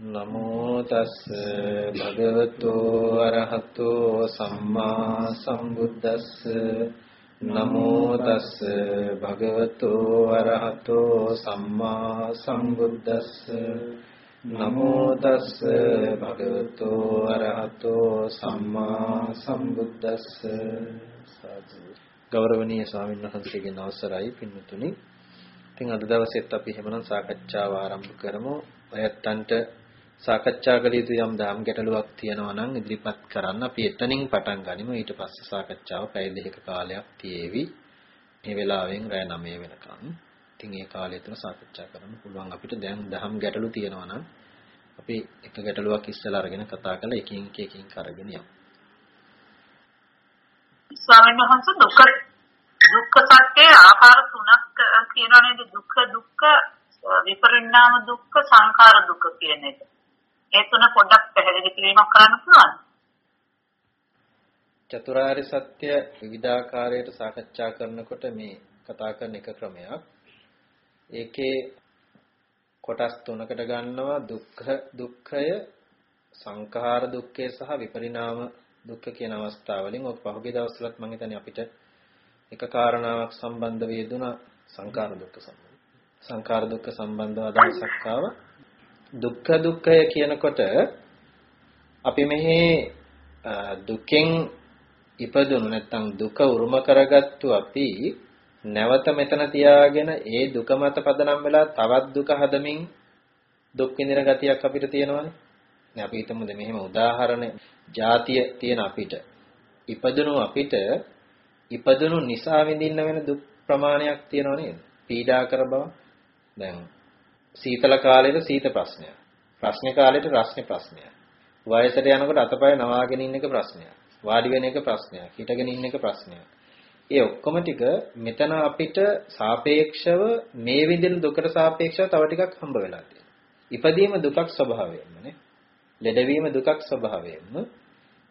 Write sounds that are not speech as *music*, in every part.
නමෝ තස් භගවතු අරහතෝ සම්මා සම්බුද්දස්ස නමෝ තස් භගවතු අරහතෝ සම්මා සම්බුද්දස්ස නමෝ තස් භගවතු අරහතෝ සම්මා සම්බුද්දස්ස ගෞරවනීය ස්වාමීන් වහන්සේගෙන් අවසරයි පින්තුනි ඉතින් අද දවසෙත් අපි එහෙමනම් සාකච්ඡාව ආරම්භ කරමු. ඔයත්තන්ට සාකච්ඡා කළ යුතු යම් දාම් ගැටලුවක් තියෙනවා නම් ඉදිරිපත් කරන්න අපි එතනින් පටන් ගනිමු. ඊට පස්සේ සාකච්ඡාව පැය දෙකක කාලයක් තියේවි. මේ වෙලාවෙන් රෑ 9 වෙනකන්. ඉතින් ඒ කාලය තුන සාකච්ඡා කරන්න පුළුවන් අපිට දැන් දහම් ගැටලු තියෙනවා නම් අපි එක ගැටලුවක් ඉස්සෙල්ලා අරගෙන කතා කරලා එකින් එක එකින් කරගෙන යමු. ස්වාමීන් වහන්සේ දුක්ඛ දුක්ඛ සත්‍ය ආකාර තුනක් කියනවා නේද? දුක්ඛ දුක්ඛ විපරිණාම දුක්ඛ සංඛාර දුක්ඛ කියන එක. ඒ තුන පොඩ්ඩක් පැහැදිලි කිරීමක් කරන්න පුළුවන්. චතුරාර්ය සත්‍ය විවිධාකාරයට සාකච්ඡා කරනකොට මේ කතා කරන එක ක්‍රමයක්. ඒකේ කොටස් තුනකට ගන්නවා දුක්ඛ දුක්ඛය සංඛාර දුක්ඛය සහ විපරිණාම දුක්ඛ කියන අවස්ථාවලින් ඔය පහුගිය දවස්වලත් මම හිතන්නේ අපිට එක කාරණාවක් සම්බන්ධ වේදුනා සංඛාර දුක්ඛ සම්බන්ධ. සංඛාර දුක්ඛ සම්බන්ධව අදහසක් ආවා. දුක්ඛ දුක්ඛය කියනකොට අපි මෙහි දුකෙන් ඉපදුණු නැත්නම් දුක උරුම කරගත්තු අපි නැවත මෙතන තියාගෙන ඒ දුක මත පදනම් වෙලා තවත් දුක හදමින් දුක් විඳින ගතියක් අපිට තියෙනවනේ. දැන් අපි හිතමුද මෙහෙම උදාහරණ ಜಾතිය තියෙන අපිට ඉපදුණු අපිට ඉපදුණු නිසා විඳින්න වෙන දුක් ප්‍රමාණයක් තියෙනව නේද? පීඩා කර බව. දැන් සීතල කාලේට සීත ප්‍රශ්නයක්. ප්‍රශ්න කාලේට රස්නේ ප්‍රශ්නයක්. වයසට යනකොට අතපය නවාගෙන ඉන්න එක ප්‍රශ්නයක්. වාඩි වෙන එක ප්‍රශ්නයක්. හිටගෙන ඉන්න එක ප්‍රශ්නයක්. ඒ ඔක්කොම ටික මෙතන අපිට සාපේක්ෂව මේ විදිහට දුකට සාපේක්ෂව තව ටිකක් හම්බ වෙලා තියෙනවා. ඉපදීම දුකක් ස්වභාවයෙන්ම නේ. ලෙඩවීම දුකක් ස්වභාවයෙන්ම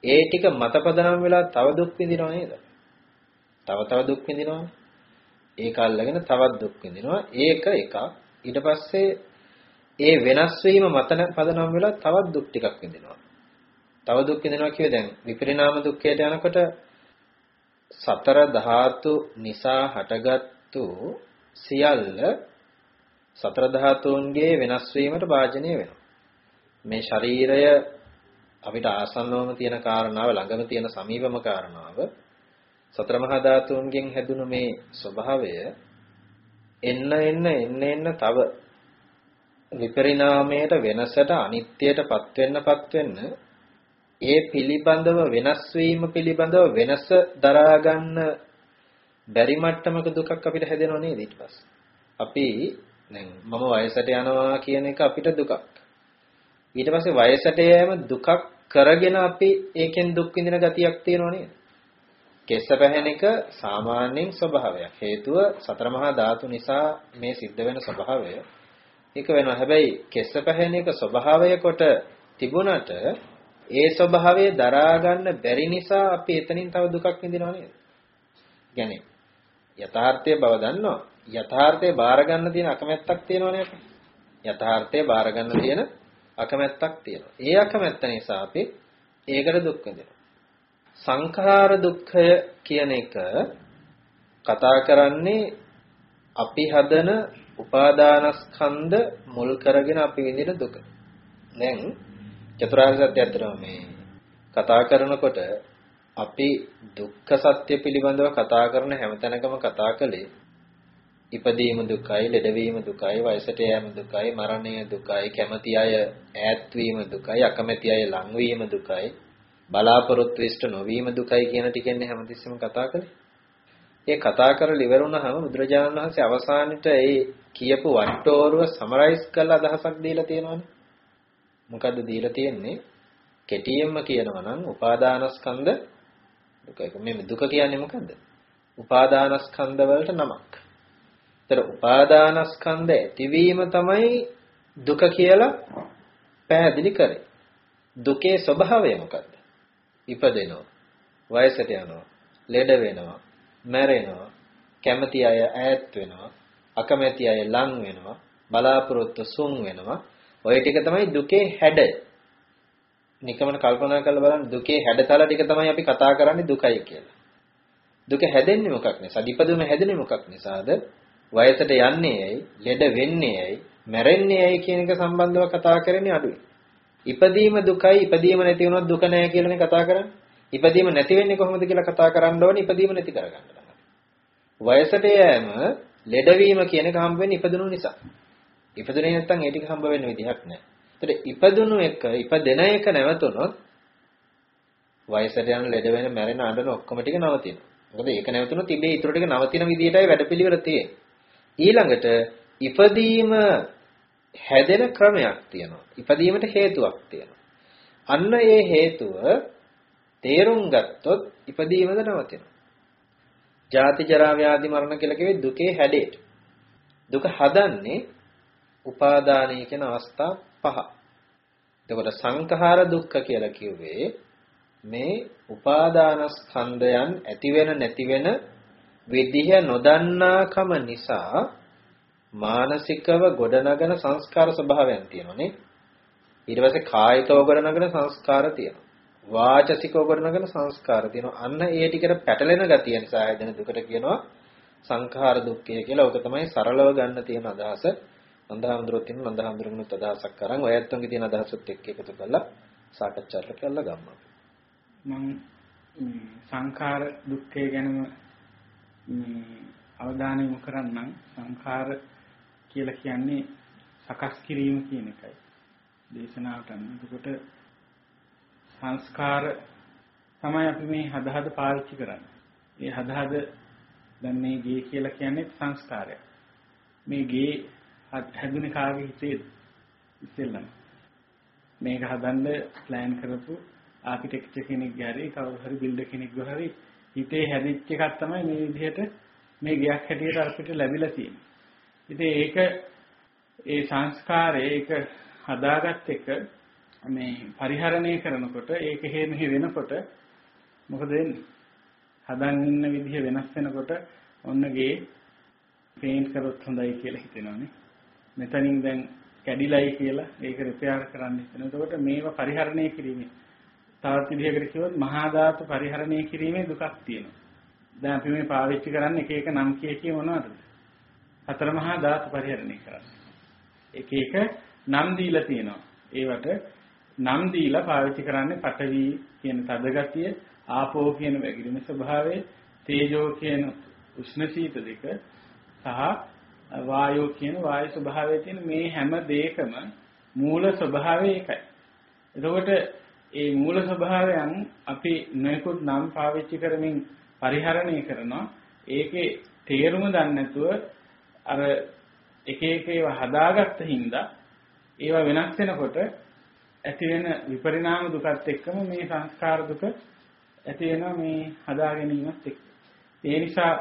ඒ ටික මතපදනම් වෙලා තව දුක් විඳිනව නේද? තව තව දුක් විඳිනවනේ. ඒක අල්ලගෙන තවත් දුක් විඳිනවා. ඒක එකක්. ඊට පස්සේ ඒ වෙනස් වීම මතන පදනම් වෙලා තවත් දුක් ටිකක් විඳිනවා. තව දුක් විඳිනවා කියේ දැන් විපරිණාම දුක්ඛයට යනකොට සතර ධාතු නිසා හටගත්තු සියල්ල සතර ධාතුන්ගේ වෙනස් වීමට භාජනය වෙනවා. මේ ශරීරය අපිට ආසන්නවම තියෙන කාරණාව ළඟම තියෙන සමීපම කාරණාව සතර මහා ධාතුන්ගෙන් හැදුණු මේ ස්වභාවය එන්න එන්න එන්න එන්න තව. විපරිණාමයට වෙනසට අනිත්‍යයටපත් වෙන්නපත් වෙන්න ඒ පිළිබඳව වෙනස් වීම පිළිබඳව වෙනස දරා ගන්න බැරි මට්ටමක දුකක් අපිට හැදෙනව නේද ඊට පස්සේ? අපි දැන් මම වයසට යනවා කියන එක අපිට දුකක්. ඊට පස්සේ වයසට යෑම දුකක් කරගෙන අපි ඒකෙන් දුක් විඳින ගතියක් තියෙනව නේද? කෙස්ස පැහෙන එක සාමාන්‍යයෙන් ස්වභාවයක්. හේතුව සතර මහා ධාතු නිසා මේ සිද්ධ වෙන ස්වභාවය. ඒක වෙනවා. හැබැයි කෙස්ස පැහෙන එක ස්වභාවය කොට තිබුණට ඒ ස්වභාවය දරා ගන්න බැරි නිසා අපි එතනින් තව දුකක් විඳිනව නේද? يعني යථාර්ථයේ බව දන්නවා. යථාර්ථයේ බාර ගන්න තියෙන අකමැත්තක් තියෙනවනේ අපි. යථාර්ථයේ බාර ගන්න තියෙන අකමැත්තක් තියෙනවා. ඒ අකමැත්ත නිසා අපි ඒකට දුක් විඳිනවා. සංඛාර දුක්ඛය කියන එක කතා කරන්නේ අපි හදන උපාදානස්කන්ධ මුල් කරගෙන අපි විඳින දුක. දැන් චතුරාර්ය සත්‍ය අතරම මේ කතා කරනකොට අපි දුක්ඛ සත්‍ය පිළිබඳව කතා කරන හැමතැනකම කතා කළේ ඉපදීම දුකයි, ලෙඩවීම දුකයි, වයසට යෑම දුකයි, මරණය දුකයි, කැමැති අය ඈත් වීම දුකයි, අකමැති අය ලං වීම දුකයි, බලාපොරොත්තු ඉෂ්ට නොවීම දුකයි කියන ටිකෙන්නේ හැමතිස්සෙම කතා කළේ. ඒ කතා කරලා ඉවරුනහම බුදුරජාණන් වහන්සේ අවසානෙට ඒ කියපු වට්ටෝරුව සමරයිස් කරලා අදහසක් දීලා තියෙනවානේ. මොකද්ද දීලා තියෙන්නේ? කෙටියෙන්ම කියනවා නම් උපාදානස්කන්ධ දුක. මේ දුක කියන්නේ මොකද්ද? උපාදානස්කන්ධ වලට නමක්. ඒතර උපාදානස්කන්ධ ඇතිවීම තමයි දුක කියලා පැහැදිලි කරේ. දුකේ ස්වභාවය මොකද්ද? ඉපදෙනවා. වයසට යනවා. ලෙඩ වෙනවා. මැරෙනවා. කැමති අය ඈත් වෙනවා. අකමැති අය ලං වෙනවා. බලාපොරොත්තු සුන් වෙනවා. ඔය ටික තමයි දුකේ හැඩ. නිකමන කල්පනා කරලා බලන්න දුකේ හැඩතල ටික තමයි අපි කතා කරන්නේ දුකයි කියලා. දුක හැදෙන්නේ මොකක් නිසාද? ඉපදුම හැදෙන්නේ මොකක් නිසාද? වයසට යන්නේ ඇයි? ලෙඩ වෙන්නේ ඇයි? මැරෙන්නේ ඇයි කියන එක සම්බන්ධව කතා කරන්නේ අඩුයි. ඉපදීම දුකයි ඉපදීම නැති වුණොත් දුක නැහැ කියලානේ කතා කරන්නේ. ඉපදීම නැති වෙන්නේ කොහොමද කියලා කතා කරන්න ඕනේ ඉපදීම නැති කරගන්න. වයසට යෑම ලෙඩවීම කියන එක හම්බ වෙන්නේ ඉපදුණු නිසා. ඉපදුනේ නැත්නම් ඒ ටික හම්බ වෙන්න විදිහක් නැහැ. ඒතර ඉපදුණු එක ඉපදෙන එක නැවතුනොත් වයසට යන ලෙඩ වෙන මැරෙන අඬන ඔක්කොම ටික නවතිනවා. මොකද ඒක නැවතුනොත් ඉබේ ඊටු ටික නවතින විදිහටයි වැඩපිළිවෙල තියෙන්නේ. ඊළඟට ඉපදීම හැදෙන ක්‍රමයක් තියෙනවා. ඉපදීමට හේතුවක් තියෙනවා. අන්න ඒ හේතුව තේරුම් ගත්තොත් ඉපදීමද නවතිනවා. ජාති ජරා ව්‍යාධි මරණ කියලා කිව්වේ දුකේ හැඩයට. දුක හදන්නේ උපාදානීය කියන අවස්ථා පහ. එතකොට සංඛාර දුක්ඛ කියලා කිව්වේ මේ උපාදාන ස්කන්ධයන් ඇති වෙන නැති වෙන විදිහ නොදන්නාකම නිසා මානසිකව ගොඩනගන සංස්කාර ස්වභාවයන් තියෙනවානේ. ඊට පස්සේ කායිකව ගොඩනගන සංස්කාර තියෙනවා. වාචසිකව ගොඩනගන සංස්කාර තියෙනවා. අන්න ඒ ටිකට පැටලෙන ගතිය නිසා හැදෙන දුකට කියනවා සංඛාර දුක්ඛය කියලා. ඕක තමයි සරලව ගන්න තියෙන අදහස. නන්දහඳුරොත් තියෙන නන්දහඳුරුනුත් අදහසක් කරන් ඔය ඇත්තන්ගේ තියෙන අදහසත් එක්ක එකතු කරලා සාකච්ඡාට කියලා ගම්මා. මම සංඛාර දුක්ඛය ගැනම අවධානය යොමු කරන්නම් සංඛාර කියලා කියන්නේ සකස් කිරීම කියන එකයි. දේශනාවට එතකොට සංස්කාර තමයි අපි මේ හද හද පාවිච්චි කරන්නේ. ඒ හද හද දැන් මේ ගේ කියලා කියන්නේ සංස්කාරයක්. මේ ගේ හැදුනේ කාගේ හිතේද? ඉස්සෙල්ලම. මේක හදන්න ප්ලෑන් කරපු ආකිටෙක්චර් කෙනෙක්ගේ හරි කවුරු හරි බිල්ඩර් කෙනෙක්ගේ හරි හිතේ හැදිච්ච එකක් තමයි මේ විදිහට මේ ගයක් හැටියට අපිට ලැබිලා තියෙන්නේ. ඉතින් ඒක ඒ සංස්කාරය ඒක හදාගත් එක මේ පරිහරණය කරනකොට ඒක හේමෙහි වෙනකොට මොකද වෙන්නේ? හදන් ඉන්න විදිහ වෙනස් වෙනකොට ඔන්නගේ පේන්ට් කරොත් හොඳයි කියලා හිතෙනවානේ. මෙතනින් දැන් කැඩිලයි කියලා ඒක රිපෙයාර් කරන්න හිතෙනවා. එතකොට මේවා පරිහරණය කිරීමේ තවත් විදිහකට කිව්වොත් මහා ධාතු පරිහරණය කිරීමේ දුකක් තියෙනවා. දැන් අපි මේ පාවිච්චි කරන්නේ එක එක නම් කිය කිය මොනවද? හතර මහා ධාතු පරිහරණය කරන්නේ. එක එක නම් දීලා තියෙනවා. ඒවට නම් දීලා පාවිච්චි කරන්නේ පඨවි කියන තද ගතිය, ආපෝ කියන වැగిරෙන ස්වභාවය, තේජෝ කියන උෂ්ණ සීත දෙක සහ වායෝ කියන වායු ස්වභාවය තියෙන මේ හැම දෙයකම මූල ස්වභාවය එකයි. එතකොට ඒ මූල ස්වභාවයන් අපි නොයෙකුත් නම් පාවිච්චි කරමින් පරිහරණය කරනවා. ඒකේ තේරුම දන්නේ නැතුව අර එක එක ඒවා හදාගත්ත හින්දා ඒවා වෙනස් වෙනකොට ඇති වෙන විපරිණාම දුකත් එක්කම මේ සංස්කාර දුක ඇති වෙනවා මේ හදා ගැනීමත් එක්ක. ඒ නිසා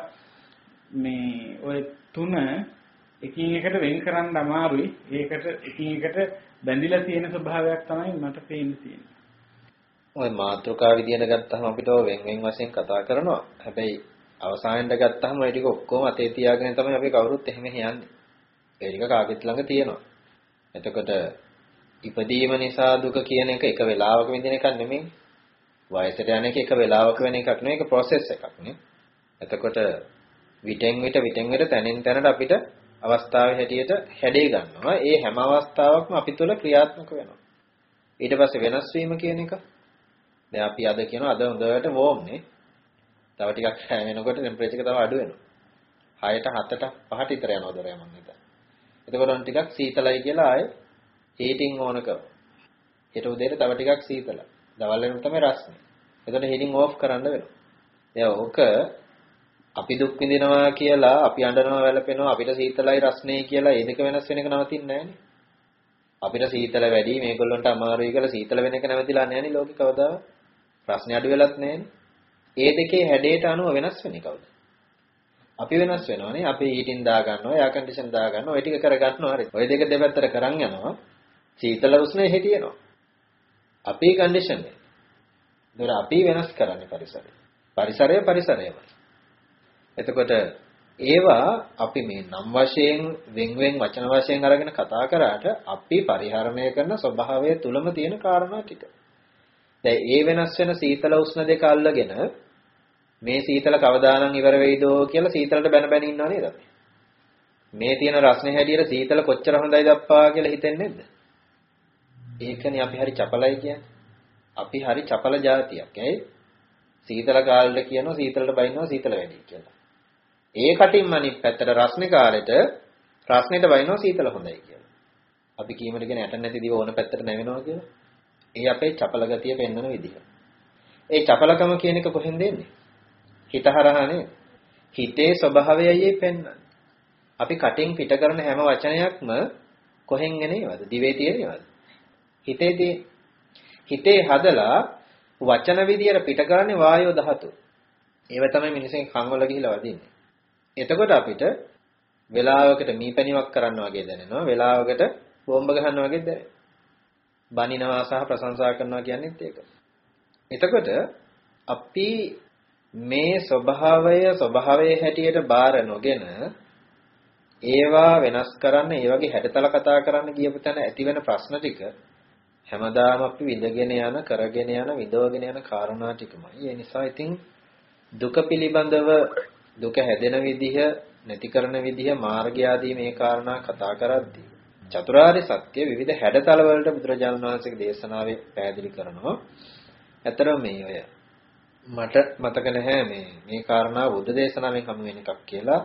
මේ ওই තුන එකින් එකට වෙන් කරන්න අමාරුයි. ඒකට එකින් එකට බැඳිලා තියෙන ස්වභාවයක් තමයි මට පේන්න තියෙන්නේ. ඔය මාතෘකා විදියට ගත්තාම අපිට ඔය වෙන් වෙන් වශයෙන් කතා කරනවා. හැබැයි අවසානයේට ගත්තාම ওই ටික ඔක්කොම අතේ තියාගෙන තමයි අපි කවුරුත් එහෙම යන්නේ. ඒ ටික කාගෙත් ළඟ තියෙනවා. එතකොට ඉපදීම නිසා දුක කියන එක එක වෙලාවක විඳින එකක් නෙමෙයි. වයසට යන එක එක වෙලාවක වෙන එකක් නෙවෙයි. ඒක process එකක් නේ. එතකොට විටෙන් විට විටෙන් විට තැනින් තැනට අපිට අවස්ථාවේ හැටියට හැඩේ ගන්නවා. ඒ හැම අවස්ථාවකම අපි තුළ ක්‍රියාත්මක වෙනවා. ඊට පස්සේ වෙනස් වීම කියන එක දැන් අපි අද කියනවා අද හොඳට වෝම් නේ. තව ටිකක් වෙනකොට ටෙම්පරේචර් එක තව අඩු වෙනවා. 6ට 7ට 5ට විතර යනවා දොරය මම හිතා. එතකොට ඔන්න ටිකක් සීතලයි කියලා ආයේ හීටින් ඕන කරනවා. ඊට උදේට තව ටිකක් සීතලයි. දවල් වෙනකොට තමයි රස්නේ. එතකොට හීටින් ඕෆ් කරන්න වෙනවා. දැන් ඕක අපි දුක් විඳිනවා කියලා අපි අඬනවා වැළපෙනවා අපිට සීතලයි රස්නේ කියලා ඒ දෙක වෙනස් වෙන එක නවතින්නේ නැහැ නේ. අපිට සීතල වැඩි මේගොල්ලන්ට අමාරුයි කියලා සීතල වෙන එක නැවතිලා නැහැ නේ ලෝකේ කවදාවත්. ප්‍රශ්නේ අඩු වෙලත් නැහැනේ. ඒ දෙකේ හැඩයට අනුව වෙනස් වෙන්නේ කවුද? අපි වෙනස් වෙනවනේ. අපි හීටින් දා ගන්නවා, එයා කන්ඩිෂන් දා ගන්නවා, ඔය ටික කර ගන්නවා හරි. ඔය දෙක දෙපැත්තට කරන් යනවා. සීතල උෂ්ණය හිටියනවා. අපි කන්ඩිෂන් එක. දොර අපි වෙනස් කරන්නේ පරිසරය. පරිසරය පරිසරයමයි. එතකොට ඒවා අපි මේ නම් වශයෙන් වෙන් වෙන් වචන වශයෙන් අරගෙන කතා කරාට අපි පරිහරණය කරන ස්වභාවය තුලම තියෙන කාරණා ටික. දැන් ඒ වෙනස් වෙන සීතල උෂ්ණ දෙක අල්ලගෙන මේ සීතල කවදානම් ඉවර වෙයිදෝ කියලා සීතලට බැන බැන ඉන්නව නේද අපි? මේ තියෙන රස්නේ හැටියට සීතල කොච්චර හොඳයිද අප්පා කියලා හිතෙන්නේ නැද්ද? ඒකනේ අපි හරි චපලයි කියන්නේ. අපි හරි චපල జాතියක්. ඇයි? සීතල කාලෙට කියනවා සීතලට බයින්නවා සීතල වැඩි කියලා. ඒ කටින්ම අනිත් පැත්තට රස්නේ කාලෙට රස්නෙට බයින්නවා සීතල හොඳයි කියලා. අපි කීමද කියන ඇට නැති දිව ඕන පැත්තට නැවෙනවා කියලා. ඒ අපේ චපල ගතිය පෙන්වන විදිහ. ඒ චපලකම කියන එක කොහෙන්ද එන්නේ? හිත හරහා නේද? හිතේ ස්වභාවයයි පෙන්වන්නේ. අපි කටින් පිට කරන හැම වචනයක්ම කොහෙන් එනේවද? දිවේ තියෙනවද? හිතේ තියෙන. හිතේ හදලා වචන විදියට පිට කරන්නේ වායෝ ධාතු. ඒව තමයි මිනිසෙන් කන් වල ගිහිලා වදින්නේ. එතකොට අපිට වෙලාවකට මීපැණිවක් කරන්න වගේ දැනෙනවා. වෙලාවකට බෝම්බ ගහනවා වගේ දැනෙනවා. බනිනවා සහ ප්‍රශංසා කරනවා කියන්නේත් ඒක. එතකොට අපි මේ ස්වභාවය ස්වභාවයේ හැටියට බාර නොගෙන ඒවා වෙනස් කරන්න ඒ වගේ හැඩතල කතා කරන්න කියපු තැන ඇතිවෙන ප්‍රශ්න ටික හැමදාම අපි විඳගෙන යන කරගෙන යන විදවගෙන යන කාරණා ටිකමයි. ඒ නිසා ඉතින් දුක පිළිබඳව දුක හැදෙන විදිහ නැති කරන විදිහ මාර්ගය ආදී මේ කාරණා කතා කරද්දී චතුරාර්ය සත්‍ය විවිධ හැඩතල වලට බුදුරජාණන් වහන්සේගේ දේශනාවේ පැහැදිලි කරනවා. ඇතරම මේ අය මට මතක නැහැ මේ මේ කාරණා බුද්ධ දේශනාවෙන් හමු වෙන එකක් කියලා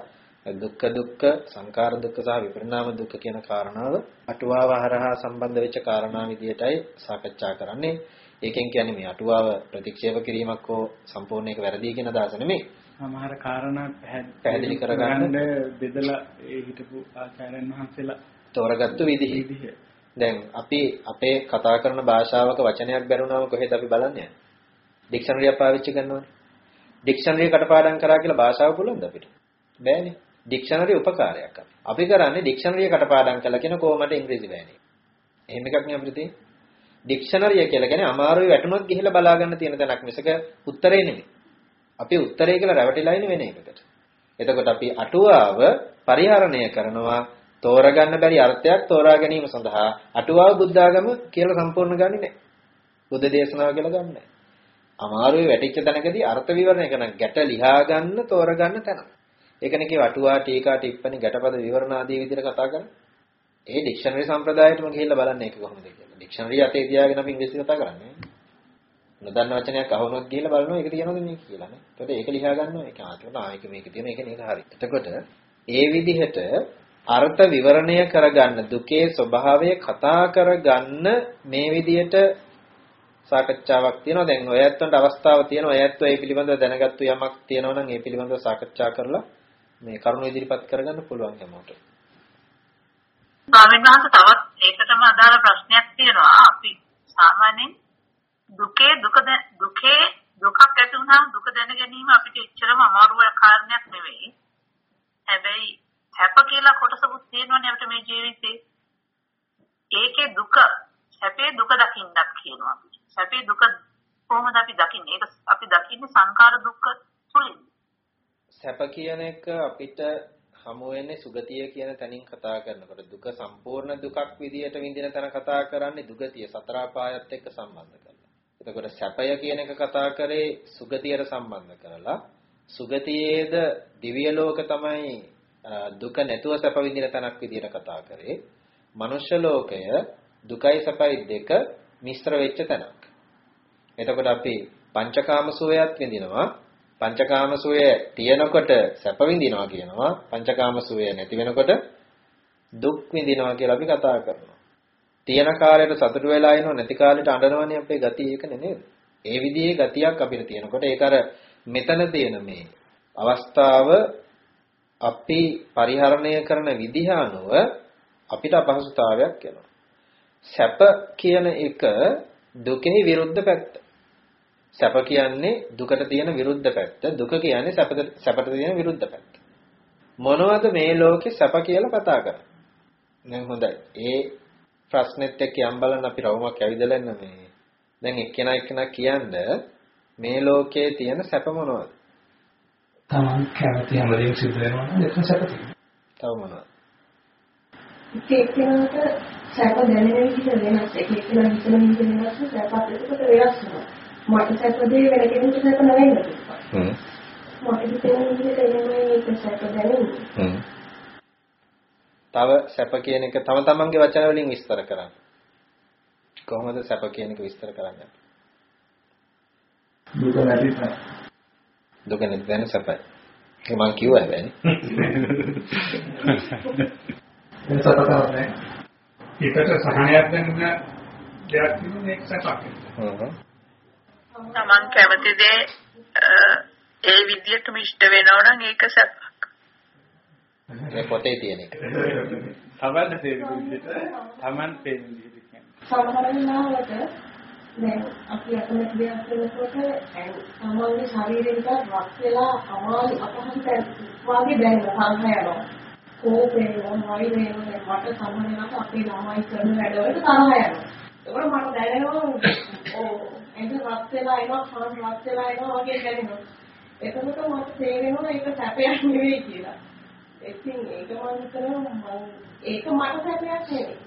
දුක්ඛ දුක්ඛ සංඛාර දුක්ඛ සහ විපරිණාම දුක්ඛ කියන කාරණාව අටුවාව හරහා සම්බන්ධ වෙච්ච කාරණා විදියටයි සාකච්ඡා කරන්නේ. ඒකෙන් කියන්නේ මේ අටුවාව ප්‍රතික්ෂේප කිරීමක් හෝ සම්පූර්ණ එක වැරදි කියන අදහස නෙමෙයි. සමහර කාරණා පැහැදිලි කරගන්න බෙදලා ඒ හිටපු ආචාර්යයන් වහන්සේලා තෝරගත්තු විදිහ. දැන් අපි අපේ කතා කරන භාෂාවක වචනයක් බැරුණාම කොහෙද අපි බලන්නේ? ඩික්ෂනරිය පාවිච්චි කරනවනේ. ඩික්ෂනරිය කටපාඩම් කරා කියලා භාෂාව පුළුවන්ද අපිට? බෑනේ. ඩික්ෂනරිය උපකාරයක් අපි. අපි කරන්නේ ඩික්ෂනරිය කටපාඩම් කළා කියන කොහොමද ඉංග්‍රීසි බෑනේ. එහෙම එකක් නේ අපිට තියෙන්නේ. ඩික්ෂනරිය කියලා කියන්නේ අමාරුයි වැටුනොත් ගිහිල්ලා බලා ගන්න තියෙන තැනක් මිසක උත්තරේ නෙමෙයි. අපි උත්තරේ කියලා රැවටිලා ඉන්නේ වෙන එකකට. එතකොට අපි අටුවාව පරිහරණය කරනවා තෝරගන්න බැරි අර්ථයක් තෝරා ගැනීම සඳහා අටුවාව බුද්ධාගම කියලා සම්පූර්ණ ගන්නේ නැහැ. බුද්ධ දේශනාව කියලා ගන්න නැහැ. අමාරුවේ වැටිච්ච තැනකදී අර්ථ විවරණය කරන ගැට ලියා ගන්න තෝරගන්න තැන. ඒකනේ කිය වටුවා ටීකා ටිප්පණි ගැටපද විවරණ ආදී විදිහට කතා කරන්නේ. ඒ ඩික්ෂනරි සම්ප්‍රදායයටම ගිහිල්ලා බලන්න ඒක කොහොමද කියලා. ඩික්ෂනරි අතේ තියාගෙන අපි ඉංග්‍රීසි කතා කරන්නේ. නොදන්න වචනයක් අහුනොත් ගිහිල්ලා බලනවා ඒක තියනවද මේ කියලා නේ. එතකොට ඒක ලියා ගන්නවා. ඒක ආතන ආයක මේක තියෙන ඒක නේද හරි. එතකොට ඒ විදිහට අර්ථ විවරණය කරගන්න දුකේ ස්වභාවය කතා කරගන්න මේ විදිහට සාකච්ඡාවක් තියෙනවා. දැන් ඔය ඇත්තන්ට අවස්ථාව තියෙනවා. ඔය ඇත්තෝ ඒ පිළිබඳව දැනගත්තු යමක් තියෙනවා නම් ඒ පිළිබඳව සාකච්ඡා කරලා මේ කරුණු ඉදිරිපත් කරගන්න පුළුවන් හැමෝට. ස්වාමීන් වහන්සේ තවත් ඒකටම අදාළ ප්‍රශ්නයක් තියෙනවා. අපි සාමාන්‍යයෙන් දුකේ දුක දුකේ දුකක් ඇති වුණාම දුක දැන ගැනීම අපිට එච්චරම අමාරු කාරණයක් නෙවෙයි. හැබැයි සැප කියලා කොටසකුත් තියෙනවනේ අපිට මේ ජීවිතේ. ඒකේ දුක සැපේ දුක දකින්නත් කියනවා. සැපේ දුක කොහොමද අපි දකින්නේ? ඒක අපි දකින්නේ සංකාර දුක්ඛ තුලින්. සැප කියන එක අපිට හමු වෙන්නේ සුගතිය කියන තැනින් කතා කරනකොට දුක සම්පූර්ණ දුකක් විදියට විඳින තැන කතා කරන්නේ දුගතිය සතර පායත් එක්ක සම්බන්ධ කරලා. එතකොට සැපය කියන එක කතා කරේ සුගතියට සම්බන්ධ කරලා සුගතියේද දිව්‍ය ලෝක තමයි දුක නැතුව සැප විඳින තැනක් විදියට කතා කරේ. මනුෂ්‍ය ලෝකය දුකයි සැපයි දෙක මිශ්‍ර වෙච්ච තැනක්. එතකොට අපි පංචකාම සුවයත් විඳිනවා. පංචකාම සුවය තියෙනකොට සැප විඳිනවා කියනවා. පංචකාම සුවය නැති වෙනකොට දුක් විඳිනවා කියලා අපි කතා කරනවා. තියෙන කාලයට සතුට වෙලා ඉනව නැති කාලයට අඬනවනේ අපේ ගතිය ඒකනේ නේද? ඒ විදිහේ ගතියක් අපිට තියෙනකොට ඒක අර මෙතන තියෙන මේ අවස්ථාව අපි පරිහරණය කරන විදිහ අනුව අපිට අපහසුතාවයක් එනවා. සැප කියන එක දුකෙහි විරුද්ධ පැත්ත. සැප කියන්නේ දුකට තියෙන විරුද්ධ පැත්ත. දුක කියන්නේ සැපට සැපට තියෙන විරුද්ධ පැත්ත. මොනවද මේ ලෝකේ සැප කියලා කතා කරන්නේ? දැන් හොඳයි. ඒ ප්‍රශ්නෙත් එක්ක යම් බලන්න අපි රවුමක් ඇවිදලා ඉන්න මේ. දැන් එක්කෙනා එක්කෙනා කියන්නේ මේ ලෝකයේ තියෙන සැප මොනවද? තමන් කැමති හැමදේම සිද්ධ වෙනවා නම් එතන සැප තියෙනවා. තව මොනවද? එක එක්කෙනාට සැප දැනෙන විදිහ වෙනස්. එක එක්කෙනා හිතන විදිහ වෙනස්. සැපත් එතකොට වෙනස් වෙනවා. මට සැප දෙය වෙන කෙනෙකුට සැප නෙවෙයි නේද? හ්ම්. මට හිතෙන විදිහට එන්නේ ඒක සැප දැනෙන්නේ. හ්ම්. තව සැප කියන එක තම තමන්ගේ වචන වලින් විස්තර කරන්න. කොහොමද සැප කියන එක විස්තර කරන්නේ? දුක නැති තැන. දුක නැති දැන සැපයි. ඒක මං කිව්වා හැබැයි. ඒ සැප තමයි. හිතට සහනයක් දැනෙන දෙයක් තියෙන එක සැපක්. හ්ම් හ්ම්. තමන් කැමති දේ ඒ විදිහටම ඉෂ්ට වෙනවා නම් ඒක සැපක්. මේ පොතේ තියෙන එක. තමන්ට තේරෙන විදිහට තමන් තේරෙන විදිහට කියන්නේ. සමහර වෙලාවට දැන් අපි අකමැති දෙයක් කරනකොට තමන්ගේ ශරීරය නිකන් රත් වෙලා අමාරු අපහසු තැන් වගේ දැනෙනවා සංහය යනවා. කෝපේ වෙනවා, වෛර වෙනවා. මට සමහර වෙලාවට අපේ ළමයි කරන වැඩවලට තරහ යනවා. ඒකට මට දැනෙනවා ඕ එඳ රත් වෙලා එනවා, හාන් රත් වෙලා එනවා වගේ දැනෙනවා. එතකොට මට තේරෙනවා ඒක සැපයක් නෙවෙයි කියලා. ඉතින් ඒක මම හිතනවා මම ඒක මට සැපයක් නෙවෙයි.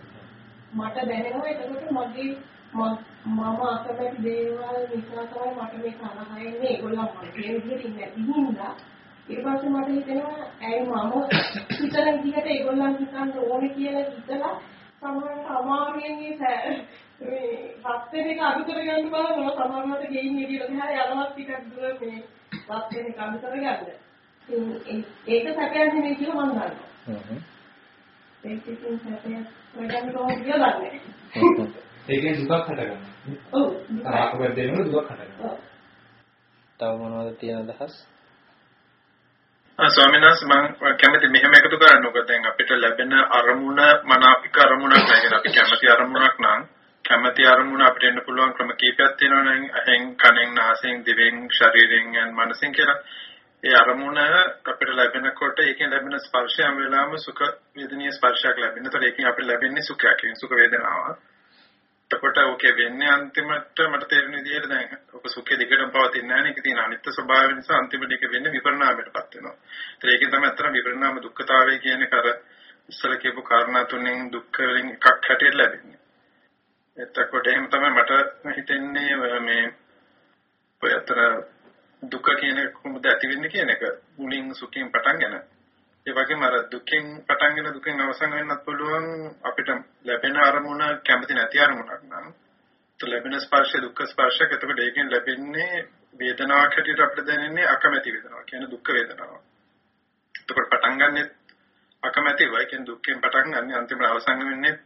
මට දැනෙනවා එතකොට මගේ ම- මම අකමැති දේවල් නිසා තමයි මට මේ තරහ එන්නේ ඒගොල්ලෝ මට කියන විදිහට ඉන්නේ නැති හින්දා ඊට පස්සේ මට හිතෙනවා ඇයි මම හිතන විදිහට ඒගොල්ලන් හිතන්න ඕනේ කියලා හිතලා සමහරවිට අමාරුවෙන් මේ සෑ- මේ රත් වෙන එක අඩු කරගන්න බලනවා සමහරවිට ගෙයින් එළියට ගහලා යනවත් ටිකක් දුර මේ රත් වෙන එක අඩු කරගන්න. ඒක සැපයක් නෙමෙයි කියලා මම දන්නවා. හ්ම් හ්ම්. ඒක ඉතින් සැපයක් වෙනකන් කොහොමද කියලා දන්නේ. ඒකෙන් දුකක් හටගන්නවා. ඔව්. තරහක වැදෙනකොට දුකක් හටගන්නවා. තව මොනවද තියෙන අදහස්? ආ ස්වාමීන් වහන්සේ මම කැමති මෙහෙම එකතු කරන්න ඕක දැන් අපිට ලැබෙන අරමුණ මනාපික අරමුණක් නැහැ අපි කැමති අරමුණක් නම් කැමති අරමුණ අපිට එන්න පුළුවන් ක්‍රම කීපයක් තියෙනවා නම් ඇහෙන් කනෙන් නාසයෙන් දිවෙන් ශරීරයෙන් යන මනසෙන් කියලා ඒ අරමුණ අපිට ලැබෙනකොට ඒකෙන් ලැබෙන ස්පර්ශය හැම වෙලාවෙම සුඛ වේදනීය ස්පර්ශයක් ලැබෙන. ඒතර ඒකෙන් අපිට ලැබෙන්නේ සුඛයක්. ඒ සුඛ වේදනාව. එතකොට ඕකේ වෙන්නේ අන්තිමට මට තේරෙන විදිහට දැන් ඔක සුඛේ දිගටම පවතින්නේ නැහැ නේ. ඒක තියෙන අනිත්‍ය ස්වභාවය නිසා අන්තිමට ඒක වෙන්නේ විපරිණාමයටපත් වෙනවා. ඒතර ඒකෙන් තමයි අතර විපරිණාම දුක්ඛතාවය කියන්නේ කර ඉස්සර කියපු කාරණා තුනෙන් දුක්ඛ වලින් එකක් හැටියට ලැබෙන්නේ. එතකොට එහෙම තමයි මට හිතෙන්නේ මේ ඔය අතර දුක කියන එක කොහොමද ඇති වෙන්නේ කියන එක මුලින් සුඛයෙන් පටන් ගන්න. ඒ වගේම අර දුකෙන් පටන් ගෙන දුකෙන් අවසන් වෙන්නත් පුළුවන් අපිට ලැබෙන අරමුණ කැමති නැති අරමුණක් නම් તો ලැබෙන ස්පර්ශය දුක්ඛ ස්පර්ශයක් එතකොට ඒකෙන් ලැබෙන්නේ වේදනාවක් හැටියට අපිට දැනෙන්නේ අකමැති වේදනාවක් කියන්නේ දුක්ඛ වේදනාවක්. එතකොට පටන් ගන්නෙ අකමැතිව ඒ කියන්නේ දුක්ඛෙන් පටන් ගන්න අන්තිමට අවසන් වෙන්නේ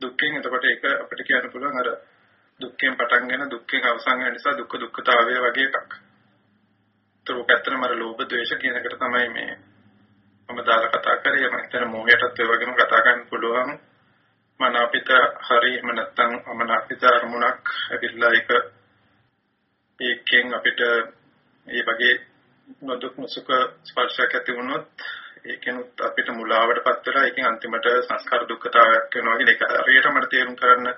දුක්ඛෙන් එතකොට ඒක අපිට කියන්න පුළුවන් අර දුක්ඛෙන් පටන් ගෙන දුක්ඛෙන් අවසන් වෙන නිසා දුක්ඛ දුක්ඛතාවය වගේ එකක්. ඒක පැත්තටම අර ලෝභ ද්වේෂ කියන එකට තමයි මේ මම දාලා කතා කරේ මම හිතන මොහයටත් ඒ වගේම කතා කරන්න පුළුවන් මනාපිත හරි එහෙම නැත්නම් අමනාපිත අරමුණක් ඇවිල්ලා ඒක ඒකෙන් අපිට ඒ වගේ නොදුක් නොසුඛ ස්පර්ශයක් ඇති වුණොත් ඒකෙනුත් අපිට මුලාවටපත් වෙලා ඒකෙන් අන්තිමට සංස්කාර දුක්ඛතාවයක් වෙනවා කියන එක හරියට මට තේරුම් කරන්න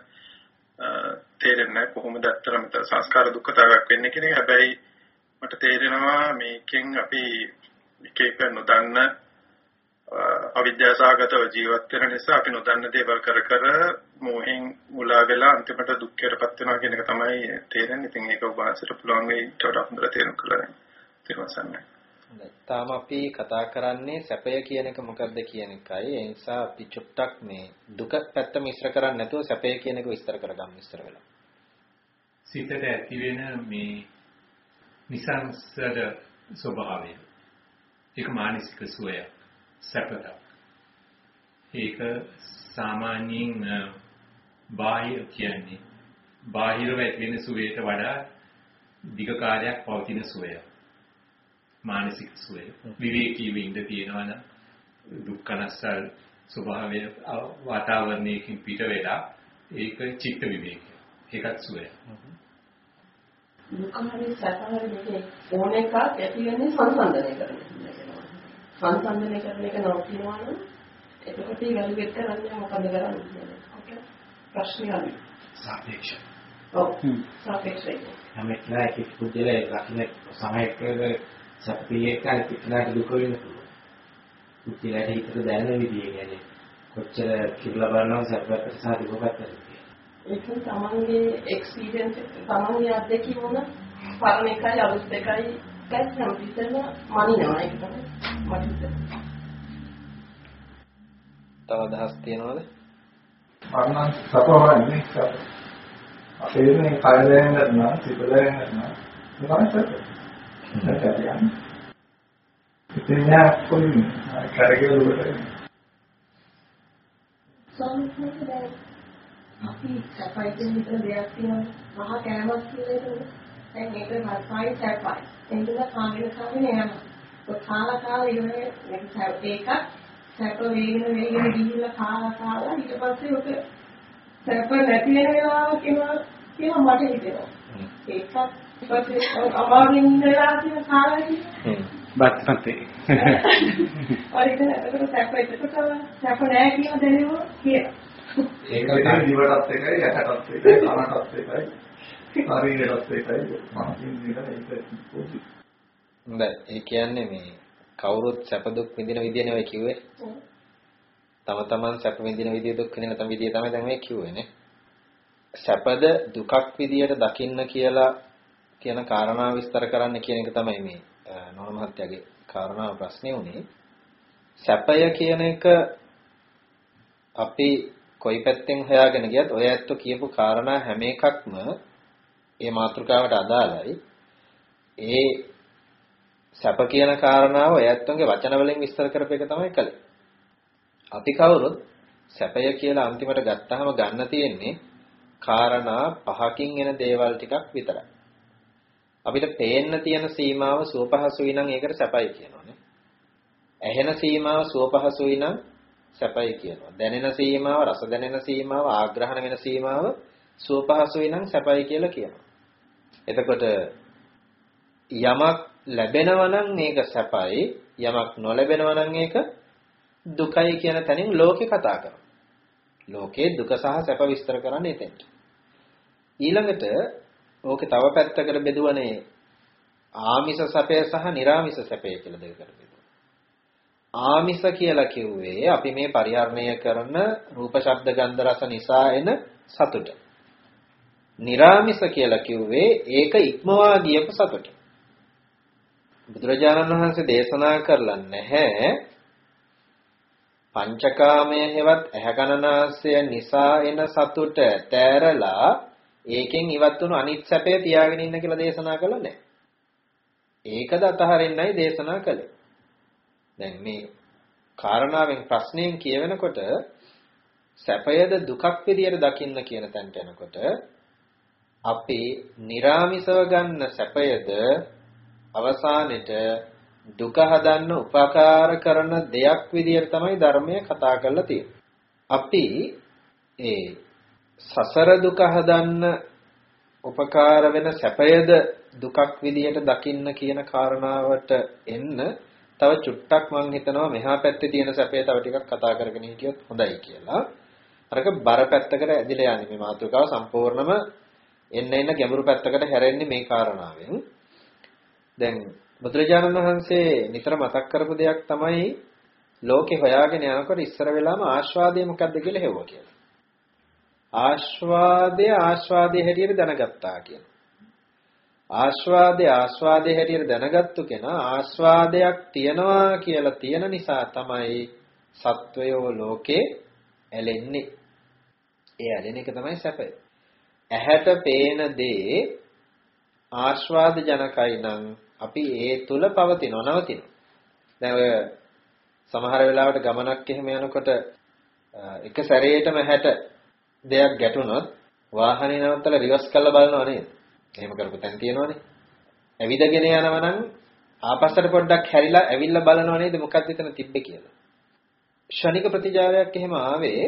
තේරෙන්නේ කොහොමද ඇත්තටම සංස්කාර දුක්ඛතාවයක් වෙන්නේ කියන එක හැබැයි මට තේරෙනවා මේකෙන් අපි එක එක නොදන්න අවිද්‍යාසහගතව ජීවත් වෙන නිසා අපි නොදන්න දේවල් කර කර මොහෙන් මුලා වෙලා අන්තිමට දුක්ඛයටපත් වෙනවා කියන එක තමයි තේරෙන්නේ. ඉතින් ඒක ඔබ වහන්සේට පුළුවන් වෙයි ඊට වඩා හොඳට තේරුම් කරගන්න. තේරුම්සන්නේ. තාම අපි කතා කරන්නේ සැපය කියන එක මොකක්ද කියන එකයි. ඒ නිසා අපි චුට්ටක් මේ දුක පැත්ත මිශ්‍ර කරන්නේ නැතුව සැපය කියන එක විස්තර කරගන්න ඉස්සර වෙලා. සිතට ඇති වෙන මේ නිසංසද ස්වභාවය. ඒක මානසික සුවය සැපත. ඒක සාමාන්‍යයෙන් බාහිර කියන්නේ බාහිරව ඇති වෙන සුවයට වඩා දිග කාලයක් පවතින සුවය. මානසික සුවය. විවේකීව ඉඳ තියෙනවා නම් දුක්ඛනස්සල් ස්වභාවය වාතාවරණයකින් පිට වෙලා ඒක චිත්ත විවේකය. ඒකත් සුවය. දුකමනේ සැපහරි දෙකේ ඕන එකක් ඇති වෙන්නේ සංසන්දනය කරන සංසන්දනය කරන එක නවතිනවා නම් එතකොට වැලිගෙට කරන්නේ මොකද කරන්නේ ඔකේ ප්‍රශ්නේ අලි සාපේක්ෂ. ඔව් සාපේක්ෂයි හැම එක්කෙනා එක එක පුද්ගලයා ලක්ෂණ සැපේ එක එක්කනට දුක වෙන්න පුළුවන්. උත්තිලට හිතට දැනෙන විදිය කියන්නේ කොච්චර කිරලා බලනවා සැපකට සහ දුකකට ඒක තමන්ගේ එක්ස්පීරියන්ස් තමන්ගේ අත්දැකීම වල පරණ එකයි අලුත් එකයි දැන් හැමතිස්සෙම මනිනවා ඒක තමයි මට. තව අදහස් තියනවද? මරණ සපවන්නේ සප. අපේ මේ කය දැනෙන්නත් නම් සිත දැනෙන්නත් නම් මොකක්ද සප? කියන්නේ. ඉතින් යා කොයි කරගෙන උඩට සම්පූර්ණ දැන් අපි සපයි කියන විතර දෙයක් තියෙනවා මහා කෑමක් කියලා ඒක දැන් මේක රසයි සපයි එන්න කාගෙන කාගෙන යනවා ඔය කාලා කාලා ඉවරේ මේක ඒකක් සැප වේගෙන වේගෙන ගිහිල්ලා කාලා කාලා ඊට පස්සේ ඔක සැප නැති වෙන වෙලාව කියලා කියලා මට හිතෙනවා. ඒකත් අමාරුවෙන් ඉඳලා කියන කාලා කියන්නේ. බත්පතේ. ඔය ඉතින් එතකොට සැප එතකොට සැප නැහැ කියලා දැනෙනවා කියලා. ඒක ඉතින් දිවටත් එකයි යටටත් එකයි කනටත් එකයි ශරීරයටත් එකයි මානසික නිරන ඒක පොඩි. හොඳයි. ඒ කියන්නේ මේ කවුරුත් සැප දුක් විඳින විදිය නෙවෙයි කිව්වේ. තම තමන් සැප විඳින විදිය දුක් විඳින තම විදිය තමයි දැන් මේ කිව්වේ නේ. සැපද දුකක් විදියට දකින්න කියලා කියන කාරණා විස්තර කරන්න කියන එක තමයි මේ නෝන මහත්තයාගේ කාරණා ප්‍රශ්නේ උනේ. සැපය කියන එක අපි කොයි පැත්තෙන් හොයාගෙන ගියත් ඔය ඇත්ත කියපු කාරණා හැම එකක්ම ඒ මාතෘකාවට අදාළයි. ඒ සැප කියන කාරණාව ඔය ඇත්තන්ගේ වචන වලින් විස්තර කරපු එක තමයි කළේ. අපි කවුරුත් සැපය කියලා අන්තිමට ගත්තාම ගන්න තියෙන්නේ කාරණා පහකින් එන දේවල් ටිකක් විතරයි. අපිට පේන්න තියෙන සීමාව සුවපහසුයි නම් ඒකට සැපයි කියනවානේ. ඇහෙන සීමාව සුවපහසුයි නම් සැපයි කියනවා. දැනෙන සීමාව, රස දැනෙන සීමාව, ආග්‍රහණ වෙන සීමාව සුවපහසුයි නම් සැපයි කියලා කියනවා. එතකොට යමක් ලැබෙනවා නම් මේක සැපයි, යමක් නොලැබෙනවා නම් ඒක දුකයි කියන තැනින් ලෝකේ කතා කරනවා. ලෝකේ දුක සහ සැප විස්තර කරන්නේ එතෙන්ට. ඊළඟට ඕකේ තව පැත්තකට බෙදුවනේ ආමිෂ සැපය සහ නිර්ආමිෂ සැපය කියලා දෙකකට බෙදුවා. ආමිෂ කියලා කිව්වේ අපි මේ පරිහරණය කරන රූප ශබ්ද ගන්ධ රස නිසා එන සතුට. නිර්ආමිෂ කියලා කිව්වේ ඒක ඉක්මවා ගියපු සතුට. බුදුරජාණන් වහන්සේ දේශනා කරලා නැහැ පංචකාමය හෙවත් ඇහැකනාසය නිසා එන සතුට තෑරලා ඒකෙන් ඉවත් වුණු අනිත් සැපය තියාගෙන ඉන්න කියලා දේශනා කළා නෑ. ඒකද අතහරින්නයි දේශනා කළේ. දැන් මේ කාරණාවෙන් ප්‍රශ්නයෙන් කියවෙනකොට සැපයද දුකක් විදියට දකින්න කියන තැනට එනකොට අපි निराமிසව ගන්න සැපයද අවසානෙට දුක හදන්න උපකාර කරන දෙයක් විදියට තමයි ධර්මය කතා කරලා තියෙන්නේ. අපි ඒ සසර දුක හදන්න උපකාර වෙන සැපයද දුකක් විදියට දකින්න කියන කාරණාවට එන්න තව චුට්ටක් මම හිතනවා මෙහා පැත්තේ තියෙන සැපය තව ටිකක් කතා කරගෙන හිටියොත් හොඳයි කියලා. අරක බර පැත්තකට ඇදිලා යන්නේ මේ මාතෘකාව සම්පූර්ණම එන්න එන්න ගැඹුරු පැත්තකට හැරෙන්නේ මේ කාරණාවෙන්. දැන් බුදුරජාණන් වහන්සේ නිතර මතක් කරපු දෙයක් තමයි ලෝකේ හොයාගෙන යනකොට ඉස්සර වෙලාම ආස්වාදය මොකද්ද කියලා හෙව්වා කියලා. ආස්වාදය ආස්වාදයේ හැටියට දැනගත්තා කියන. ආස්වාදය ආස්වාදයේ හැටියට දැනගත්තු කෙනා ආස්වාදයක් තියනවා කියලා තියෙන නිසා තමයි සත්වයෝ ලෝකේ ඇලෙන්නේ. ඒ ඇලෙන එක තමයි සැපය. ඇහැට පේන දේ ආස්වාද ජනකයි නම් අපි ඒ තුල පවතිනව නවතිනවා. දැන් ඔය සමහර වෙලාවට ගමනක් එහෙම යනකොට එක සැරේටම හැට දෙයක් ගැටුණොත් වාහනේ නවත්තලා රිවර්ස් කරලා බලනව නේද? එහෙම කරපු තැන තියෙනවනේ. ඇවිදගෙන යනවා නම් ආපස්සට පොඩ්ඩක් හැරිලා ඇවිල්ලා බලනව නේද මොකක්ද එතන තිබ්බේ කියලා. ෂණික ප්‍රතිචාරයක් එහෙම ආවේ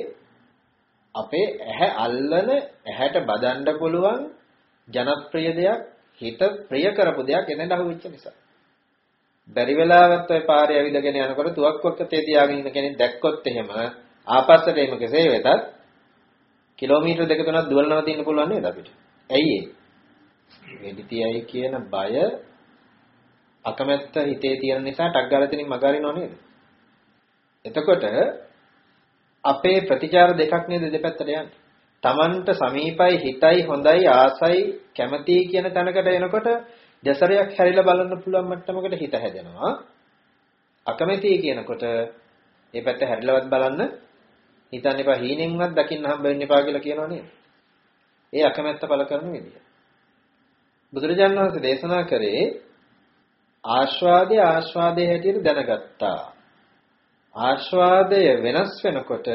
අපේ ඇහැ අල්ලන ඇහැට බදන්න පුළුවන් ජනප්‍රිය දෙයක් හිත ප්‍රිය කරපු දෙයක් එතෙන්ට අහුවෙච්ච නිසා. බැරි වෙලාවත් ඔය පාරේ ඇවිදගෙන යනකොට තුවක්කුවක තේ තියාගෙන ඉන්න කෙනෙක් දැක්කොත් එහෙම ආපස්සට එීම කෙසේ වෙතත් කිලෝමීටර් දෙක තුනක් දුවලා නවතින්න පුළුවන් නේද අපිට? ඇයි ඒ? වෙඩි තියයි කියන බය අකමැත්ත හිතේ තියෙන නිසා ටක් ගාලා තනින් මගහරිනව නේද? එතකොට අපේ ප්‍රතිචාර දෙකක් නේද දෙපැත්තට යන්නේ. Tamanට සමීපයි හිතයි හොඳයි ආසයි කැමතියි කියන තැනකට එනකොට දෙසරයක් හැරිලා බලන්න පුළුවන් මට්ටමකට හිත හැදෙනවා. අකමැතියි කියනකොට ඒ පැත්ත හැරිලවත් බලන්න හිතන්න එපා හීනෙන්වත් දකින්න හම්බ වෙන්න එපා කියලා කියනවා නේද? ඒ අකමැත්ත පළ කරන විදිය. බුදුරජාණන් වහන්සේ දේශනා කරේ ආස්වාදයේ ආස්වාදයේ හැටියට දැනගත්තා. ආස්වාදය වෙනස් වෙනකොට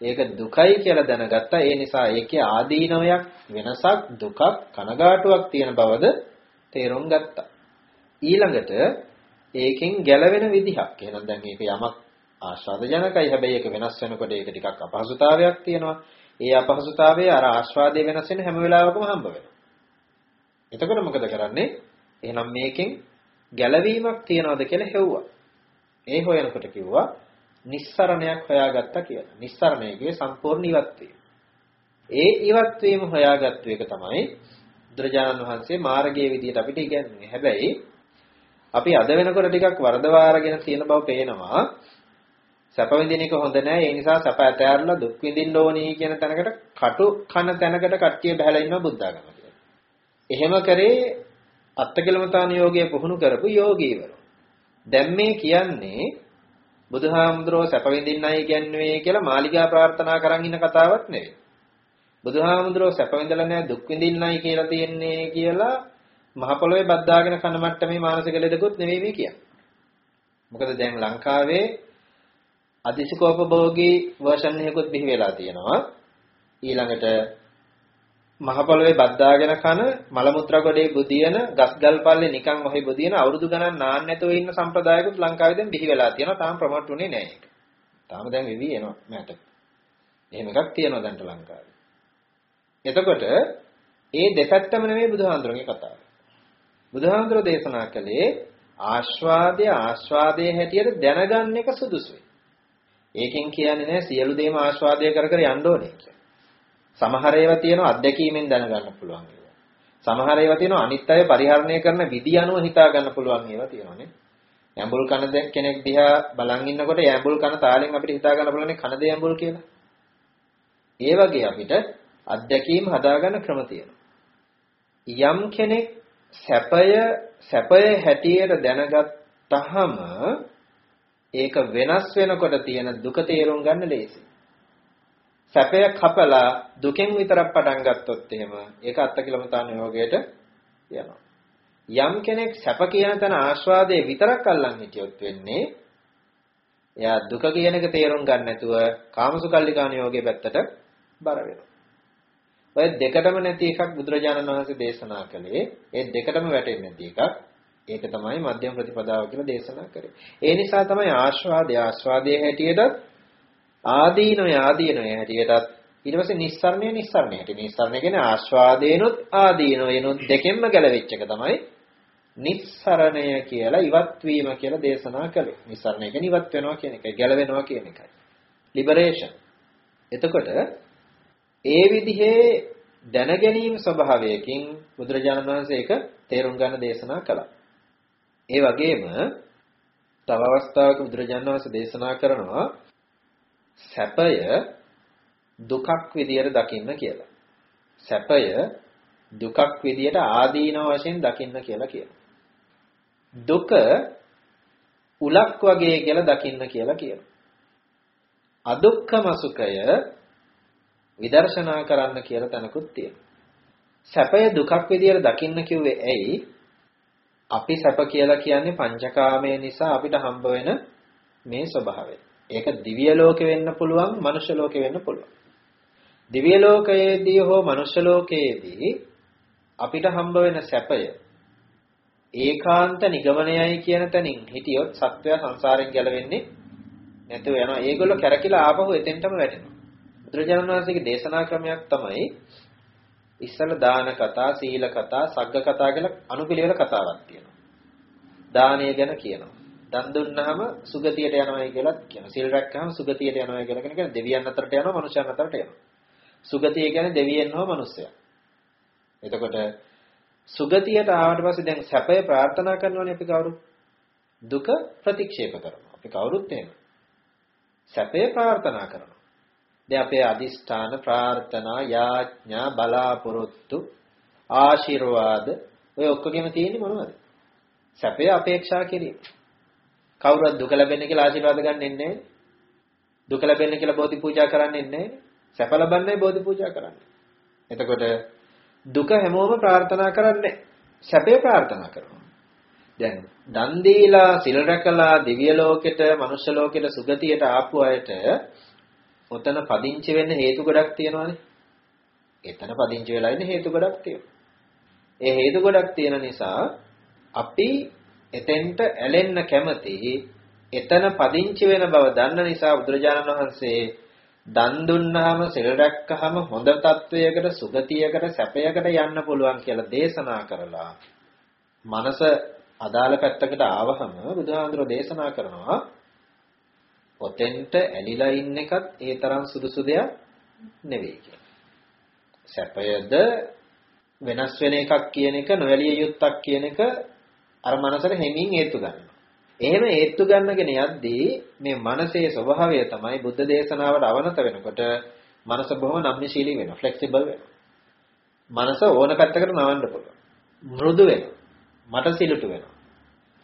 ඒක දුකයි කියලා දැනගත්තා. ඒ නිසා ඒකේ ආදීනවයක් වෙනසක් දුකක් කනගාටුවක් තියෙන බවද තේරුම් ගත්තා. ඊළඟට ඒකෙන් ගැලවෙන විදිහක්. එහෙනම් දැන් මේක යමක් ආස්වාද ජනකයි. හැබැයි ඒක වෙනස් වෙනකොට ඒක ටිකක් අපහසුතාවයක් තියෙනවා. ඒ අපහසුතාවය අර ආස්වාදයේ වෙනස් වෙන හැම වෙලාවකම හම්බ වෙනවා. එතකොට මොකද කරන්නේ? එහෙනම් මේකෙන් ගැලවීමක් තියනවද කියලා හෙව්වා. ඒ හොයනකොට කිව්වා නිස්සරණයක් හොයාගත්තා කියලා. නිස්සරණය කියේ සම්පූර්ණ ඉවත් වීම. ඒ ඉවත් වීම හොයාගත්තු එක තමයි බුදුරජාණන් වහන්සේ මාර්ගයේ විදියට අපිට ඉගැන්වන්නේ. හැබැයි අපි අද වෙනකොට ටිකක් වරදවා අරගෙන තියෙන බව පේනවා. සැප විඳින එක හොඳ නෑ. ඒ නිසා සැප ඇතෑරලා දුක් විඳින්න ඕනි කියන තැනකට කටු කන තැනකට කට්ටිය බහැලා ඉන්නවා බුද්ධාගම කියලා. එහෙම කරේ අත්තකලමතාන යෝගයේ පුහුණු කරපු යෝගීවරු. දැන් මේ කියන්නේ බුදුහාමුදුරුවෝ සැප විඳින්නයි කියන්නේ කියලා මාලිගා ප්‍රාර්ථනා කරන් ඉන්න කතාවක් නෙවෙයි. බුදුහාමුදුරුවෝ සැප විඳලා නැහැ දුක් විඳින්නයි කියලා තියන්නේ කියලා මහ පොළොවේ බද්දාගෙන කන මට්ටමේ මානසික ලෙඩකුත් නෙවෙයි මේ කියන්නේ. මොකද දැන් ලංකාවේ අදිසිකෝපභෝගී වර්ෂන් එකකුත් බිහි වෙලා තියෙනවා. ඊළඟට මහ පොළොවේ බද්දාගෙන කන මල මුත්‍රා ගොඩේ බුදියන ගස්ගල් පල්ලේ නිකන් වහේ බුදියන අවුරුදු ගණන් නාන්න නැතුව ඉන්න සම්ප්‍රදායකුත් ලංකාවේ දැන් බිහි වෙලා තියෙනවා. තාම ප්‍රොමෝට් වුණේ නැහැ ඒක. තාම දැන් වෙවි එනවා මට. එහෙම එකක් තියෙනවා දැන්ට ලංකාවේ. එතකොට ඒ දෙපැත්තම නෙමෙයි බුදුහාඳුරගේ කතාව. බුදුහාඳුර දේශනා කළේ ආස්වාදය ආස්වාදයේ හැටියට දැනගන්න එක සුදුසුයි. ඒකෙන් කියන්නේ නෑ සියලු දේම ආස්වාදය කර කර යන්න ඕනේ කියලා. සමහර ඒවා තියෙනවා අත්දැකීමෙන් දැනගන්න පුළුවන් ඒවා. සමහර ඒවා තියෙනවා අනිත් අය පරිහරණය කරන විදි අනුව හිතා ගන්න පුළුවන් ඒවා තියෙනවානේ. ඇඹුල් කන කෙනෙක් දිහා බලන් ඉන්නකොට ඇඹුල් කන තාලෙන් අපිට හිතා ගන්න පුළුවන් කන දෙය ඇඹුල් කියලා. ඒ වගේ අපිට අත්දැකීම් හදාගන්න ක්‍රම තියෙනවා. යම් කෙනෙක් සැපය සැපය හැටියට දැනගත්තහම ඒක වෙනස් වෙනකොට තියෙන දුක තේරුම් ගන්න ලේසියි. සැපය කපලා දුකෙන් විතරක් පටන් ගත්තොත් එහෙම ඒක අත්කිලමතාන යෝගයට යනවා. යම් කෙනෙක් සැප කියන තැන ආස්වාදයේ විතරක් අල්ලන් හිටියොත් වෙන්නේ එයා දුක කියන එක තේරුම් ගන්න නැතුව කාමසුකල්ලිකාන යෝගයේ පැත්තට බර වෙනවා. ඔය දෙකටම නැති එකක් බුදුරජාණන් වහන්සේ දේශනා කළේ ඒ දෙකටම වැටෙන්නේ නැති එකක්. ඒක තමයි මධ්‍යම ප්‍රතිපදාව කියලා දේශනා කරේ. ඒ නිසා තමයි ආස්වාදය ආස්වාදයේ හැටියට ආදීනෝ ආදීනෝ හැටියටත් ඊට පස්සේ නිස්සරණය නිස්සරණය හැටි නිස්සරණය කියන්නේ ආස්වාදේනොත් ආදීනෝ එනොත් දෙකෙන්ම ගැලවෙච්ච එක තමයි නිස්සරණය කියලා ඉවත් වීම කියලා දේශනා කළේ. නිස්සරණය කියන්නේ ඉවත් වෙනවා කියන එකයි ගැලවෙනවා කියන එකයි. ලිබරේෂන්. එතකොට ඒ විදිහේ දැනගැනීම ස්වභාවයකින් බුදුරජාණන් වහන්සේ ඒක තේරුම් ගන්න දේශනා කළා. ඒ වගේම තව අවස්ථාවක බුදුරජාණන් වහන්සේ දේශනා කරනවා සැපය දුකක් විදියට දකින්න කියලා. සැපය දුකක් විදියට ආදීනව වශයෙන් දකින්න කියලා කියනවා. දුක උලක් වගේ කියලා දකින්න කියලා කියනවා. අදුක්ඛම සුඛය විදර්ශනා කරන්න කියලා තැනකුත් තියෙනවා. සැපය දුකක් විදියට දකින්න කිව්වේ ඇයි? අපි සැප කියලා කියන්නේ පංචකාමය නිසා අපිට හම්බ වෙන මේ ස්වභාවය. ඒක දිව්‍ය ලෝකෙ වෙන්න පුළුවන්, මනුෂ්‍ය ලෝකෙ වෙන්න පුළුවන්. දිව්‍ය ලෝකයේදී හෝ මනුෂ්‍ය ලෝකයේදී අපිට හම්බ වෙන සැපය ඒකාන්ත නිගමනයයි කියන තැනින් හිටියොත් සත්වය සංසාරයෙන් ගැලවෙන්නේ නැතුව යනවා. ඒගොල්ලෝ කැරකිලා ආපහු එතෙන්ටම වැටෙනවා. බුදුරජාණන් වහන්සේගේ දේශනා ක්‍රමයක් තමයි ඉස්සල දාන කතා, සීල කතා, සග්ග කතා කියලා අනුපිළිවෙල කතාවක් තියෙනවා. දානය ගැන කියනවා. දන් දුන්නාම සුගතියට යනවායි කියලා කියනවා. සිල් රැක්කහම සුගතියට යනවායි කියලා කියන දෙවියන් අතරට යනවා, මනුෂ්‍යයන් අතරට යනවා. සුගතිය කියන්නේ දෙවියන් හෝ මනුස්සයන්. එතකොට සුගතියට ආවට පස්සේ දැන් සැපය ප්‍රාර්ථනා කරනවනේ අපි කවුරුත්. දුක ප්‍රතික්ෂේප කරනවා. අපි කවුරුත් එහෙම. සැපය ප්‍රාර්ථනා කරනවා. දැන් අපේ අදිෂ්ඨාන ප්‍රාර්ථනා යාඥා බලාපොරොත්තු ආශිර්වාද ඔය ඔක්කොගෙම තියෙන්නේ මොනවද? සැපය අපේක්ෂා කිරීම. කවුරුත් දුක ලැබෙන්න කියලා ආශිර්වාද ගන්නෙ නැහැ. දුක ලැබෙන්න කියලා බෝධි පූජා කරන්නේ නැහැ. සැප ලබන්නයි බෝධි පූජා කරන්නේ. එතකොට දුක හැමෝම ප්‍රාර්ථනා කරන්නේ සැපේ ප්‍රාර්ථනා කරනවා. දැන් දන් දීලා සිල් රැකලා දිව්‍ය ලෝකෙට, මනුෂ්‍ය ලෝකෙට, සුගතියට ආපු අයට ඔතන පදිංචි වෙන්න හේතු ගොඩක් තියෙනවානේ. එතන පදිංචි වෙලා ඉන්න හේතු ගොඩක් තියෙනවා. ඒ හේතු ගොඩක් තියෙන නිසා අපි එතෙන්ට ඇලෙන්න කැමති එතන පදිංචි වෙන බව දන්න නිසා බුදුරජාණන් වහන්සේ දන් දුන්නාම සිල් රැක්කහම හොඳ තත්වයකට සුගතියකට සැපයකට යන්න පුළුවන් කියලා දේශනා කරලා මනස අදාළ පැත්තකට ආවහම බුදුහාඳුර දේශනා කරනවා ඔතෙන්ට ඇලිලා ඉන්න එකත් ඒ තරම් සුදුසු දෙයක් නෙවෙයි කියලා. සැපයද වෙනස් වෙන එකක් කියන එක නොයලිය යුත්තක් කියන එක අර මනසට හැමින් හේතු ගන්නවා. එහෙම හේතු ගන්නගෙන යද්දී මේ මනසේ ස්වභාවය තමයි බුද්ධ දේශනාවට අවනත වෙනකොට මනස බොහොම නම්‍යශීලී වෙනවා, ෆ්ලෙක්සිබල් වෙනවා. මනස ඕන පැත්තකට නවන්න පුළුවන්. මෘදු වෙනවා. මට සිලුටු වෙනවා.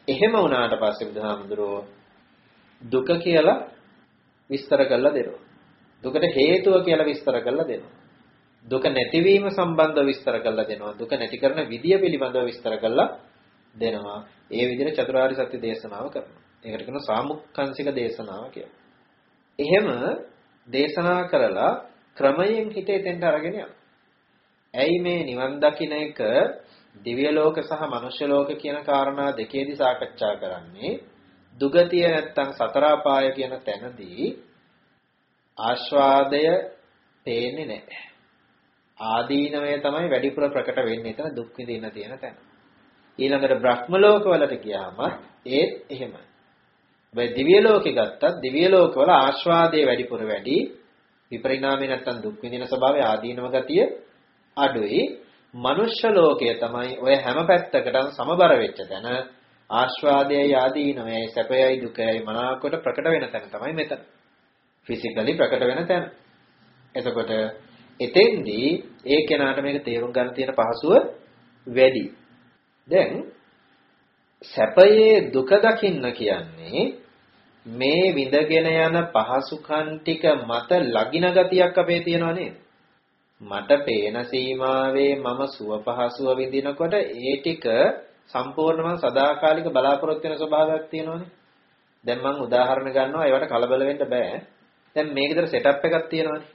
එහෙම වුණාට පස්සේ බුදුහාමුදුරුවෝ දුක කියලා විස්තර කරලා දෙනවා. දුකට හේතුව කියලා විස්තර කරලා දෙනවා. දුක නැතිවීම සම්බන්ධව විස්තර කරලා දෙනවා. දුක නැති කරන විදිය පිළිබඳව විස්තර කරලා දෙනවා. ඒ විදිහට චතුරාර්ය සත්‍ය දේශනාව කරනවා. ඒකට කියනවා සාමුක්ඛංශික දේශනාව කියලා. එහෙම දේශනා කරලා ක්‍රමයෙන් හිතේ තෙන්ට අරගෙන යනවා. ඇයි මේ නිවන් දකින්න එක දිව්‍ය ලෝක සහ මනුෂ්‍ය ලෝක කියන කාරණා දෙකේදී සාකච්ඡා කරන්නේ දුගතිය නැත්තම් සතර අපාය කියන තැනදී ආස්වාදය පේන්නේ නැහැ. ආදීනවය තමයි වැඩිපුර ප්‍රකට වෙන්නේ එතන දුක් විඳින්න තියෙන තැන. ඊළඟට බ්‍රහ්ම ලෝකවලට ගියාම ඒත් එහෙමයි. හැබැයි දිව්‍ය ලෝකෙ ගත්තත් දිව්‍ය ලෝකවල ආස්වාදයේ වැඩිපුර වැඩි විපරිණාමේ නැත්තම් දුක් විඳින ස්වභාවය ආදීනව ගතිය අඩුයි. මනුෂ්‍ය ලෝකය තමයි ඔය හැම පැත්තකටම සමබර වෙච්ච තැන ආස්වාදයයි ආදීනවයි සැපයයි දුකයි මනාකොට ප්‍රකට වෙන තැන තමයි මෙතන. ෆිසිකලි ප්‍රකට වෙන තැන. එතකොට එතෙන්දී ඒ කෙනාට මේක තේරුම් ගන්න තියෙන පහසුව වැඩි. දැන් සැපයේ දුක දකින්න කියන්නේ මේ විඳගෙන යන පහසුකම් ටික මත ලගින ගතියක් අපේ තියෙනව නේද? මට පේන සීමාවේ මම සුව පහසුව විඳිනකොට ඒ ටික සම්පූර්ණම සදාකාලික බලාපොරොත්තු වෙන ස්වභාවයක් තියෙනවනේ. දැන් මම උදාහරණ ගන්නවා ඒවට කලබල වෙන්න බෑ. දැන් මේ ගෙදර සෙටප් එකක් තියෙනවනේ.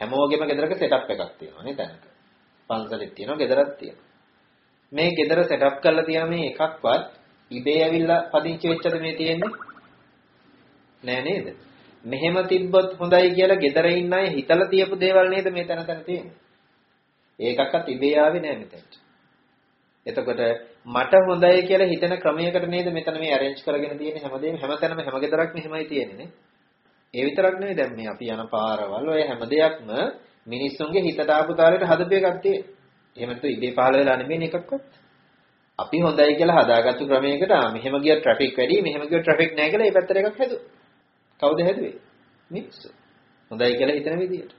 හැමෝගෙම ගෙදරක සෙටප් එකක් තියෙනවා නේ දැනක. පන්සලෙත් තියෙනවා ගෙදරත් තියෙනවා. මේ ගෙදර සෙටප් කරලා තියා මේ එකක්වත් ඉබේ ඇවිල්ලා පදිංචි වෙච්චද මේ තියෙන්නේ? නෑ නේද? මෙහෙම තිබ්බොත් හොඳයි කියලා ගෙදර ඉන්න අය හිතලා තියපු දේවල් නේද මේ තැන තැන තියෙන්නේ. ඒකක්වත් ඉබේ ආවේ නෑ මෙතනට. එතකොට මට හොඳයි කියලා හිතන ක්‍රමයකට නේද මෙතන මේ arrange කරගෙන තියෙන්නේ හැමදේම හැමතැනම හැම ගෙදරක්ම එහෙමයි තියෙන්නේ නේ. ඒ විතරක් නෙවෙයි දැන් මේ අපි යන පාරවල් ඔය හැම දෙයක්ම මිනිස්සුන්ගේ හිතට ආපු තාලෙට හදපු එකක් තියෙන්නේ. එහෙම නැත්නම් ඉබේ පහළ වෙලා නෙමෙයි එකක්වත්. අපි හොඳයි කියලා හදාගත්තු ක්‍රමයකට ආ මෙහෙම ගිය ට්‍රැෆික් වැඩි මෙහෙම ගිය ට්‍රැෆික් නැහැ කියලා ඒ පැත්තට එකක් හැදුවා. කවුද හැදුවේ? මිනිස්සු. හොඳයි කියලා හිතන විදියට.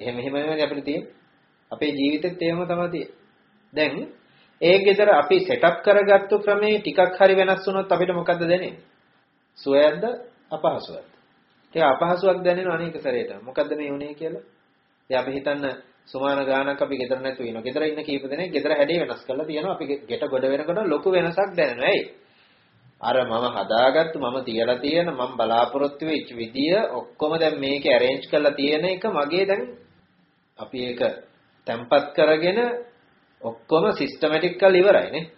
එහෙම එහෙමනේ අපිට තියෙන්නේ. අපේ ජීවිතෙත් එහෙම තමයි තියෙන්නේ. දැන් ඒ ගෙදර අපි සෙටප් කරගත්තු ක්‍රමේ ටිකක් හරි වෙනස් වුණොත් අපිට මොකද්ද දැනෙන්නේ? සුවයක්ද අපහසුයක්ද? ඒ අපහසුයක් දැනෙනවා අනේක සැරේට. මොකද්ද මේ උනේ කියලා? ඉතින් අපි හිතන්න සුමාන ගානක් අපි ගෙදර නැතුව ඉනවා. ගෙදර ඉන්න කීප දෙනෙක් ගෙදර හැඩේ වෙනස් කරලා තියෙනවා. අපි ගෙට ගොඩ වෙනකොට ලොකු වෙනසක් දැනෙනවා. ඇයි? අර මම හදාගත්තු මම තියලා තියෙන මම බලාපොරොත්තු වෙච්ච විදිය ඔක්කොම දැන් මේකේ arrange කරලා තියෙන එක මගේ දැන් අපි ඒක tempat කරගෙන ඔක්කොම සිස්ටමැටික් කරලා ඉවරයි නේ.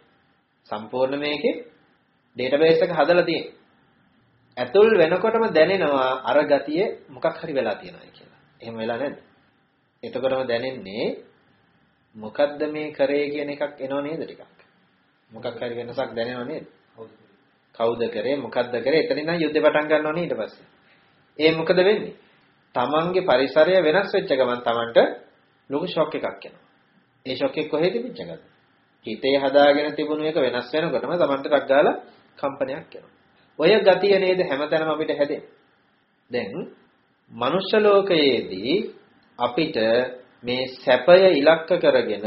සම්පූර්ණ මේකේ database එක හදලා තියෙන්නේ. ඇතුල් වෙනකොටම දැනෙනවා අර ගතිය මොකක් හරි වෙලා තියෙනවා කියලා. එහෙම වෙලා නැද්ද? එතකොටම දැනෙන්නේ මොකද්ද මේ කරේ කියන එකක් එනව නේද ටිකක්. මොකක් හරි වෙනසක් දැනෙනව නේද? කවුද කරේ මොකද්ද කරේ එතනින් නම් යුද්ධේ පටන් ගන්නව නේ ඊට පස්සේ. ඒ මොකද වෙන්නේ? තමන්ගේ පරිසරය වෙනස් වෙච්ච ගමන් තමන්ට ලොකු ෂොක් එකක් එනවා. ඒ ෂොක් එක කොහෙද තිබිච්ච එකද? හිතේ හදාගෙන තිබුණු එක වෙනස් වෙනකොටම Tamanට ටක් ගාලා කම්පනයක් එනවා. ඔය ගතිය නේද හැමතැනම අපිට හැදෙන්නේ. දැන් මනුෂ්‍ය ලෝකයේදී අපිට මේ සැපය ඉලක්ක කරගෙන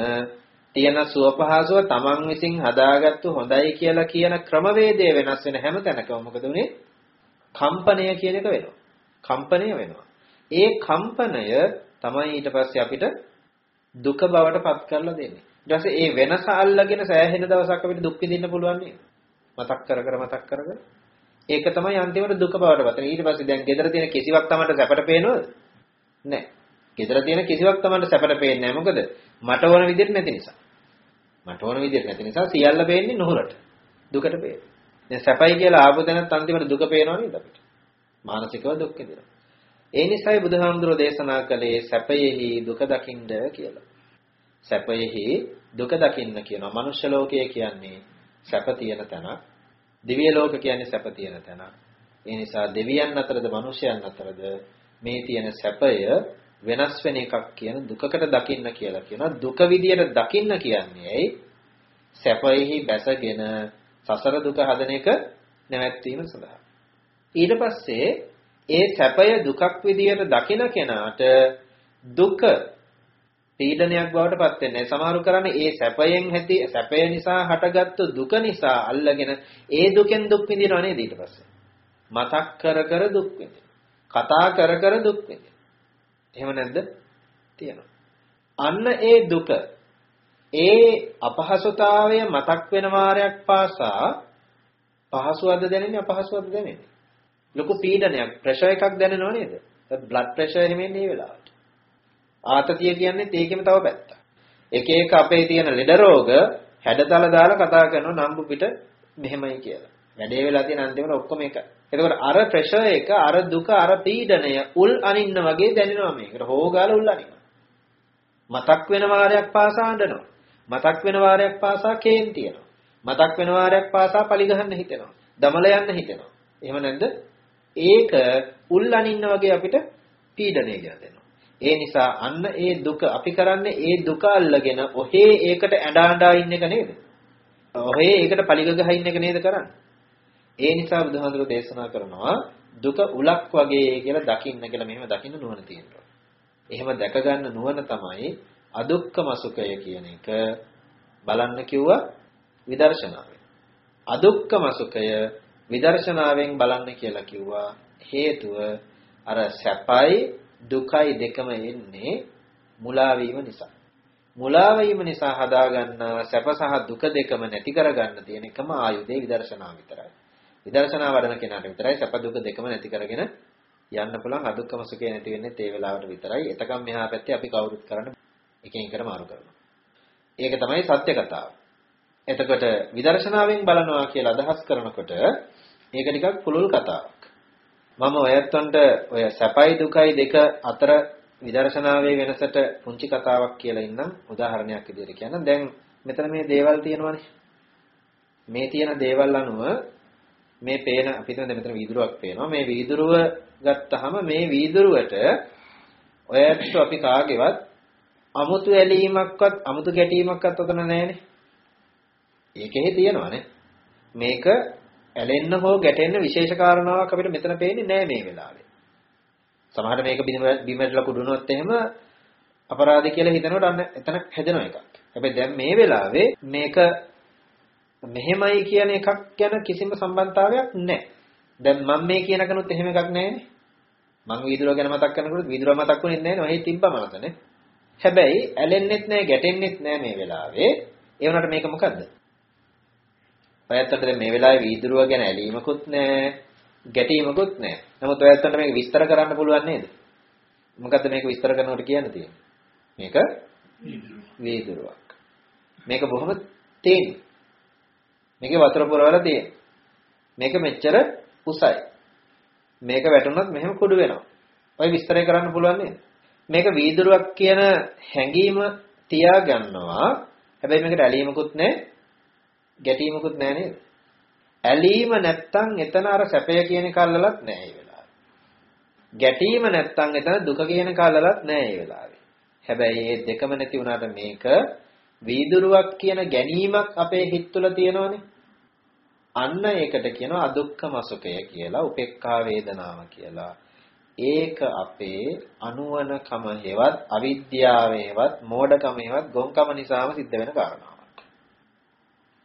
තියෙන සුවපහසුව Taman විසින් හදාගත්තු හොඳයි කියලා කියන ක්‍රමවේදය වෙනස් වෙන හැම තැනකම මොකද උනේ? කම්පනය කියන එක වෙනවා. කම්පනය වෙනවා. ඒ කම්පනය තමයි ඊට පස්සේ අපිට දුක බවට පත් කරලා දෙන්නේ. ඊට පස්සේ ඒ වෙනස අල්ලගෙන සෑහෙන දවසක් අපිට දුක් විඳින්න පුළුවන් නේද? මතක් කර කර මතක් කර කර. ඒක තමයි අන්තිමට දුක බවට පත් වෙන්නේ. ඊට පස්සේ දැන් gedara තියෙන කිසිවක් තමයි සැපට පේනවද? නැහැ. gedara තියෙන කිසිවක් තමයි සැපට පේන්නේ නැහැ. මොකද? මට ඕන විදිහට නැති නිසා. මට ඕන විදිහට නැති නිසා සියල්ල පේන්නේ නොහොරට. දුකට පේන්නේ. දැන් සැපයි කියලා ආපු දැනත් අන්තිමට දුක පේනව නේද අපිට? මානසිකව දුක් විඳිනවා. ඒ නිසායි බුදුහාමුදුරෝ දේශනා කළේ සැපයෙහි දුක දකින්න කියලා. සැපයෙහි දුක දකින්න කියනවා. මනුෂ්‍ය ලෝකය කියන්නේ සැප තියෙන තැනක්. දිව්‍ය ලෝක කියන්නේ සැප තියෙන තැනක්. ඒ නිසා දෙවියන් අතරද මනුෂ්‍යයන් අතරද මේ තියෙන සැපය වෙනස් වෙන එකක් කියන දුකකට දකින්න කියලා කියනවා. දුක විදියට දකින්න කියන්නේ ඇයි? සැපයෙහි බැසගෙන සසර දුක හදන එක නැවැත්වීම සඳහා. ඊට පස්සේ ඒ සැපය දුකක් විදියට දකින කෙනාට දුක පීඩනයක් බවට පත් වෙන්නේ. සමහරු කරන්නේ ඒ සැපයෙන් ඇති සැපය නිසා හටගත්තු දුක නිසා අල්ලගෙන ඒ දුකෙන් දුක් විඳිනව නේද ඊට පස්සේ. මතක් කර කර දුක් විඳින. කතා කර කර දුක් විඳින. එහෙම නැද්ද? තියෙනවා. අන්න ඒ දුක ඒ අපහසුතාවය මතක් වෙන වාරයක් පාසා පහසුවද දැනෙන්නේ අපහසුවද දැනෙන්නේ? ලොකු පීඩනයක් ප්‍රෙෂර් එකක් දැනෙනව නේද? බ්ලඩ් ප්‍රෙෂර් එහෙම එන්නේ මේ වෙලාවට. ආතතිය කියන්නේ ඒකෙම තව පැත්තක්. එක එක අපේ තියෙන ලෙඩ රෝග හැඩතල දාලා කතා කරනවා නම්බු පිට මෙහෙමයි කියලා. වැඩේ වෙලා තියෙන අන්තිමට ඔක්කොම එක. එතකොට අර ප්‍රෙෂර් එක අර දුක අර පීඩනය උල් අනින්න වගේ දැනෙනවා මේකට. හොෝගාලා උල් අනිනවා. මතක් වෙන වාරයක් පාසා අඬනවා. මතක් වෙන වාරයක් පාසා කේන්ති යනවා. මතක් වෙන වාරයක් පාසා පලි ගහන්න හිතෙනවා. දමල යන්න හිතෙනවා. එහෙම නැද්ද? ඒක උල් අනින්න වගේ අපිට පීඩනය ගෙන දෙනවා. ඒ නිසා අන්න ඒ දුක අපි කරන්නේ ඒ දුක අල්ලගෙන ඔහේ ඒකට ඇඬ අඬා ඉන්න එක නේද? ඔහේ ඒකට පලිග ගහ ඉන්න එක නේද කරන්නේ? ඒ නිසා බුදුහාමුදුරුවෝ දේශනා කරනවා දුක උලක් වගේ කියලා දකින්න කියලා මෙහෙම දකින්න නුවණ තියෙනවා. එහෙම දැක ගන්න නුවණ තමයි අදුක්කම සුඛය කියන එක බලන්න කිව්වා විදර්ශනාවෙන්. අදුක්කම සුඛය විදර්ශනාවෙන් බලන්න කියලා කිව්වා හේතුව අර සැපයි දුකයි දෙකම එන්නේ මුලා වීම නිසා. මුලා වීම නිසා හදාගන්න සැප සහ දුක දෙකම නැති කරගන්න තියෙන එකම ආයුධය විදර්ශනාව විතරයි. විදර්ශනා වඩන කෙනාට විතරයි සැප දුක දෙකම නැති කරගෙන යන්න පුළුවන් අදුක්කම සුඛය නැති වෙන්නේ ඒ වෙලාවට විතරයි. එතකම් මෙහා පැත්තේ අපි කවුරුත් කරන්න එකින් එකට මාරු කරනවා. ඒක තමයි සත්‍ය කතාව. එතකොට විදර්ශනාවෙන් බලනවා කියලා අදහස් කරනකොට ඒක ටිකක් පුළුල් කතාවක්. මම ඔයත්තන්ට ඔය සැපයි දුකයි දෙක අතර විදර්ශනාවේ වෙනසට පුංචි කතාවක් කියලා ඉන්නම් උදාහරණයක් විදිහට කියන්න. දැන් මෙතන මේ දේවල් තියෙනවානේ. මේ තියෙන දේවල් අනුව මේ පේන අපි හිතන මෙතන වීදුරුවක් පේනවා. මේ වීදුරුව ගත්තාම මේ වීදුරුවට ඔයත් අපි කාගේවත් අමුතු ඇලීමක්වත් අමුතු ගැටීමක්වත් උතන නැහැනේ. ඒකෙහි තියෙනවානේ. මේක ඇලෙන්න හෝ ගැටෙන්න විශේෂ කාරණාවක් අපිට මෙතන පේන්නේ නැහැ මේ වෙලාවේ. සමහර මේක බිමටලා කුඩුනොත් එහෙම අපරාධ කියලා හිතනකොට අන්න එතන හැදෙන එකක්. හැබැයි දැන් මේ වෙලාවේ මේක මෙහෙමයි කියන එකක් ගැන කිසිම සම්බන්ධතාවයක් නැහැ. දැන් මම මේ කියන කනුත් එහෙම එකක් නැහැනේ. මං වීදුරුව ගැන මතක් කරනකොට වීදුරුව මතක් වුණේ නැහැ නේ. ඔහේ තිබ්බම මතනේ. හැබැයි ඇලෙන්නෙත් නැහැ ගැටෙන්නෙත් නැහැ මේ වෙලාවේ. ඒ වුණාට මේක මොකද්ද? ඔයත්තට දැන් මේ වෙලාවේ වීදුරුව ගැන ඇලීමකුත් නැහැ, ගැටීමකුත් නැහැ. නමුත් ඔයත්තට මේක විස්තර කරන්න පුළුවන් නේද? මොකද්ද මේක විස්තර කරනකොට කියන්න තියෙන්නේ? මේක වීදුරුවක්. මේක බොහොම තේන්. මේකේ වතුර පුරවලා තියෙන. මේක මෙච්චර උසයි. මේක වැටුණොත් මෙහෙම කුඩු වෙනවා. ඔය විස්තරය කරන්න පුළුවන් නේද? මේක වීදුරුවක් කියන හැඟීම තියා ගන්නවා. හැබැයි මේකට ඇලීමකුත් නැහැ, ගැටීමකුත් නැහැ නේද? ඇලීම නැත්තම් එතන අර සැපය කියන කල්ලලත් නැහැ ඒ වෙලාවේ. ගැටීම නැත්තම් එතන දුක කියන කල්ලලත් නැහැ ඒ වෙලාවේ. හැබැයි මේ දෙකම නැති වුණාට මේක වීදුරුවක් කියන ගැනීමක් අපේ හිත තුළ තියෙනවනේ. අන්න ඒකට කියනවා අදුක්ඛම සුඛය කියලා, උපේක්ඛා වේදනාව කියලා. ඒක අපේ අනුවනකම හේවත් අවිද්‍යාවේවත් මෝඩකමේවත් ගොංකම නිසාම සිද්ධ වෙන කාරණාවක්.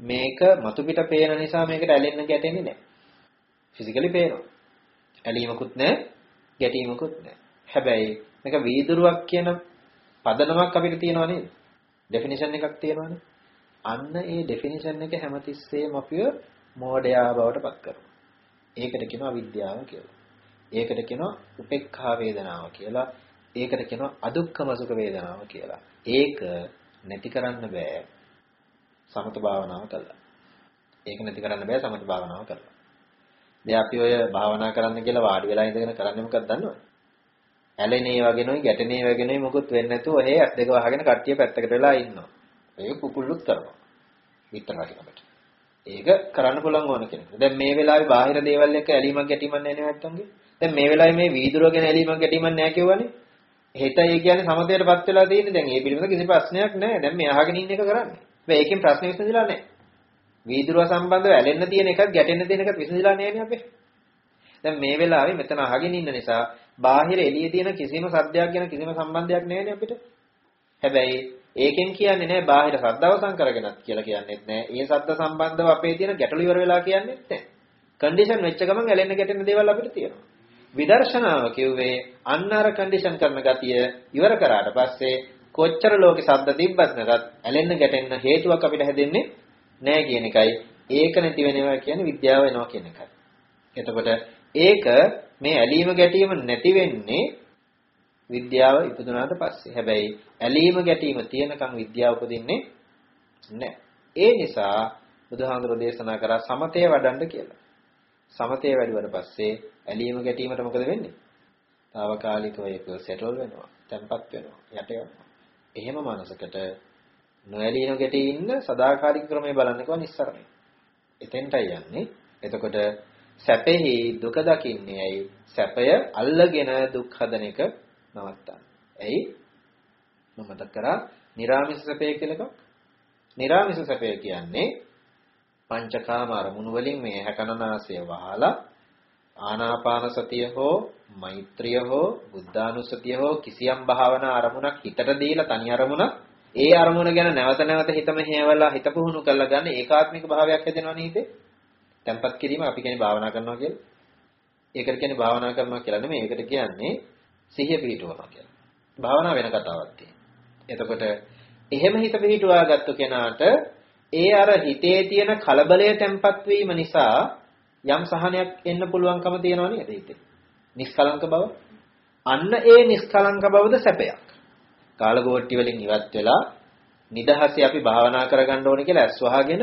මේක මතු පිට පේන නිසා මේකට ඇලෙන්න ගැටෙන්නේ නැහැ. ෆිසිකලි පේනවා. ඇලීමකුත් නැහැ, ගැටීමකුත් නැහැ. හැබැයි මේක වීදුරුවක් කියන පදනමක් අපිට තියෙනවා නේද? ඩෙෆිනිෂන් එකක් තියෙනවානේ. අන්න ඒ ඩෙෆිනිෂන් එක හැමතිස්සෙම අපිව මෝඩයා බවට පත් කරනවා. ඒකට කියනවා විද්‍යාව කියලා. ඒකට කියනවා උපේක්ඛා වේදනාව කියලා. ඒකට කියනවා අදුක්ඛම සුඛ වේදනාව කියලා. ඒක නැති කරන්න බෑ සමත භාවනාව කළා. ඒක නැති කරන්න බෑ සමත භාවනාව කළා. දැන් අපි ඔය භාවනා කරන්න කියලා වාඩි වෙලා ඉඳගෙන කරන්නේ මොකක්ද දන්නවද? ඇලෙනේ වගේනොයි ගැටෙනේ වගේනොයි මොකුත් වෙන්නේ නැතුව ඔහේ ඇස් දෙක වහගෙන කට්ටිය පැත්තකට වෙලා ඉන්නවා. ඒක කුකුල්ලුත් කරනවා. විතරයි අපිට. ඒක කරන්න පුළුවන් ඕන කෙනෙක්. දැන් මේ වෙලාවේ බාහිර දේවල් එක්ක ඇලීමක් ගැටීමක් නැහැ නැත්තම්ගේ. දැන් මේ වෙලාවේ මේ වීදුරුව ගැන ඇලීමක් ගැටීමක් නැහැ කියවනේ. හෙට ඒ කියන්නේ සමතේටපත් වෙලා තියෙන්නේ. දැන් ඒ පිළිබඳ කිසි ප්‍රශ්නයක් නැහැ. දැන් මේ අහගෙන ඉන්න එක කරන්නේ. හැබැයි ඒකෙන් ප්‍රශ්න විසඳිලා නැහැ. වීදුරුව සම්බන්ධව ඇලෙන්න තියෙන එකත් ගැටෙන්න තියෙන එකත් විසඳිලා නැහැනේ අපේ. දැන් මේ වෙලාවේ මෙතන අහගෙන ඉන්න නිසා බාහිර එළියේ තියෙන කිසිම සද්දයක් ගැන කිසිම සම්බන්ධයක් නැහැනේ අපිට. හැබැයි ඒකෙන් කියන්නේ නැහැ බාහිර ශබ්ද අවසන් කරගෙනත් කියලා කියන්නේත් නැහැ. ඒ ශබ්ද සම්බන්ධව අපේ තියෙන ගැටලු ඉවර වෙලා කියන්නේත් නැහැ. කන්ඩිෂන් වෙච්ච ගමන් ඇලෙන්න ගැටෙන්න දේවල් අපිට තියෙනවා. විදර්ශනාව කිව්වේ අන්න අර කන්ඩිෂන් කරන ගතිය ඉවර කරාට පස්සේ කොච්චර ලෝකේ ශබ්ද තිබ්බත් නැතත් ඇලෙන්න ගැටෙන්න හේතුවක් අපිට හැදෙන්නේ නැහැ කියන එකයි. ඒක නැති වෙනවා කියන්නේ විද්‍යාව වෙනවා කියන එකයි. එතකොට ඒක මේ ඇලීම ගැටීම නැති වෙන්නේ විද්‍යාව ඉපදුනාට පස්සේ. හැබැයි ඇලීම ගැටීම තියෙනකන් විද්‍යාව උපදින්නේ නැහැ. ඒ නිසා බුදුහාමුදුරෝ දේශනා කරා සමතේ වඩන්න කියලා. සමතේ වැඩුවට පස්සේ ඇලීම ගැටීමට මොකද වෙන්නේ? తాවකාලිකව ඒක සෙටල් වෙනවා, තැම්පත් වෙනවා, යට යනවා. එහෙම මනසකට නොඇලී නොගැටී ඉන්න සදාකාලික ක්‍රමයේ බලන්නකව නිස්සරණය. එතෙන්ටයි යන්නේ. එතකොට සැපෙහි දුක දකින්නේ ඇයි? සැපය අල්ලගෙන දුක් හදන එක නවත්තන්න. ඇයි? මම මතක් කරා නිර්ාමිස සැපය කියලා එකක්. නිර්ාමිස සැපය කියන්නේ පංචකාම අරමුණු වලින් මේ හැකනනාසය වහලා ආනාපාන සතිය හෝ මෛත්‍රිය හෝ බුද්ධානුස්සතිය හෝ කිසියම් භාවනා අරමුණක් හිතට දීලා තනි අරමුණක් ඒ අරමුණ ගැන නැවත නැවත හිතම හේවලා හිත පුහුණු කරලා ගන්න ඒකාත්මික භාවයක් හැදෙනවනේ හිතේ. tempat කිරීම අපි කියන්නේ භාවනා කරනවා කියලා. ඒකට කියන්නේ භාවනා කරනවා කියලා නෙමෙයි. ඒකට කියන්නේ සිහිය පිහිටුවනවා කියලා. භාවනා වෙන කතාවක් තියෙනවා. එතකොට එහෙම හිත පිහිටුවා ගත්ත කෙනාට ඒ අර හිතේ තියෙන කලබලය tempat වීම නිසා යම් සහනයක් එන්න පුළුවන්කම තියෙනව නේද හිතේ? නිස්කලංක බව. අන්න ඒ නිස්කලංක බවද සැපයක්. කාලගෝට්ටි වලින් ඉවත් වෙලා නිදහසේ අපි භාවනා කරගන්න ඕනේ කියලා ඇස් වහගෙන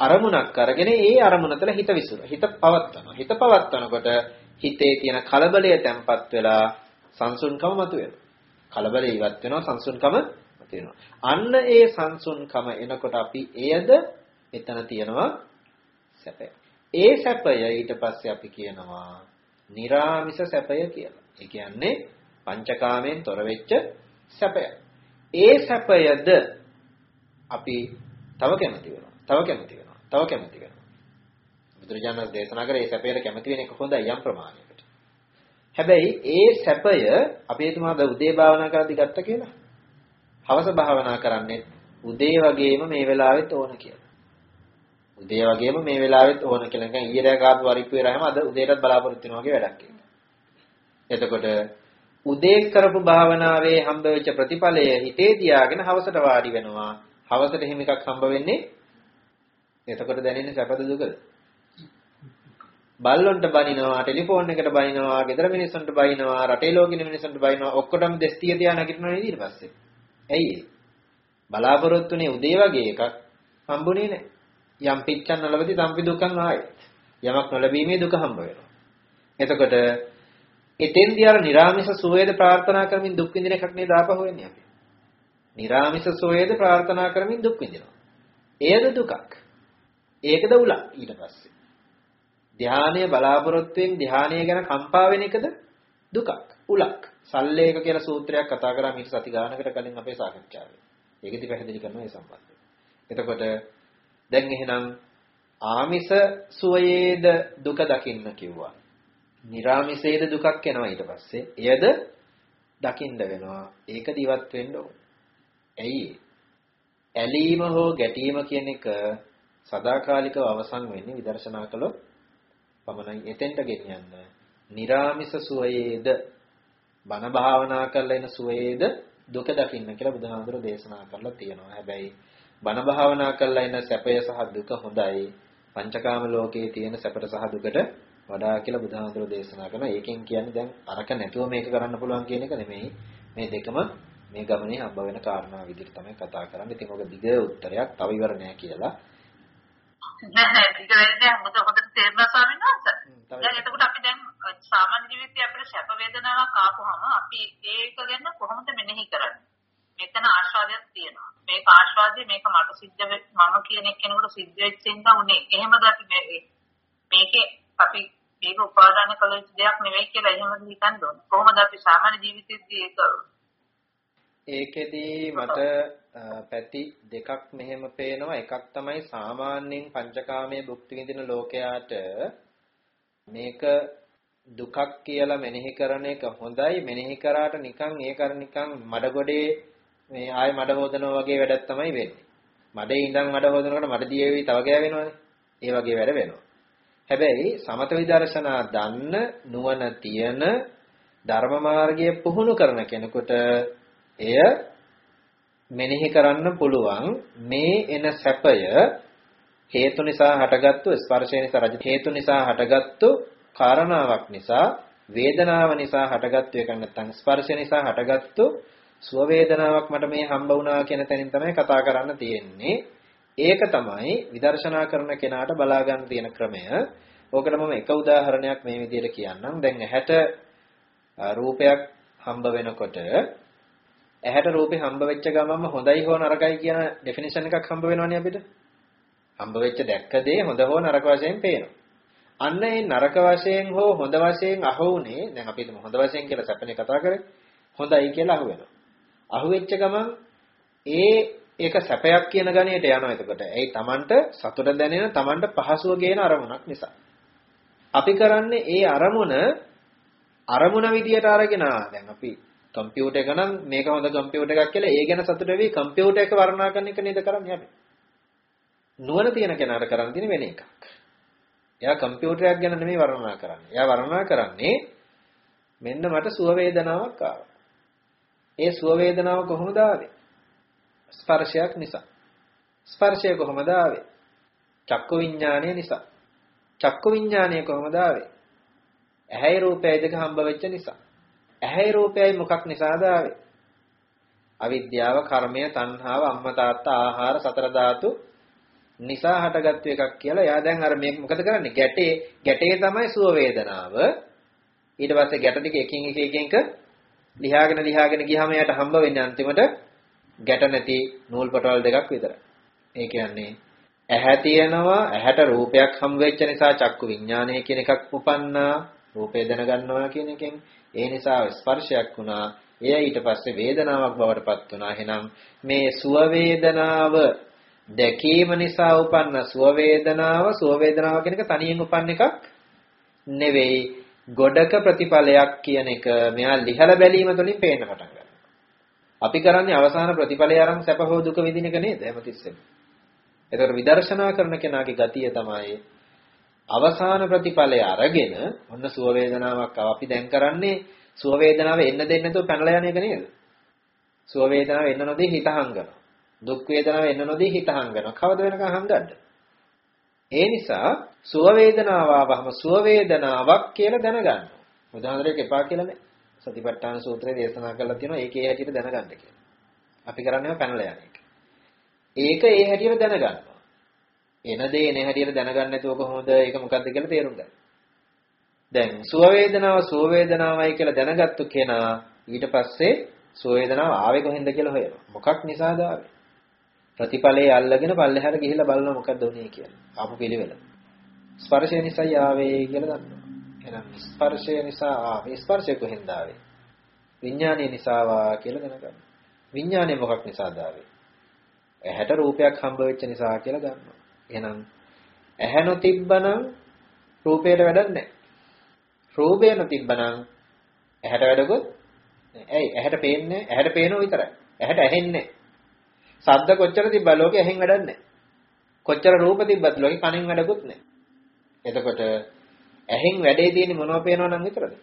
අරමුණක් අරගෙන ඒ අරමුණ තුළ හිත විසිර. හිත පවත්වනවා. හිත පවත්වනකොට හිතේ තියෙන කලබලය තැම්පත් වෙලා සංසුන්කම මතුවෙනවා. කලබලය ඉවත් වෙනවා සංසුන්කම මතුවෙනවා. අන්න ඒ සංසුන්කම එනකොට අපි එයද එතන තියෙනවා සැපය. ඒ සැපය ඊට පස්සේ අපි කියනවා निराமிස සැපය කියලා. ඒ කියන්නේ පංචකාමයෙන් තොර වෙච්ච සැපය. ඒ සැපයද අපි තව කැමති වෙනවා. තව කැමති වෙනවා. තව කැමති වෙනවා. බුදුරජාණන් දේශනා කරේ සැපයට කැමති වෙන එක හොඳයි යම් ප්‍රමාණයකට. හැබැයි ඒ සැපය අපි එතුමාද උදේ භාවනා කරද්දි ගත්ත කියලා. හවස භාවනා කරන්නේ උදේ වගේම මේ වෙලාවෙත් ඕන කියලා. උදේ වගේම මේ වෙලාවෙත් ඕන කියලා. නිකන් ඊයේ රෑ කාපු වරිප්පු වෙලාවම අද උදේටත් බලාපොරොත්තු වෙනවා වගේ වැඩක් ඒක. එතකොට උදේ කරපු භාවනාවේ හම්බ වෙච්ච ප්‍රතිඵලය හිතේ තියාගෙන හවසට වාඩි වෙනවා. හවසට එහෙම එකක් හම්බ වෙන්නේ එතකොට දැනෙන්නේ සැපද දුකද? බල්ලොන්ට බනිනවා, ටෙලිෆෝන් එකට බනිනවා, ගෙදර මිනිස්සුන්ට බනිනවා, රටේ ලෝකෙන මිනිස්සුන්ට බනිනවා, ඔක්කොටම දෙස්තිය තියා නැගිටිනවා නේද ඊට පස්සේ? ඇයි ඒ? බලාපොරොත්තුනේ උදේ වගේ එකක් හම්බුනේ නැහැ. යම් පිච්ඡන් නොලබති තම්පි දුක්ඛං ආය. යමක් නොලැබීමේ දුක හම්බ වෙනවා. එතකොට එතෙන්දී අර නිර්ාමිෂ සෝයේද ප්‍රාර්ථනා කරමින් දුක් විඳින එකක් නේද ආපහු වෙන්නේ අපි. නිර්ාමිෂ සෝයේද ප්‍රාර්ථනා කරමින් දුක් විඳිනවා. එයද දුකක්. ඒකද උලක් ඊට පස්සේ. ධානයේ බලාපොරොත්තුෙන් ධානය ගැන කම්පා වෙන එකද දුකක් උලක්. සල්ලේක කියලා සූත්‍රයක් කතා කරා මීට සති ගානකට කලින් අපේ සාකච්ඡාවේ. ඒකෙදි පැහැදිලි කරනවා මේ සම්බන්ධය. එතකොට දැන් එහෙනම් ආමිස සුවයේද දුක දකින්න කිව්වා. निराමිසේද දුකක් එනවා ඊට පස්සේ. එයද දකින්න වෙනවා. ඒක දිවත් වෙන්න ඕන. ඇයි? ඇලීම හෝ ගැටීම කියන එක සදාකාලිකව අවසන් වෙන්නේ විදර්ශනා කළොත් පමණයි. එතෙන්ට ගෙනියන්න. निराමිස සුවයේද බණ භාවනා කරලා එන සුවයේද දුක දකින්න කියලා බුදුහාමුදුරෝ දේශනා කරලා තියෙනවා. හැබැයි බණ භාවනා කරලා එන සැපය සහ දුක හොඳයි. පංචකාම ලෝකයේ තියෙන සැපට සහ දුකට වඩා කියලා බුදුහාමුදුරෝ දේශනා කරනවා. ඒකෙන් කියන්නේ දැන් අරක නැතුව මේක කරන්න පුළුවන් කියන එක නෙමෙයි. මේ දෙකම මේ ගමනේ හම්බ වෙන කාරණා විදිහට තමයි කතා කරන්නේ. ඉතින් ඔක දිග උත්තරයක් තව ඉවර නෑ කියලා. නෑ ටික වෙන්නේ හොඳ හොඳට තේරෙනවා ස්වාමීන් වහන්සේ. දැන් එතකොට අපි දැන් සාමාන්‍ය ජීවිතයේ අපිට සැප වේදනාවක් ආපුවම අපි ඒක ගැන කොහොමද මෙනෙහි කරන්නේ? මෙතන ආස්වාදයක් තියෙනවා. මේක ආස්වාදේ මේක මට සිද්ධ වෙච්ච මම කියන කෙනෙකුට සිද්ධ වෙච්ච නිසා උනේ. එහෙමද අපි මේ- මේකේ අපි මේක උපාදාන කළ යුතු දෙයක් නෙවෙයි කියලා එහෙමද හිතන්න ඕන. කොහොමද අපි සාමාන්‍ය ජීවිතයේදී ඒක ඒකෙදි මට අ, පැති දෙකක් මෙහෙම පේනවා එකක් තමයි සාමාන්‍යයෙන් පංචකාමයේ භුක්ති විඳින ලෝකයාට මේක දුකක් කියලා මෙනෙහි කරන එක හොඳයි මෙනෙහි කරාට නිකන් ඒක අර නිකන් මඩගොඩේ මේ ආය මඩ හොදනවා වගේ වැඩක් තමයි වෙන්නේ. මඩේ ඉඳන් මඩ හොදනකොට මඩ දියේවි තව ගෑවෙනවනේ. ඒ වගේ වැඩ වෙනවා. හැබැයි සමත විදර්ශනා දන්න නුවණ තියෙන ධර්ම මාර්ගයේ පුහුණු කරන කෙනෙකුට එය මෙනෙහි කරන්න පුළුවන්. මේ එන සැපය හේතු නිසා හටගත්තු ස්පර්ශය නිසා රජ හේතු නිසා හටගත්තු කාරණාවක් නිසා වේදනාව නිසා හටගත්තු එක නැත්නම් ස්පර්ශය නිසා හටගත්තු සුව වේදනාවක් මට මේ හම්බ වුණා කියන තැනින් තමයි කතා කරන්න තියෙන්නේ ඒක තමයි විදර්ශනා කරන කෙනාට බලා ගන්න තියෙන ක්‍රමය ඕකට මම එක උදාහරණයක් මේ විදිහට කියන්නම් දැන් ඇහැට රූපයක් හම්බ වෙනකොට ඇහැට රූපේ හම්බ වෙච්ච ගමන්ම හොඳයි හෝ නරකයි කියන ඩෙෆිනිෂන් එකක් හම්බ වෙනවනේ අපිට. හම්බ වෙච්ච දැක්ක දේ හොඳ හෝ නරක වශයෙන් පේනවා. අන්න ඒ නරක වශයෙන් හෝ හොඳ වශයෙන් අහුුනේ දැන් අපි හිතමු හොඳ වශයෙන් කියලා සැපනේ කතා කරේ. හොඳයි කියලා අහුවෙනවා. අහුවෙච්ච ගමන් ඒ ඒක සැපයක් කියන ගණයට යනවා එතකොට. ඒයි Tamanට සතුට දැනෙන Tamanට පහසුව ගේන අරමුණක් නිසා. අපි කරන්නේ ඒ අරමුණ අරමුණ විදියට අරගෙන දැන් අපි කම්පියුටර් එක නම් මේක හොඳ කම්පියුටර් එකක් කියලා ඒ ගැන සතුට වෙවි කම්පියුටර් එක වර්ණනා කරන එක නේද කරන්නේ අපි. නුවණ තියෙන කෙනාට කරන්න තියෙන වෙන එකක්. එයා කම්පියුටරයක් ගැන නෙමෙයි වර්ණනා කරන්නේ. එයා වර්ණනා කරන්නේ මෙන්න මට සුව වේදනාවක් ආවා. ඒ සුව වේදනාව කොහොමද ආවේ? ස්පර්ශයක් නිසා. ස්පර්ශය කොහොමද ආවේ? චක්කු විඥානය නිසා. චක්කු විඥානය කොහොමද ආවේ? ඇහැයි රූපයයි දෙක හම්බ වෙච්ච නිසා. ඇහැයි රූපයයි මොකක් නිසාද ආවේ? අවිද්‍යාව, කර්මය, තණ්හාව, අම්මා තාත්තා, ආහාර, සතර ධාතු නිසා හටගත්තු එකක් කියලා. එයා දැන් අර මේක මොකද කරන්නේ? ගැටේ ගැටේ තමයි සුව වේදනාව. ඊට පස්සේ ගැට ටික එකින් එක එකින් එක ලිහාගෙන ලිහාගෙන ගියාම එයාට හම්බ වෙන්නේ අන්තිමට ගැට නැති නූල් පටවල් දෙකක් විතරයි. ඒ කියන්නේ ඇහැ තියෙනවා ඇහැට රූපයක් හම් වෙච්ච නිසා චක්කු විඥානය කියන එකක් උපන්නා රූපය දැනගන්නවා කියන එකෙන්. ඒ නිසා ස්පර්ශයක් වුණා. එය ඊට පස්සේ වේදනාවක් බවට පත් වුණා. එහෙනම් මේ සුව වේදනාව දැකීම නිසා උපන්න. සුව වේදනාව සුව වේදනාව කියන එක තනියෙන් උපන්න එකක් නෙවෙයි. ගොඩක ප්‍රතිඵලයක් කියන එක මෙයා ලිහලා බැලීම තුළින් පේන්න පටන් ගන්නවා අපි කරන්නේ අවසාන ප්‍රතිඵලය අරන් සැප හෝ දුක විඳින එක නේද හැමතිස්සෙම එතකොට විදර්ශනා කරන කෙනාගේ ගතිය තමයි අවසාන ප්‍රතිඵලය අරගෙන ඔන්න සුව වේදනාවක් ආව. අපි දැන් කරන්නේ සුව වේදනාව එන්න දෙන්නේ නැතුව පැනලා යන එක නේද? සුව වේදනාව එන්න නොදී හිත හංගනවා. දුක් වේදනාව එන්න නොදී හිත හංගනවා. කවද වෙනකන් හංගන්නද? ඒ නිසා සුව වේදනාව ආවම සුව වේදනාවක් කියලා දැනගන්න. උදාහරණයක් එපා කියලා නෑ. සතිපට්ඨාන සූත්‍රයේ දේශනා කරලා තියෙනවා ඒකේ හැටියට දැනගන්න කියලා. අපි කරන්නේ පැනලා යන එක. ඒක ඒ හැටියට දැනගන්නවා. එන දේ එන හැටියට දැනගන්න නැතුව කොහොමද ඒක මොකද්ද කියලා තේරුම් ගන්න. දැන් සුව වේදනාව සුව වේදනාවයි කියලා දැනගත්තු කෙනා ඊට පස්සේ සුව වේදනාව ආවේ කොහෙන්ද කියලා හොයනවා. මොකක් නිසාද ආවේ? ප්‍රතිඵලයේ අල්ලගෙන පල්ලෙහාට ගිහිල්ලා බලනවා මොකද්ද උනේ කියලා. ආපු පිළිවෙල. ස්පර්ශය නිසායි ආවේ කියලා දන්නවා. එහෙනම් ස්පර්ශය නිසා ආවේ ස්පර්ශය කොහෙන්ද ආවේ? විඥානය නිසා ආවා කියලා දැනගන්න. විඥානය මොකක් නිසාද ආවේ? ඇහැට රූපයක් හම්බ වෙච්ච නිසා කියලා ගන්නවා. එහෙනම් ඇහැ නොතිබ්බනම් රූපයට වැඩක් නැහැ. රූපය නොතිබ්බනම් ඇහැට වැඩකුත් ඇයි ඇහැට පේන්නේ ඇහැට පේනෝ විතරයි. ඇහැට ඇහෙන්නේ සද්ද කොච්චර තිබ්බා ලෝකෙ ඇහෙන් වැඩක් නැහැ. කොච්චර රූප තිබ්බත් ලෝකෙ කනෙන් වැඩකුත් නැහැ. එතකොට ඇහෙන් වැඩේ තියෙන්නේ මොනව පේනව නම් විතරද?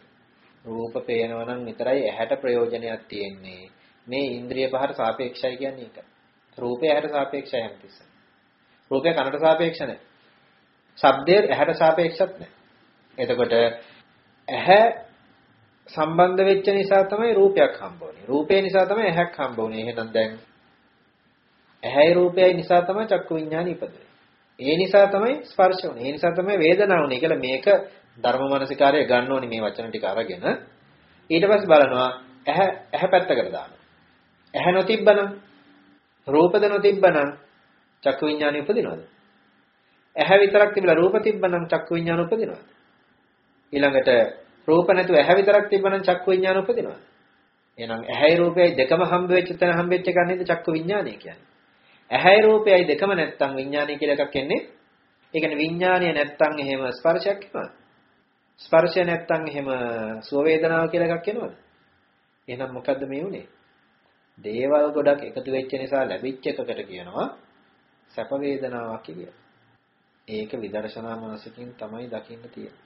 රූප පේනවා නම් විතරයි ඇහැට ප්‍රයෝජනයක් තියෙන්නේ. මේ ඉන්ද්‍රිය පහට සාපේක්ෂයි කියන්නේ ඒක. රූපය ඇහැට සාපේක්ෂයි හැමතිස්සෙම. රූපය කනට සාපේක්ෂ නැහැ. ශබ්දය ඇහැට සාපේක්ෂත් නැහැ. එතකොට ඇහැ සම්බන්ධ වෙච්ච නිසා තමයි රූපයක් හම්බ වුනේ. රූපය නිසා තමයි ඇහැක් හම්බ වුනේ. එහෙනම් දැන් ඇහැයි රූපයයි නිසා තමයි චක්කු විඥාන ඉපදුනේ. ඒ නිසා තමයි ස්පර්ශ වුනේ. ඒ නිසා තමයි වේදනාව වුනේ කියලා මේක ධර්ම මනසිකාරය ගන්න ඕනි මේ වචන ටික අරගෙන ඊට පස්සේ බලනවා ඇහැ ඇහැ පැත්තකට දානවා. ඇහැ නොතිබ්බනම් රූපද නොතිබ්බනම් චක්කු විඥානෙ උපදිනවද? ඇහැ විතරක් තිබිලා රූප තිබ්බනම් චක්කු විඥාන උපදිනවද? ඊළඟට රූප නැතුව ඇහැ විතරක් තිබ්බනම් චක්කු විඥාන උපදිනවද? එහෙනම් ඇහැයි රූපයයි දෙකම හම්බ වෙච්ච තැන හම්බෙච්ච එක නේද චක්කු විඥානය කියන්නේ. ඇහැයි රූපයයි දෙකම නැත්තම් විඥානය කියලා එකක් එන්නේ. ඒ කියන්නේ විඥානය නැත්තම් එහෙම ස්පර්ශයක් එනවද? ස්පර්ශය නැත්තම් එහෙම සුව වේදනාව කියලා එකක් එනවද? එහෙනම් මොකද්ද මේ උනේ? දේවල් ගොඩක් එකතු වෙච්ච නිසා ලැබිච්ච එකකට කියනවා සැප වේදනාවක් කියලා. ඒක විදර්ශනා මනසකින් තමයි දකින්න තියෙන්නේ.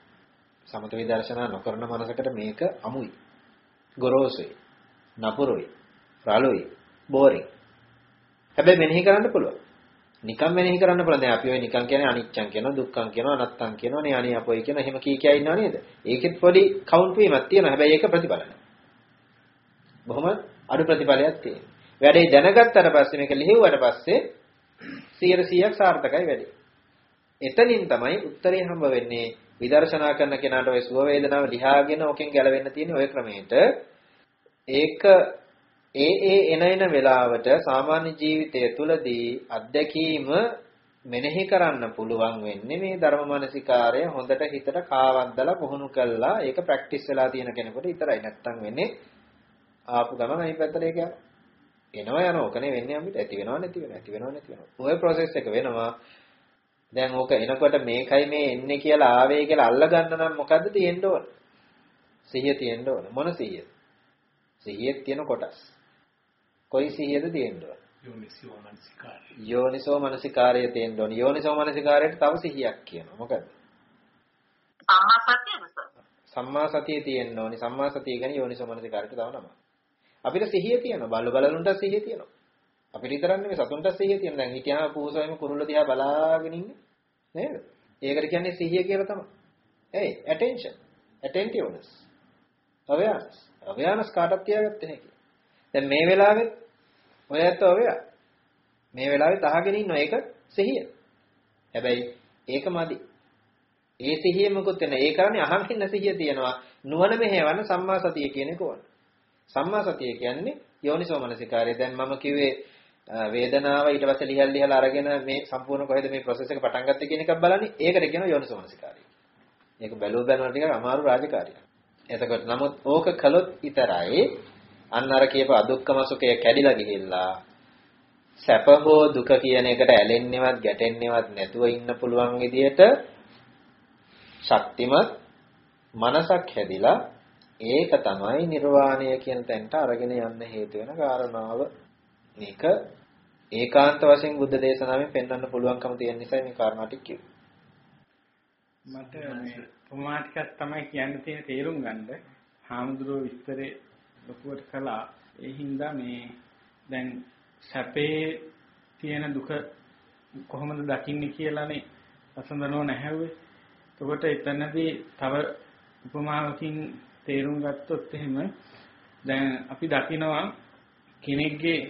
සමත විදර්ශනා නොකරන මනසකට මේක අමුයි. ගොරෝසුයි. නපුරුයි. රළුයි. බෝරින්. හැබැයි මෙනෙහි කරන්න පුළුවන්. නිකම් මෙනෙහි කරන්න පුළුවන්. දැන් අපි ඔය නිකම් කියන්නේ අනිච්චං කියනවා, දුක්ඛං කියනවා, අනත්තං කියනවා, නේ අනේ අපොයි කියන එහෙම කී කියා ඉන්නව නේද? ඒකෙත් පොඩි කවුන්ට් වීමක් තියෙනවා. හැබැයි ඒක ප්‍රතිඵල නැහැ. බොහොම අඩු ප්‍රතිඵලයක් තියෙනවා. වැඩේ දැනගත්තට පස්සේ මේක ලිහිව්වට පස්සේ 100%ක් සාර්ථකයි වැඩේ. එතනින් තමයි උත්තරේ හම්බ වෙන්නේ විදර්ශනා කරන කෙනාට ඔය සුව වේදනාව ලියාගෙන ඕකෙන් ගැලවෙන්න තියෙන ඔය ක්‍රමයට ඒක ඒ ඒ එන එන වෙලාවට සාමාන්‍ය ජීවිතය තුළදී අත්දැකීම මෙනෙහි කරන්න පුළුවන් වෙන්නේ මේ ධර්ම මානසිකාරය හොඳට හිතට කාවද්දලා පුහුණු කළා. ඒක ප්‍රැක්ටිස් වෙලා තියෙන කෙනෙකුට විතරයි නැත්තම් වෙන්නේ. ආපු ගමන් අනිත් පැත්තට ඒක එනවා යනවා. ඕකනේ වෙන්නේ අපිට. ඇති වෙනව නැති වෙනව ඇති වෙනව නැති වෙනව. ඔය process එක වෙනවා. දැන් ඕක එනකොට මේකයි මේ එන්නේ කියලා ආවේ කියලා අල්ලගන්න නම් මොකද්ද තියෙන්න ඕන? සිහිය තියෙන්න ඕන. මොන සිහිය? සිහියේ තියෙන කොටස්. කොයි සිහියද තියෙන්න ඕන? යෝනිසෝ මනසිකාරය. යෝනිසෝ මනසිකාරය තියෙන්න ඕන. යෝනිසෝ මනසිකාරයට තව සිහියක් කියනවා. මොකද? සම්මා සතියද සම්මා සතිය තියෙන්න ඕනි. සම්මා සතිය කියන්නේ යෝනිසෝ මනසිකාරයට තව නම. අපිට සිහිය තියෙනවා. බල්ල බලලුන්ට සිහිය තියෙනවා. අපිට විතරක් නෙමෙයි සතුන්ට සිහිය තියෙනවා. දැන් හිටියාම පූසවෙම කුරුල්ල දිහා බලාගෙන ඉන්නේ. නේද? ඒකට කියන්නේ සිහිය කියලා තමයි. hey attention attentiveness awareness awareness කාටත් තියාගත්ත හැකියි දැන් මේ වෙලාවෙත් ඔය ඇත්ත ඔය මේ වෙලාවෙත් අහගෙන ඉන්නවා ඒක සිහිය. හැබැයි ඒක මදි. ඒ සිහිය මොකොත් වෙන. ඒ කරන්නේ අහන් ඉන්න සිහිය තියෙනවා. නුවණ මෙහෙවන සම්මා සතිය කියන එක ඕන. සම්මා සතිය කියන්නේ යෝනිසෝ මනසිකාරය. දැන් මම කිව්වේ වේදනාව ඊට පස්සේ ලිහල් ලිහල් අරගෙන මේ සම්පූර්ණ කොහෙද මේ process එක පටන් ගත්තේ කියන එකක් බලන්නේ. ඒකට කියනවා යෝනිසෝ මනසිකාරය. මේක බැලුව බැලුවා ටිකක් අමාරු රාජකාරියක්. එතකොට නමුත් ඕක කළොත් විතරයි අන්න අර කියපු අදුක්කම සුඛය කැඩිලා ගිහිල්ලා සැප හෝ දුක කියන එකට ඇලෙන්නේවත් ගැටෙන්නේවත් නැතුව ඉන්න පුළුවන් විදියට ශක්තිමත් මනසක් හැදිලා ඒක තමයි නිර්වාණය කියන තැනට අරගෙන යන්න හේතු වෙන කාරණාව. මේක ඒකාන්ත වශයෙන් බුද්ධ දේශනාවෙන් පෙන්වන්න පුළුවන්කම තියෙන නිසා මේ කාරණා ටික කිව්වා. මට මේ උපමා ටිකක් තමයි කියන්න තියෙන තේරුම් ගන්න. හාමුදුරුවෝ විස්තරේ ලොකුවට කළා. ඒ හින්දා මේ දැන් සැපේ තියෙන දුක කොහොමද දකින්නේ කියලානේ වසඳනෝ නැහැවේ. එතකොට එතනදී තව උපමාවකින් තේරුම් ගත්තොත් එහෙම දැන් අපි දකිනවා කෙනෙක්ගේ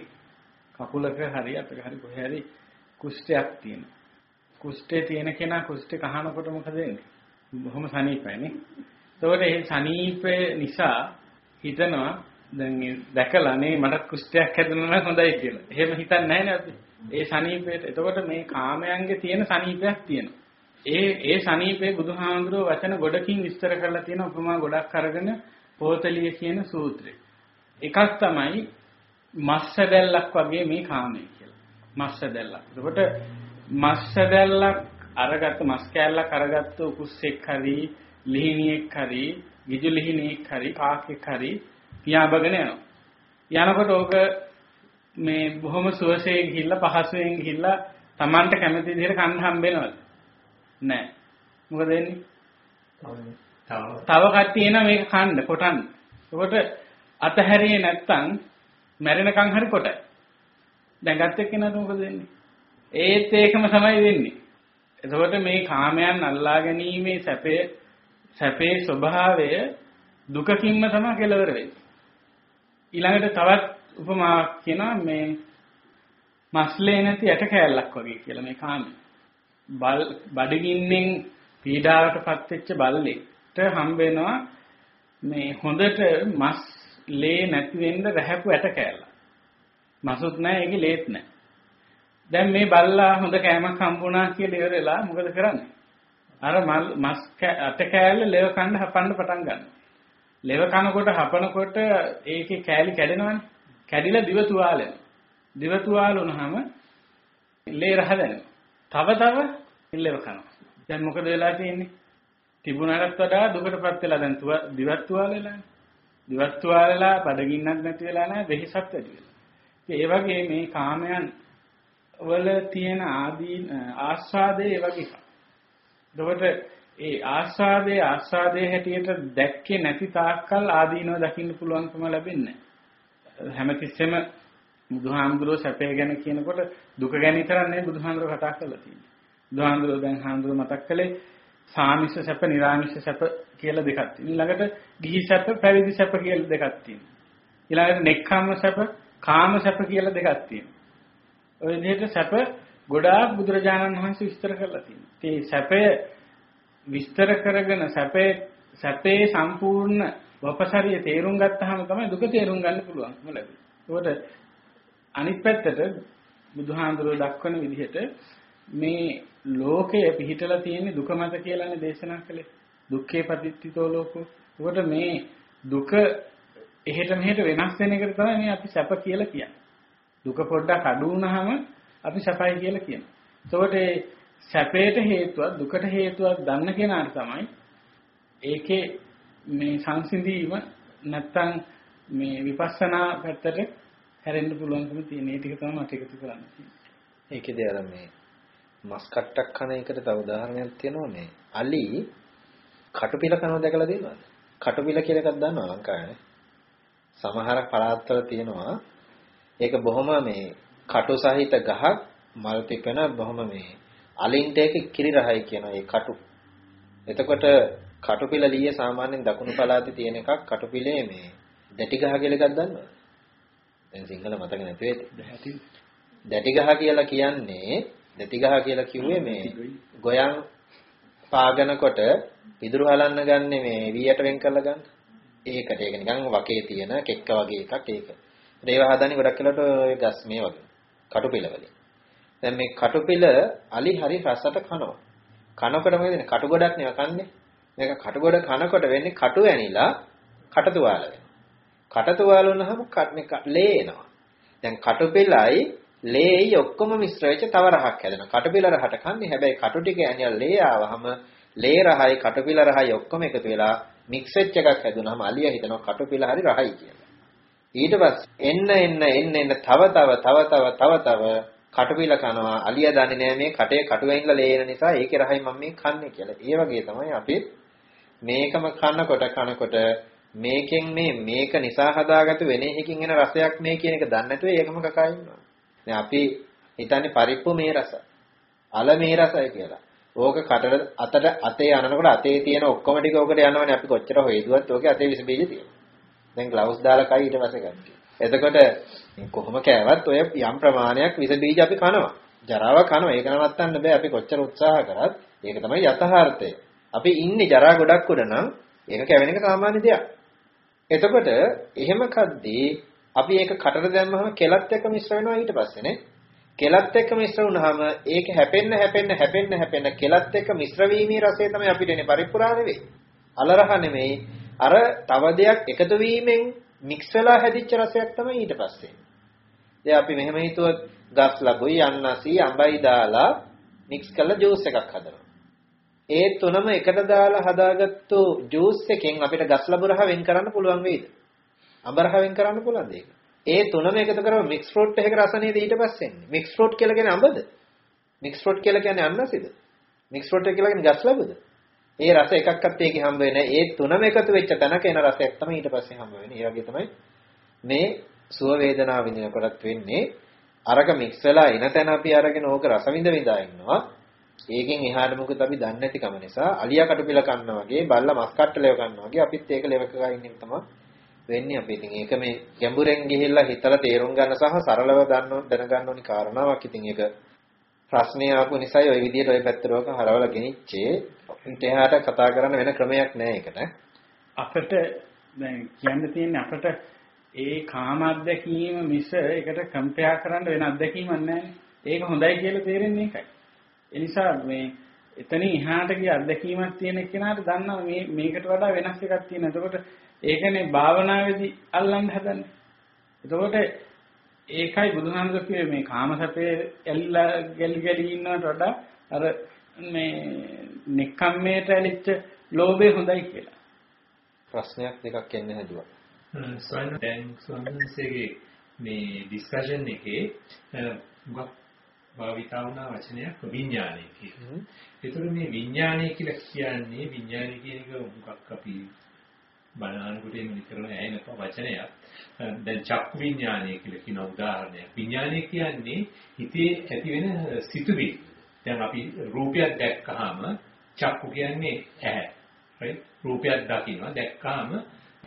කකුලක හරි අතක හරි කොහේ හරි කුෂ්ඨයක් තියෙනවා. කුෂ්ඨේ තියෙන කෙනා කුෂ්ඨේ කහනකොට මොකද වෙන්නේ? බොහොම සනීපයිනේ. එතකොට ඒ සනීපය නිසා හිතනවා දැන් දැකලා නේ මට කුෂ්ඨයක් හැදුණා නම් හොඳයි කියලා. එහෙම හිතන්නේ නැහැ අපි. ඒ සනීපයට. එතකොට මේ කාමයන්ගේ තියෙන සනීපයක් තියෙනවා. ඒ ඒ සනීපේ බුදුහාමුදුරුවෝ වචන ගොඩකින් විස්තර කරලා තියෙන උපමා ගොඩක් අරගෙන පොතලිය කියන සූත්‍රය. එකක් තමයි මස්සදැල්ලක් වගේ මේ කාමය කියලා. මස් සැදැල්ලක්. එතකොට මස් සැදැල්ලක් අරගත්ත මස් කෑල්ලක් අරගත්ත උකුස්සෙක් හරි ලිහිණියෙක් හරි ගිජු ලිහිණියෙක් හරි කාකෙක් හරි පියාඹගෙන යනවා. යනකොට ඕක මේ බොහොම සුවසේ ගිහිල්ලා පහසුවෙන් ගිහිල්ලා Tamanට කැමති විදිහට කන්න හම්බෙනවද? නැහැ. මොකද වෙන්නේ? තව කට්ටිය එනවා මේක කන්න කොටන්න. එතකොට අතහැරියේ නැත්තම් මැරෙනකන් හරි කොටයි. දැන් ගත්ත එක්කෙනාට මොකද වෙන්නේ? ඒත් ඒකම තමයි වෙන්නේ. එතකොට මේ කාමයන් අල්ලා ගැනීමේ සැපේ සැපේ ස්වභාවය දුකකින්ම තමයි කෙලවර වෙන්නේ. ඊළඟට තවත් උපමාවක් කියනවා මේ මස්ලේ නැති ඇට කෑල්ලක් වගේ කියලා මේ කාමී. බල් බඩගින්නෙන් පීඩාවටපත් වෙච්ච බල්ලෙක්ට හම්බ වෙනවා මේ හොඳට මස් ලේ නැති වෙන්න රැහැපු ඇට කෑල්ල. මසුත් නැහැ ඒකේ ලේත් නැහැ. දැන් මේ බල්ලා හොඳ කෑමක් හම්බුණා කියලා ඉවරලා මොකද කරන්නේ? අර මස් ඇට කෑල්ල ලෙව කන්න හපන්න පටන් ගන්නවා. ලෙව කනකොට හපනකොට ඒකේ කෑලි කැඩෙනවනේ. කැඩිලා දිව තුවාල වෙනවා. දිව තුවාල වුණාම ලේ රහ දැනෙනවා. තව තව ලෙව කනවා. දැන් මොකද වෙලා තියෙන්නේ? තිබුණාටත් වඩා දුකටපත් වෙලා දැන් දිවත් තුවාල වෙලානේ. දිවත් තුවාල වෙලා බඩගින්නක් නැති වෙලා නැහැ වෙහිසක් වැඩි වෙලා. ඒ වගේ මේ කාමයන් වල තියෙන ආදී ආස්වාදයේ ඒ වගේ. එතකොට ඒ ආස්වාදයේ ආස්වාදයේ හැටියට දැක්කේ නැති තාක්කල් ආදීනව දකින්න පුළුවන්කම ලැබෙන්නේ හැමතිස්සෙම බුදුහාමුදුරුවෝ සැපේ ගැන කියනකොට දුක ගැන විතරක් නෙවෙයි බුදුහාමුදුරුවෝ කතා කරලා තියෙන්නේ. බුදුහාමුදුරුවෝ දැන් හාමුදුරුවෝ මතක් කළේ සාමිෂ සැප, නිර්ාමිෂ සැප කියලා දෙකක් තියෙනවා. ඊළඟට ගිහි සැප, පැවිදි සැප කියලා දෙකක් තියෙනවා. ඊළඟට නෙක්ඛම්ම සැප, කාම සැප කියලා දෙකක් තියෙනවා. ඔය විදිහට සැප ගොඩාක් බුදුරජාණන් වහන්සේ විස්තර කරලා තියෙනවා. ඒ සැපය විස්තර කරගෙන සැපේ සැපේ සම්පූර්ණ වපසරිය තේරුම් ගත්තාම තමයි දුක තේරුම් ගන්න පුළුවන් මොලද. ඒකට අනිත් පැත්තට බුදුහාඳුරෝ දක්වන විදිහට මේ ලෝකය පිහිටලා තියෙන්නේ දුක මත කියලානේ දේශනා කළේ. දුක්ඛේ පටිච්චිතෝ ලෝකෝ. ඒකට මේ දුක එහෙට මෙහෙට වෙනස් වෙන එකට තමයි මේ අපි සැප කියලා කියන්නේ. දුක පොඩ්ඩක් අඩු වුණාම අපි සැපයි කියලා කියනවා. එතකොට ඒ සැපයට හේතුවක් දුකට හේතුවක් දන්න කෙනාට තමයි ඒකේ මේ සංසිඳීම නැත්තම් මේ විපස්සනා පැත්තට හැරෙන්න පුළුවන්කම තියෙන. ඒ ටික තමයි මට එකතු කරන්න තියෙන්නේ. ඒකේදී අර මේ මස් කට්ටක් කන එකට තව උදාහරණයක් තියෙනවා මේ අලි කටුපිල කනවා දැකලා තියෙනවද? කටුපිල කියලා එකක් දන්නවද ලංකාවේ? සමහර පළාත්වල තියෙනවා ඒක බොහොම මේ කටු සහිත ගහක් මල් පිපෙන බොහොම මේ අලින්ට ඒක කිරි රහයි කියන ඒ කටු. එතකොට කටුපිල ලීය සාමාන්‍යයෙන් දකුණු පළාතේ තියෙන එකක් කටුපිලේ මේ දැටි ගහ කියලා එකක් දන්නවද? දැන් සිංහල මතක නැති වෙයි. දැටි ගහ කියලා කියන්නේ දැටි ගහ කියලා කිව්වේ මේ ගොයන් පාගනකොට පිදුරු හලන්න ගන්නේ මේ වීයට වෙන් කරලා ගන්න. ඒකට ඒක නිකන් වකේ තියෙන කෙක්ක වගේ එකක් ඒක. ඒවා හදන්නේ ගොඩක් වෙලාවට ඔය ගස් මේ වගේ කටුපිල වලින්. දැන් මේ කටුපිල අලි හරි රසට කනවා. කනකොට මොකද වෙන්නේ? කටු ගොඩක් නේ කන්නේ. මේක කටු ගොඩ කනකොට වෙන්නේ කටු ඇනිලා කටතුවාල වෙනවා. කටතුවාල වුණාම ලේ එනවා. දැන් කටුපිලයි ලේයි ඔක්කොම මිශ්‍ර වෙච්ච තව රහක් හැදෙනවා. කටුපිල රහට කන්නේ හැබැයි කටු ටික ඇනිලා ලේ ආවහම ලේ රහයි කටුපිල රහයි ඔක්කොම එකතු වෙලා මික්ස් වෙච්ච එකක් හැදුනහම අලිය හිතනවා කටුපිල හරි රහයි කියලා. ඊට පස්සේ එන්න එන්න එන්න එන්න තව තව තව තව තව තව කටුපිල කනවා අලියා දන්නේ නැහැ මේ කටේ කටුවෙන්ලා ලේන නිසා ඒකේ රහයි මම මේ කන්නේ කියලා. ඒ වගේ තමයි අපි මේකම කනකොට කනකොට මේකෙන් මේ මේක නිසා හදාගත්තු වෙන එකකින් එන රසයක් මේ කියන එක දන්නේ නැතුව ඒකම කකා ඉන්නවා. දැන් අපි හිතන්නේ පරිප්පු මේ රස. අල මේ රසයි කියලා. ඕක කටට අතට අතේ අනනකොට අතේ තියෙන ඔක්කොම ටික ඕකට යනවනේ අපි කොච්චර හොයදුවත් ඕකේ අතේ විස බීජ තියෙනවා. දැන් ග්ලව්ස් දාලා කයි ඊට පස්සේ ගන්න. එතකොට කොහොම කෑවත් ඔය යම් ප්‍රමාණයක් විස බීජ අපි කනවා. ජරාව කනවා. ඒක නවත්තන්න බෑ අපි කොච්චර උත්සාහ කරත්. ඒක තමයි යථාර්ථය. අපි ඉන්නේ ජරා ගොඩක් උඩ නම් ඒක කැවෙන එක සාමාන්‍ය දෙයක්. එතකොට එහෙම කද්දී අපි ඒක කටට දැම්මම කෙලත් එක්ක මිශ්‍ර වෙනවා ඊට පස්සේනේ. කෙලත් එක්ක මිශ්‍ර වුණාම ඒක හැපෙන්න හැපෙන්න හැපෙන්න හැපෙන්න කෙලත් එක්ක මිශ්‍ර වීමේ රසය තමයි අපිට එන්නේ පරිප්පුරා නෙවෙයි. අලරහ නෙවෙයි. අර තව දෙයක් එකතු වීමෙන් මික්ස් වෙලා හැදිච්ච රසයක් තමයි ඊට පස්සේ. දැන් අපි මෙහෙම හිතුවොත් ගස් ලැබුයි යන්නසි අඹයි දාලා මික්ස් කරලා ජූස් එකක් හදනවා. ඒ තුනම එකට දාලා හදාගත්තු ජූස් එකෙන් අපිට ගස් ලැබුරහ වෙන් කරන්න පුළුවන් වෙයිද? අඹරහ වෙන් කරන්න පුළුවන්ද ඒක? ඒ තුනම එකතු කරව මික්ස් ෆෘට් එකක රස නේද ඊට පස්සේ එන්නේ. මික්ස් ෆෘට් කියලා කියන්නේ අඹද? මික්ස් ෆෘට් කියලා කියන්නේ අන්නසිද? මික්ස් ෆෘට් එක කියලා කියන්නේ ගස් ලැබුද? ඒ රස එකක්වත් ඒකේ හම්බ වෙන්නේ නැහැ. ඒ තුනම එකතු වෙච්ච තැනක එන රසයක් තමයි ඊට පස්සේ හම්බ වෙන්නේ. ඒ වගේ තමයි මේ සුව වේදනාව විඳිනකොටත් වෙන්නේ. අරක මික්ස් වෙලා එන තැන අපි අරගෙන ඕක රස විඳ විඳා ඉන්නවා. ඒකෙන් එහාට මොකද අපි දන්නේ නැතිකම නිසා අලියා කටුපිල කන්නා වගේ බල්ලා මස් කට්ටලෙව කන්නා වගේ අපිත් ඒක ලෙවක ගා ඉන්න තමයි වෙන්නේ අපි ඉතින් ඒක මේ ගැඹුරෙන් ගිහිල්ලා හිතලා තේරුම් ගන්න සහ සරලව දන්න දැනගන්න ඕනි කාරණාවක් ඉතින් ඒක ප්‍රශ්නේ ආපු නිසායි ওই විදිහට ওই පැත්තට හරවලා ගෙනිච්චේ ඊට එහාට කතා කරන්න වෙන ක්‍රමයක් නැහැ ඒකට අපිට දැන් කියන්න තියෙන්නේ අපිට ඒ කාම අත්දැකීම මිස ඒකට කම්පෙයා කරන්න වෙන අත්දැකීමක් නැහැ. ඒක හොඳයි කියලා තේරෙන්නේ ඒකයි. ඒ නිසා මේ එතනින් එහාට ගිය අත්දැකීමක් තියෙන කෙනාට දන්නවා මේ මේකට වඩා වෙනස් එකක් තියෙනවා. එතකොට ඒකනේ භාවනාවේදී අල්ලන්න හදන්නේ. එතකොට ඒකයි බුදුහාමුදුරු කිව්වේ මේ කාමසපේ ඇල්ලා ගැලි ගැලි ඉන්නවට වඩා අර මේ නික්කම්මේට ඇලිච්ච ලෝභය හොඳයි කියලා. ප්‍රශ්නයක් දෙකක් එන්න හැදුවා. ස්වාමීන් දැන් ස්වාමීන්සේගේ මේ ඩිස්කෂන් එකේ ගොක් භාවිතා වුණා වචනයක් විඥානය කියලා. ඒතර මේ විඥානය කියලා කියන්නේ විඥානය කියන එක මොකක් අපි බණානුකූලයෙන් විතරම ඇයෙන වචනයක්. දැන් චක්කු විඥානය කියලා කියන උදාහරණයක්. විඥානය කියන්නේ හිතේ ඇති වෙන සිතුවිලි. දැන් අපි රූපයක් දැක්කහම චක්කු කියන්නේ ඇහැ. right? රූපයක් දකින්න දැක්කහම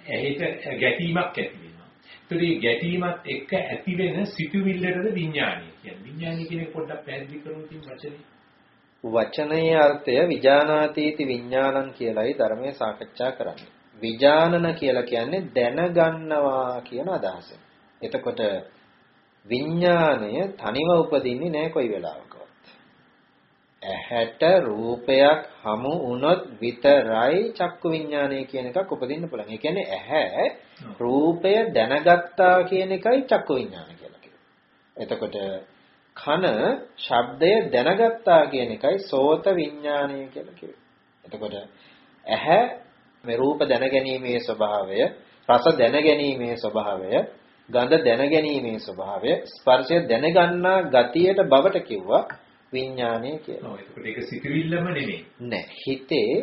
ඇහෙට ගැටීමක් ඇති වෙනවා. ඒතර මේ ගැටීමත් එක්ක ඇති වෙන සිතුවිල්ලටද විඥානය කියන්නේ. විඥානය කියන එක පොඩ්ඩක් පැහැදිලි කරමු තින් වචනේ. වචනයේ අර්ථය විජානාතීති විඥානං කියලයි ධර්මයේ සාකච්ඡා කරන්නේ. විජානන කියලා කියන්නේ දැනගන්නවා කියන අදහස. එතකොට විඥාණය තනිව උපදින්නේ නැහැ කොයි වෙලාවකවත්. ඇහැට රූපයක් හමු වුණොත් විතරයි චක්කු විඥානය කියන එකක් උපදින්න පුළුවන්. ඒ කියන්නේ ඇහැ රූපය දැනගත්තා කියන එකයි චක්කු විඥාන කියලා කියන්නේ. එතකොට කන ශබ්දය දැනගත්තා කියන එකයි සෝත විඥානය කියලා කියන්නේ. එතකොට ඇහැ මේ රූප දැනගැනීමේ ස්වභාවය, රස දැනගැනීමේ ස්වභාවය, ගඳ දැනගැනීමේ ස්වභාවය, ස්පර්ශය දැනගන්නා ගතියට බවට කිව්වා විඥානය කියලා. ඔව් ඒක සිතුවිල්ලම නෙමෙයි. නෑ හිතේ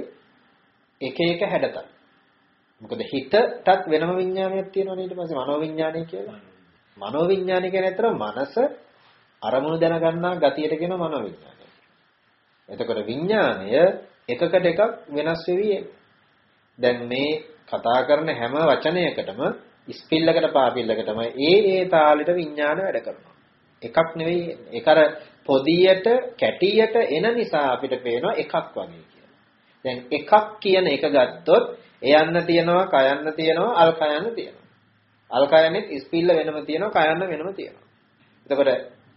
එක එක හැඩතල. මොකද හිතටත් වෙනම විඥානයක් තියෙනවනේ ඊට පස්සේ මනෝ විඥානය කියලා. මනෝ විඥානය කියන්නේ අතර මනස අරමුණු දැනගන්නා ගතියට කියන මනෝ විඥානය. එතකොට විඥානය එකකට එකක් වෙනස් වෙවි දැන් මේ කතා කරන හැම වචනයකටම ස්පිල්ලකට පාපිල්ලකටම ඒ ඒ තාලෙට විඥාන වැඩ කරනවා. එකක් නෙවෙයි ඒක අර පොදියට කැටියට එන නිසා අපිට පේනවා එකක් වගේ කියලා. දැන් එකක් කියන එක ගත්තොත් එයන්න තියනවා, කයන්න තියනවා, අල් කයන්න තියනවා. අල් කයන්නෙත් ස්පිල්ල වෙනම තියනවා, කයන්න වෙනම තියනවා. එතකොට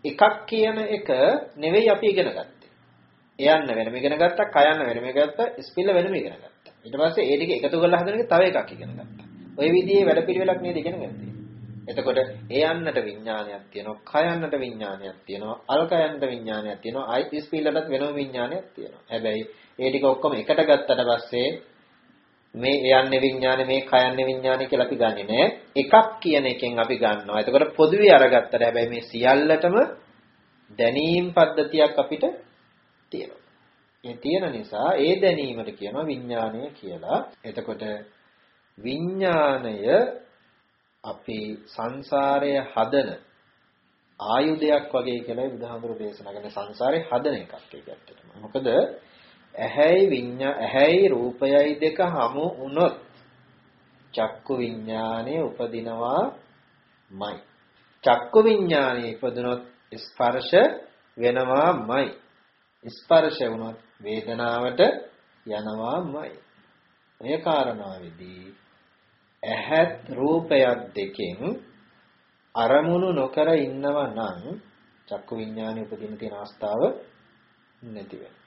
එකක් කියන එක නෙවෙයි අපි ඉගෙන ගත්තේ. එයන්න වෙනම ඉගෙන ගත්තා, කයන්න වෙනම ඉගෙන ගත්තා, ස්පිල්ල වෙනම ඉගෙන ගත්තා. ඊට පස්සේ ඒ ටික එකතු කරලා හදන එක තව එකක් ඉගෙන ගත්තා. ওই විදිහේ වැඩපිළිවෙලක් නේද ඉගෙන ගත්තේ. එතකොට ඒ යන්නට විඥානයක් තියෙනවා, කය යන්නට විඥානයක් තියෙනවා, අල්ක යන්නට විඥානයක් තියෙනවා, අයිස් පීලටත් වෙනම විඥානයක් තියෙනවා. හැබැයි ඒ ටික ඔක්කොම එකට ගත්තට පස්සේ මේ යන්නේ විඥානේ මේ කයන්නේ විඥානේ කියලා අපි ගන්නෙ නෑ. එකක් කියන එකෙන් අපි ගන්නවා. එතකොට පොදුවේ අරගත්තට හැබැයි මේ සියල්ලටම දැනීම් පද්ධතියක් අපිට තියෙනවා. ඒ තියෙන නිසා ඒ දැනීමට කියනවා විඥානය කියලා. එතකොට විඥානය අපි සංසාරය හදන ආයුධයක් වගේ කියලා බුදුහාමුදුරු දේශනා කරන සංසාරේ හදන එකක් ඒක ඇත්තටම. මොකද ඇහැයි විඤ්ඤා ඇහැයි රූපයයි දෙක හමු වුණොත් චක්කු විඤ්ඤාණය උපදිනවාමයි. චක්කු විඤ්ඤාණය ඉපදුනොත් ස්පර්ශ වෙනවාමයි. ස්පර්ශ වුණොත් වේදනාවට යනවාමයි. මේ කාරණාවේදී ඇහත් රූපයක් දෙකෙන් අරමුණු නොකර ඉන්නවා නම් චක්කු විඥානෙ උපදින්න තියෙන අවස්ථාව නැති වෙනවා.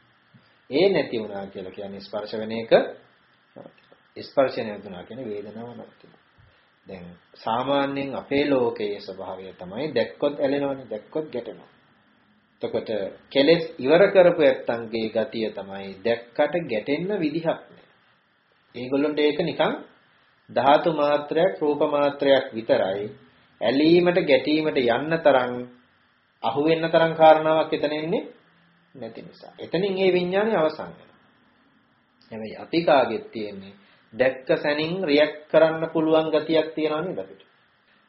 ඒ නැති වුණා කියලා කියන්නේ ස්පර්ශ වෙන එක ස්පර්ශ නැතුණා කියන්නේ වේදනාව නැතිවෙනවා. දැන් සාමාන්‍යයෙන් අපේ ලෝකයේ ස්වභාවය තමයි දැක්කොත් ඇලෙනවනේ දැක්කොත් ගැටෙනවා. එතකොට කෙලෙස් ඉවර කරපු ඇත්තන්ගේ ගතිය තමයි දැක්කට ගැටෙන්න විදිහක් නෑ. ඒගොල්ලන්ට ඒක නිකන් ධාතු මාත්‍රයක් රූප මාත්‍රයක් විතරයි. ඇලීමට ගැටීමට යන්න තරම් අහු වෙන්න තරම් කාරණාවක් එතන එන්නේ නැති නිසා. එතනින් ඒ විඥානය අවසන් වෙනවා. හැබැයි අපි කාගෙත් තියෙන්නේ දැක්ක සැනින් රියැක්ට් කරන්න පුළුවන් ගතියක් තියෙනවා නේද අපිට?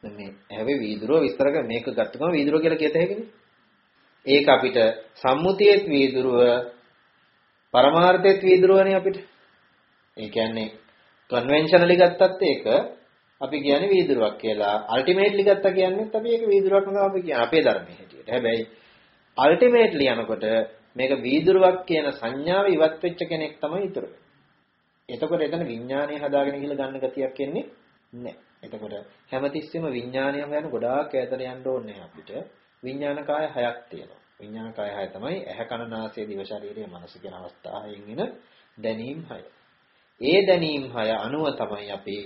දැන් මේ හැබැයි වීදුරුව විස්තර කර මේක ගත්තකම වීදුරුව කියලා කියත හැකිනේ. ඒක අපිට සම්මුතියෙත් වීදුරුව පරමාර්ථයේත් වීදුරුවනේ අපිට. ඒ කියන්නේ කන්වෙන්ෂනලි ගත්තත් ඒක අපි කියන්නේ වීදුරුවක් කියලා. අල්ටිමේට්ලි ගත්තා කියන්නේත් අපි ඒක වීදුරුවක් නෙවෙයි අපි කියන්නේ අපේ ධර්මයේ හැටියට. හැබැයි අල්ටිමේට්ලි යනකොට මේක වීදුරුවක් කියන සංඥාව ඉවත් වෙච්ච කෙනෙක් තමයි ඉතුරු එතකොට එතන විඥානය හදාගෙන ගිහලා ගන්න ගතියක් එන්නේ නැහැ. එතකොට හැමතිස්සෙම විඥානය හොයන ගොඩාක් ඈතට යන්න ඕනේ අපිට. විඥාන කාය හයක් තියෙනවා. විඥාන කාය හය තමයි ඇහැ කන නාසය දිව ශරීරය මනස කියන අවස්ථා හයෙන් එන දැනීම් හය. ඒ දැනීම් හය අනුව තමයි අපි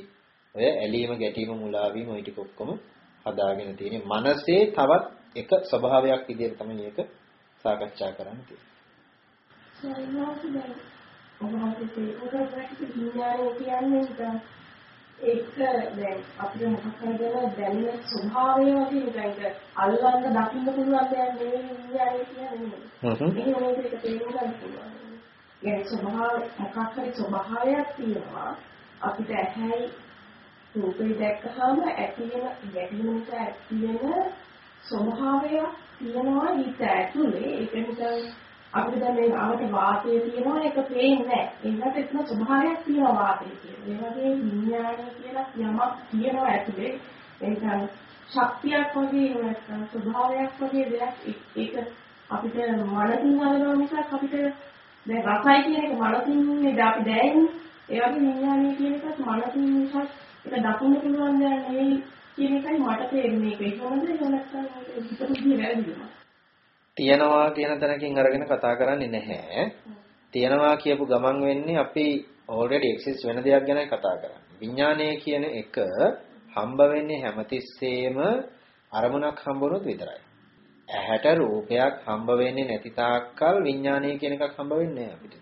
ඔය ඇලීම ගැටීම මුලාවීම ওই ටික ඔක්කොම හදාගෙන තියෙන්නේ. මනසේ තවත් එක ස්වභාවයක් විදිහට තමයි මේක සාකච්ඡා කරන්න තියෙන්නේ. ඒක දැන් අපිට මොකක් හරි ගැන දැනෙන ස්වභාවය වගේ නිකන් අල්ලන්න දකින්න පුළුවන් දෙයක් නෙවෙයි විඥානය කියන්නේ. හ්ම්. ඒක මේක තේරුම් ගන්න පුළුවන්. يعني ස්වභාව මොකක් හරි ස්වභාවයක් තියෙනවා අපිට ඇහැයි රූපේ දැක්කහම ඇති වෙන ගැටීම නිසා ඇති වෙන ස්වභාවයක් තියෙනවා හිත ඇතුලේ ඒක නිසා අපිට දැන් මේ ආවට වාතය තියෙනවා ඒක පේන්නේ නැහැ. ඒකට එතන ස්වභාවයක් තියෙනවා වාතය කියන. ඒ වගේ විඥානය කියලා යමක් තියෙනවා ඇතුලේ. ඒක ශක්තියක් වගේ නැත්නම් ස්වභාවයක් වගේ දෙයක් ඒක අපිට මනසින් හදනවා මිසක් අපිට දැන් රසයි කියන එක මනසින් නේද අපි දැනෙන්නේ. ඒ වගේ විඥානය කියන එකත් මනසින් මිසක් ඒක දකින්න පුළුවන් දෙයක් නෙවෙයි කියන එකයි මට තේරෙන්නේ. ඒක කොහොමද ඒක නැත්නම් හිතට වැරදිනවා. තියනවා කියන තැනකින් අරගෙන කතා කරන්නේ නැහැ. තියනවා කියපු ගමන් වෙන්නේ අපි already exist වෙන දෙයක් ගැන කතා කරන්නේ. විඥානය කියන එක හම්බ වෙන්නේ හැමතිස්සෙම අරමුණක් හම්බුනොත් විතරයි. ඇහැට රූපයක් හම්බ වෙන්නේ නැති තාක්කල් විඥානය කියන එකක් හම්බ වෙන්නේ නැහැ අපිට.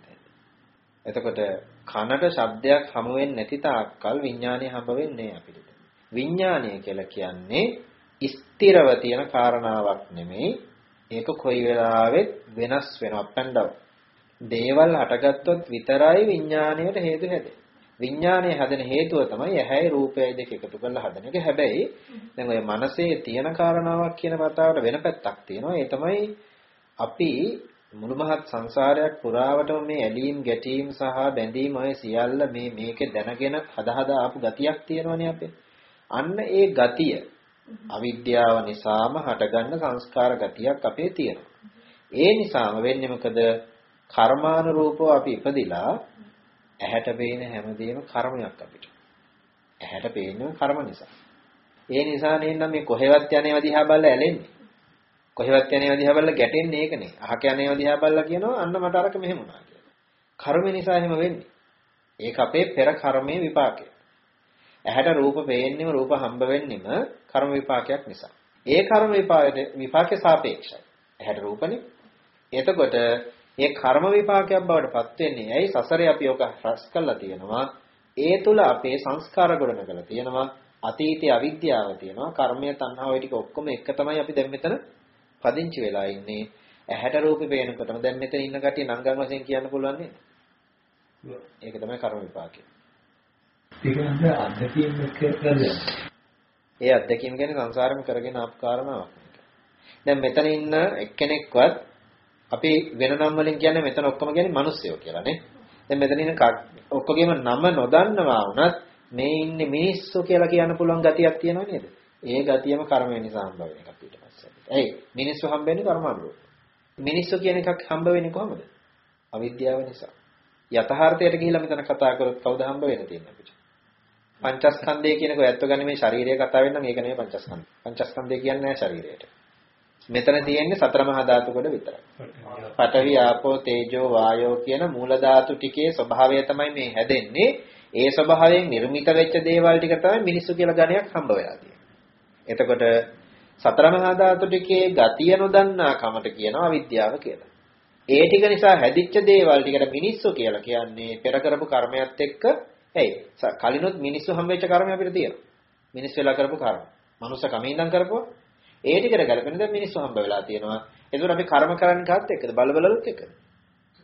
එතකොට කනට ශබ්දයක් හමු වෙන්නේ නැති තාක්කල් විඥානය හම්බ වෙන්නේ නැහැ අපිට. විඥානය කියලා කියන්නේ ස්ථිරව තියෙන කාරණාවක් නෙමෙයි ඒක කොයි වෙලාවෙත් වෙනස් වෙනවා up and down. දේවල් හටගත්තොත් විතරයි විඥාණයට හේතු හැදෙන්නේ. විඥාණය හැදෙන හේතුව තමයි ඇහැයි රූපයයි දෙක එකතු කරලා හදන එක. හැබැයි දැන් ඔය මනසේ තියෙන කාරණාවක් කියන කතාවට වෙන පැත්තක් තියෙනවා. ඒ තමයි අපි මුළු මහත් සංසාරයක් පුරාවටම මේ ඇලීම් ගැටීම් සහ බැඳීම් ඔය සියල්ල මේ මේකේ දැනගෙන හදා හදා ආපු ගතියක් තියෙනවනේ අපේ. අන්න ඒ ගතිය අවිද්‍යාව නිසාම හටගන්න සංස්කාර ගතියක් අපේ තියෙනවා. ඒ නිසාම වෙන්නේ මොකද? කර්මානුරූපව අපි ඉපදිලා ඇහැට පේන හැමදේම කර්මයක් අපිට. ඇහැට පේන්නේ කර්ම නිසා. ඒ නිසා නේනම් මේ කොහෙවත් යන්නේව දිහා බලලා ඇලෙන්නේ. කොහෙවත් යන්නේව දිහා බලලා ගැටෙන්නේ ඒකනේ. අහක යන්නේව දිහා බලලා කියනවා අන්න මට අරක මෙහෙම වුණා කියලා. කර්ම නිසා එහෙම වෙන්නේ. ඒක අපේ පෙර කර්මයේ විපාකය. ඇහැට රූප පේන්නෙම රූප හම්බ වෙන්නෙම කර්ම විපාකයක් නිසා. ඒ කර්ම විපාකයේ විපාකේ සාපේක්ෂයි. ඇහැට රූපනේ. එතකොට ඒ කර්ම විපාකයක් බවට පත් වෙන්නේ ඇයි සසරේ අපි ඔක රස කළා තියෙනවා. ඒ තුල අපේ සංස්කාර ගොඩනගලා තියෙනවා. අතීතයේ අවිද්‍යාව තියෙනවා. කර්මය තණ්හාව ටික ඔක්කොම එක තමයි අපි දැන් මෙතන පදිංචි වෙලා ඉන්නේ. ඇහැට රූපේ පේනකොටම දැන් මෙතන ඉන්න කටිය නංගන් වශයෙන් කියන්න පුළුවන් නේද? ඒක තමයි කර්ම විපාකය. ඒකෙන්ද අත්දැකීම් එක්ක කරන්නේ. ඒ අත්දැකීම් කියන්නේ සංසාරෙම කරගෙන ආපු කාරණාවක්. දැන් මෙතන ඉන්න එක්කෙනෙක්වත් අපි වෙන නම් වලින් කියන්නේ මෙතන ඔක්කොම කියන්නේ මිනිස්සුયો කියලා නේ. දැන් මෙතන ඉන්න ඔක්කොගේම නම නොදන්නවා වුණත් මේ ඉන්නේ මිනිස්සු කියලා කියන්න පුළුවන් ගතියක් තියෙනව නේද? ඒ ගතියම කර්මය නිසා හම්බ වෙන එකක් ඊට පස්සේ. ඇයි? මිනිස්සු හම්බ වෙන්නේ කර්මානුරූප. මිනිස්සු කියන එකක් හම්බ වෙන්නේ කොහොමද? අවිද්‍යාව නිසා. යථාර්ථයට ගිහිල්ලා මෙතන කතා කරොත් කවුද හම්බ වෙන්නේ තියෙන්නේ අපිට? පංචස්කන්ධය කියනකො ඇත්ත ගන්න මේ ශරීරය කතා වෙනනම් ඒක නෙවෙයි පංචස්කන්ධය. පංචස්කන්ධය කියන්නේ නැහැ ශරීරයට. මෙතන තියෙන්නේ සතර මහා ධාතු කොට විතරයි. පඨවි ආපෝ තේජෝ වායෝ කියන මූල ධාතු ටිකේ ස්වභාවය තමයි මේ හැදෙන්නේ. ඒ ස්වභාවයෙන් නිර්මිත වෙච්ච දේවල් ටික තමයි මිනිස්සු කියලා ගණයක් හම්බ වෙලා තියෙන්නේ. එතකොට සතර මහා ධාතු ටිකේ ගතිය නොදන්නා කමට කියනවා අවිද්‍යාව කියලා. ඒ ටික නිසා හැදිච්ච දේවල් ටිකට මිනිස්සු කියලා කියන්නේ පෙර කරපු කර්මයක් එක්ක ඇයි කලිනුත් මිනිස්සු හම්බෙච්ච කර්මය අපිට තියෙනවා. මිනිස් වෙලා කරපු කර්ම. මනුස්ස කමින්දම් කරපුවා ඒ ටිකට ගැලපෙන දැන් මිනිස්සු හම්බ වෙලා තියෙනවා. ඒකෝර අපි කර්ම කරන්නේ කාත් එක්කද? බලබලලුත් එක්කද?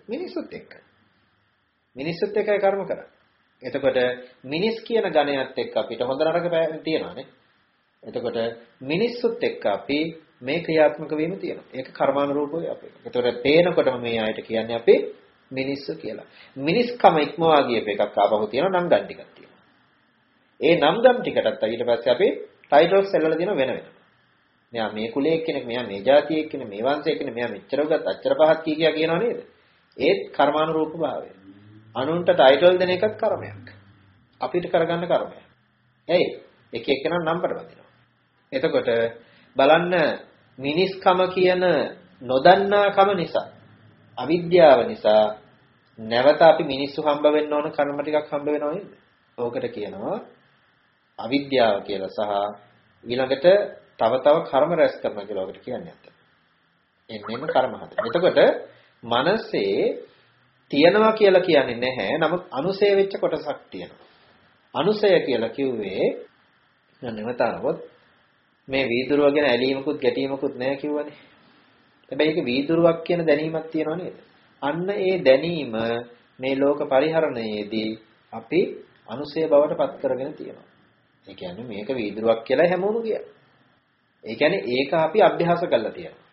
මිනිස්සුත් එක්ක. මිනිස්සුත් එක්කයි කර්ම කරන්නේ. එතකොට මිනිස් කියන ගණයත් එක්ක අපිට හොඳ නරක තියෙනවානේ. එතකොට මිනිස්සුත් එක්ක අපි මේ ක්‍රියාත්මක වීම තියෙනවා. ඒක කර්මානුරූපයි අපේ. එතකොට පේනකොටම මේ ආයත කියන්නේ අපි මිනිස්සු කියලා. මිනිස්කම ඉක්මවා ගියප එකක් ආපහු තියෙනවා නම් ගම් ටිකක් තියෙනවා. ඒ නම් ගම් ටිකටත් ඊට පස්සේ අපි ටයිටල්ස් සෙල්ලලා දෙන වෙන වෙනම. මෙයා මේ කුලයේ කෙනෙක්, මෙයා මේ ජාතියේ කෙනෙක්, මේ වංශයේ කෙනෙක්, මෙයා මෙච්චර උගත් අච්චර පහත් කී කියා කියනව නේද? ඒත් කර්මානුරූප භාවය. අනුන්ට ටයිටල් දෙන එකත් කර්මයක්. අපිට කරගන්න කර්මයක්. ඇයි? එක එකන නම්බර වදිනවා. එතකොට බලන්න මිනිස්කම කියන නොදන්නාකම නිසා අවිද්‍යාව නිසා නැවත අපි මිනිස්සු හම්බ වෙන්න ඕන කර්ම ටිකක් හම්බ වෙනව නේද? ඕකට කියනවා අවිද්‍යාව කියලා සහ ඊළඟට තව තව කර්ම රැස් කරනවා කියලා ඔකට කියන්නේ අත. එන්නෙම කර්ම හතර. එතකොට මනසේ තියනවා කියලා කියන්නේ නැහැ. නමුත් අනුසය වෙච්ච කොටසක් තියෙනවා. අනුසය කියලා කිව්වේ නැවතනොත් මේ වීදුරුව ගැන ඇලීමකුත් ගැටීමකුත් නැහැ කිව්වනේ. හැබැයි ඒක වීදුරුවක් කියන දැනීමක් තියෙනව නේද? අන්න ඒ දැනීම මේ ලෝක පරිහරණයේදී අපි අනුසය බවට පත් කරගෙන තියෙනවා. ඒ කියන්නේ මේක වීදුරුවක් කියලා හැමෝම කියනවා. ඒ කියන්නේ ඒක අපි අභ්‍යාස කරලා තියෙනවා.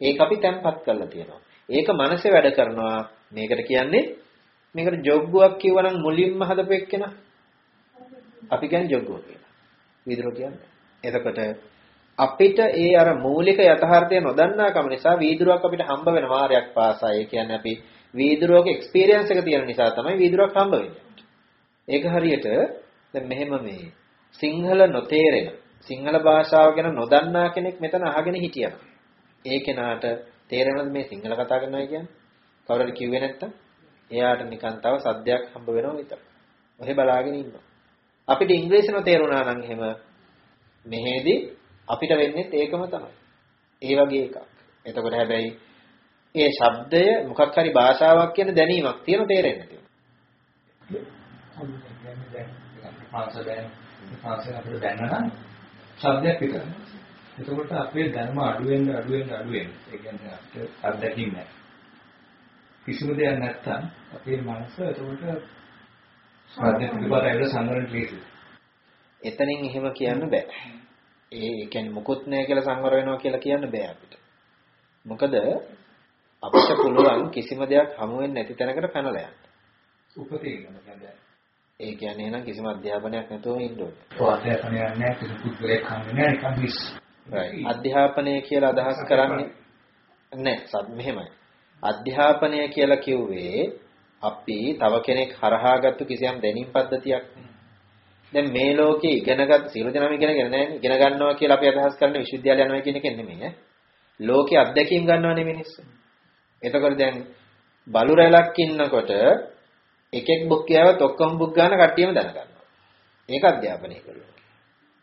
ඒක අපි තැම්පත් කරලා තියෙනවා. ඒක මනසේ වැඩ කරනවා. මේකට කියන්නේ මේකට ජොග්ගුවක් කියවනම් මුලින්ම හදපු එක්කෙනා. අපි කියන්නේ ජොග්ගුව කියලා. වීදුරුව කියන්නේ. එතකොට අපිට ඒ අර මූලික යථාර්ථය නොදන්නාකම නිසා වීදුරුවක් අපිට හම්බ වෙන වාරයක් පාසා. ඒ කියන්නේ අපි වීදුරුවක එක්ස්පීරියන්ස් එක තියෙන නිසා තමයි වීදුරුවක් හම්බ වෙන්නේ. ඒක හරියට දැන් මෙහෙම මේ සිංහල නොතේරෙන සිංහල භාෂාව ගැන නොදන්නා කෙනෙක් මෙතන අහගෙන හිටියනම් ඒ කෙනාට තේරෙනවද මේ සිංහල කතා කරනවා කියන්නේ? කවුරුහරි කිව්වේ නැත්තම් එයාට නිකන් තව සද්දයක් හම්බ වෙනවා විතරයි. ඔහෙ බලාගෙන ඉන්නවා. අපිට ඉංග්‍රීසි නොතේරුණා නම් එහෙම මෙහෙදි අපිට වෙන්නේ ඒකම තමයි. ඒ වගේ එකක්. එතකොට හැබැයි ඒ ශබ්දය මොකක් හරි භාෂාවක් කියන දැනීමක් තියෙන තේරෙන්නේ නැතිව. පාස දැන් පාසෙන් අපිට දැනන ශබ්දයක් විතරයි. එතකොට අපේ ධර්ම අඩු වෙන්න අඩු වෙන්න අඩු වෙන්න. ඒ කියන්නේ අපිට අත්දැකීම් නැහැ. කිසිම දෙයක් නැත්තම් අපේ මනස එතකොට ශබ්ද පිළිබඳව සංවරණ ලේසි. එතනින් එහෙම කියන්න බෑ. ඒ කියන්නේ මොකොත් නැහැ කියලා සංවර වෙනවා කියලා කියන්න බෑ අපිට. මොකද අපිට පුළුවන් කිසිම දෙයක් හමු වෙන්නේ නැති තැනකට පැනලා යන්න. උපතේ කියන්නේ ඒ කියන්නේ නම් කිසිම අධ්‍යාපනයක් නැතුව ඉන්න ඕනේ. ඔව් අධ්‍යාපනයක් නැහැ කිසි පුද්ගලයෙක් හම්බෙන්නේ නැහැ නිකන් හිස්. right. අධ්‍යාපනය කියලා අදහස් කරන්නේ නැහැ. සත් මෙහෙමයි. අධ්‍යාපනය කියලා කිව්වේ අපි තව කෙනෙක් හරහාගත්තු කිසියම් දැනීම් පද්ධතියක් නේ. දැන් මේ ලෝකේ ඉගෙනගත් සියලු දෙනාම ඉගෙනගෙන නැහැ ඉගෙන ගන්නවා කියලා අපි අදහස් කරන්නේ විශ්වවිද්‍යාලය යනවා කියන එක නෙමෙයි ඈ. ලෝකේ අත්දැකීම් ගන්නවනේ මිනිස්සු. එතකොට දැන් බලු රැලක් ඉන්නකොට එකෙක් බුක් කියවත් ඔක්කොම බුක් ගන්න කට්ටියම දැනගන්නවා. ඒක අධ්‍යාපනය කරනවා.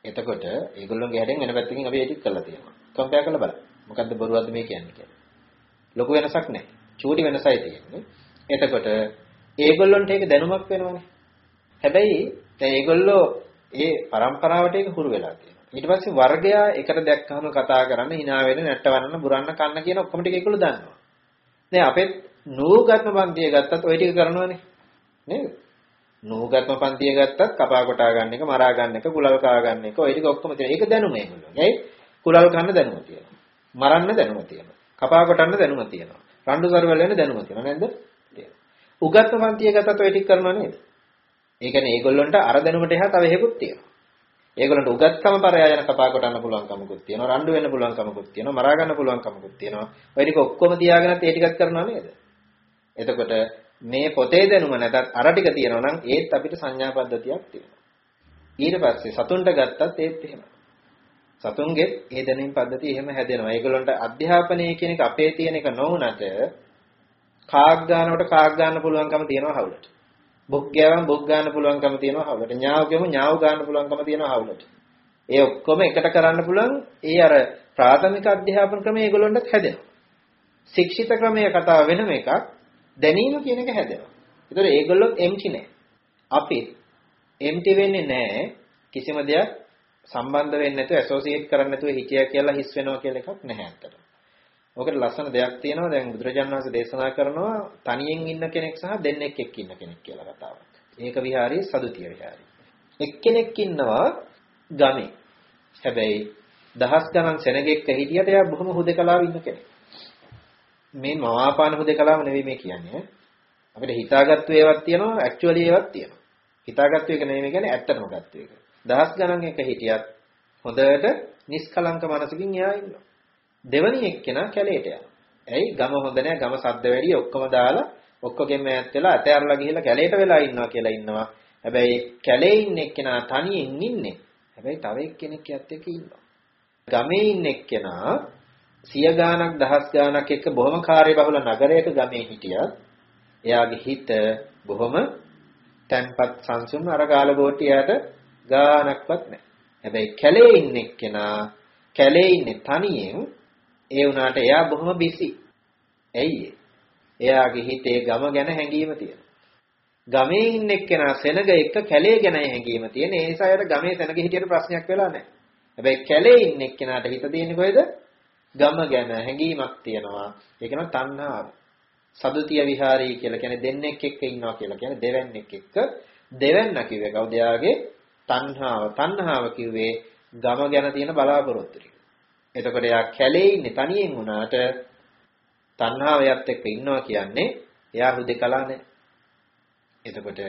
එතකොට ඒගොල්ලෝගේ හැඩෙන් වෙන පැත්තකින් අපි එඩිට් කරලා තියෙනවා. කම්පෙයාර් කරලා බලන්න. මොකද්ද බොරුවක්ද මේ කියන්නේ කියලා. ලොකු වෙනසක් නැහැ. චූටි වෙනසයි තියෙන්නේ. එතකොට ඒගොල්ලන්ට ඒක දැනුමක් වෙනවනේ. හැබැයි දැන් ඒගොල්ලෝ ඒ પરම්පරාවට ඒක හුරු වෙලා තියෙනවා. ඊට පස්සේ වර්ගයා එකට දැක්කහම කතා කරන්න, hina වෙන්න, නැට්ටවන්න, බුරන්න, කන්න කියන ඔක්කොම ටික ඒගොල්ලෝ දන්නවා. දැන් අපේ නූගත්ම පන්තිය ගත්තත් ওই ටික කරනවනේ. නේද? නූගත්ම පන්තිය ගත්තත් කපා කොටා ගන්න එක, මරා ගන්න එක, කුලල් කා ගන්න එක, ওই ටික ඔක්කොම තියෙනවා. ඒක දැනුම ඒගොල්ලෝ. ඇයි? කුලල් කන්න දැනුම තියෙනවා. මරන්න දැනුම තියෙනවා. කපා කොටන්න දැනුම තියෙනවා. රණ්ඩු කරවල වෙන දැනුම තියෙනවා නේද? තියෙනවා. උගත්ම පන්තිය ගත්තත් ওই ටික කරනව නේද? ඒ කියන්නේ ඒගොල්ලන්ට අර දැනුමට එහා තව හේකුත් තියෙනවා. ඒගොල්ලන්ට උගත්කම පරයායන කපා කොටන්න පුළුවන් කමකුත් තියෙනවා. රණ්ඩු වෙන්න පුළුවන් කමකුත් තියෙනවා. මරා ගන්න පුළුවන් කමකුත් තියෙනවා. ඔය ටික ඔක්කොම තියාගෙනත් ඒ ටිකක් කරනවා නේද? එතකොට මේ පොතේ දැනුම නැතත් අර ටික තියෙනවා නම් ඒත් අපිට සංඥා පද්ධතියක් තියෙනවා. ඊට පස්සේ සතුන්ට ගත්තත් ඒත් එහෙමයි. සතුන්ගේ ඒ දැනීම් පද්ධතිය එහෙම හැදෙනවා. ඒගොල්ලන්ට අධ්‍යාපනය කියන එක අපේ තියෙන එක නොවුනට කාක් ගන්නකොට කාක් ගන්න පුළුවන්කම තියෙනවා හවුලට. බුක් ගෑවම බුක් ගන්න පුළුවන්කම තියෙනවා හවුලට. ඥාව කියමු ඥාව ගන්න පුළුවන්කම තියෙනවා හවුලට. ඒ ඔක්කොම එකට කරන්න පුළුවන් ඒ අර ප්‍රාථමික අධ්‍යාපන ක්‍රමය ඒගොල්ලන්ටත් හැදෙනවා. ශික්ෂිත ක්‍රමයේ කතාව වෙනම එකක්. දැනීම කියන එක හැදෙනවා. ඒතර ඒගොල්ලොත් එම්ටි නෑ. අපි එම්ටි වෙන්නේ නෑ කිසිම දෙයක් සම්බන්ධ වෙන්නේ නැතුව ඇසෝසියේට් කරන්නේ නැතුව හිතියා කියලා හිස් වෙනවා කියලා එකක් නැහැ අතට. ඔකට ලස්සන දෙයක් තියෙනවා දැන් බුදුරජාණන් වහන්සේ දේශනා කරනවා තනියෙන් ඉන්න කෙනෙක් සහ දෙන්නෙක් එක්ක ඉන්න කෙනෙක් කියලා කතාවක්. ඒක විහාරයේ සදුතිය විහාරය. එක්කෙනෙක් ඉන්නවා ගමේ. හැබැයි දහස් ගණන් සෙනගෙක් හිටියට එයා බොහොම හුදකලාව ඉන්න කෙනෙක්. මේ මවාපාන හුදකලාව නෙවෙයි මේ කියන්නේ. අපිට හිතාගත්තු ඒවාක් තියෙනවා ඇක්චුවලි ඒවාක් තියෙනවා. හිතාගත්තු එක නෙවෙයි කියන්නේ ඇත්තටම ගත්තු එක. දහස් ගණන් එක හිටියත් හොඳට නිස්කලංක මනසකින් එයා ඉන්නවා. දෙවනි එක්කෙනා කැලේට යනවා. ඇයි ගම හොඳ නැහැ ගම සද්ද වැඩි ඔක්කොම දාලා ඔක්කොගෙම ඈත් වෙලා අතෑරලා ගිහිල්ලා කැලේට වෙලා ඉන්නවා කියලා ඉන්නවා. හැබැයි කැලේ ඉන්න එක්කෙනා තනියෙන් ඉන්නේ. හැබැයි තව එක්කෙනෙක් යත් එක්ක ඉන්නවා. ගමේ ඉන්න එක්කෙනා සිය ගාණක් දහස් ගාණක් එක්ක බොහොම කාර්යබහුල නගරයක ගමේ හිටියත් එයාගේ හිත බොහොම තැන්පත් සංසුන් අර ගාලගෝටියට ගාණක්වත් නැහැ. හැබැයි කැලේ ඉන්න එක්කෙනා කැලේ ඉන්නේ තනියෙන් ඒ වුණාට එයා බොහොම බිසි. ඇයි එයාගේ හිතේ ගම ගැන හැඟීම තියෙනවා. ගමේ ඉන්න එක්කෙනා සෙනග එක්ක කැලේ ගැන හැඟීම තියෙන. ඒ නිසා යාට ගමේ සෙනග හිටියට ප්‍රශ්නයක් වෙලා නැහැ. හැබැයි කැලේ ඉන්න එක්කෙනාට හිත තියෙන්නේ කොහෙද? ගම ගැන හැඟීමක් තියෙනවා. ඒක නම් තණ්හාව. සදුතිය විහාරී කියලා කියන්නේ දෙන්නෙක් එක්ක ඉන්නවා කියලා කියන්නේ දෙවැන්නෙක් එක්ක දෙවැන්න කිව්වේ කවුද යාගේ තණ්හාව. තණ්හාව කිව්වේ ගම ගැන තියෙන බලාපොරොත්තු ටික. එතකොට එයා කැලේ ඉන්නේ තනියෙන් වුණාට තණ්හාවයත් එක්ක ඉන්නවා කියන්නේ එයා හුදේකලා නැහැ. එතකොට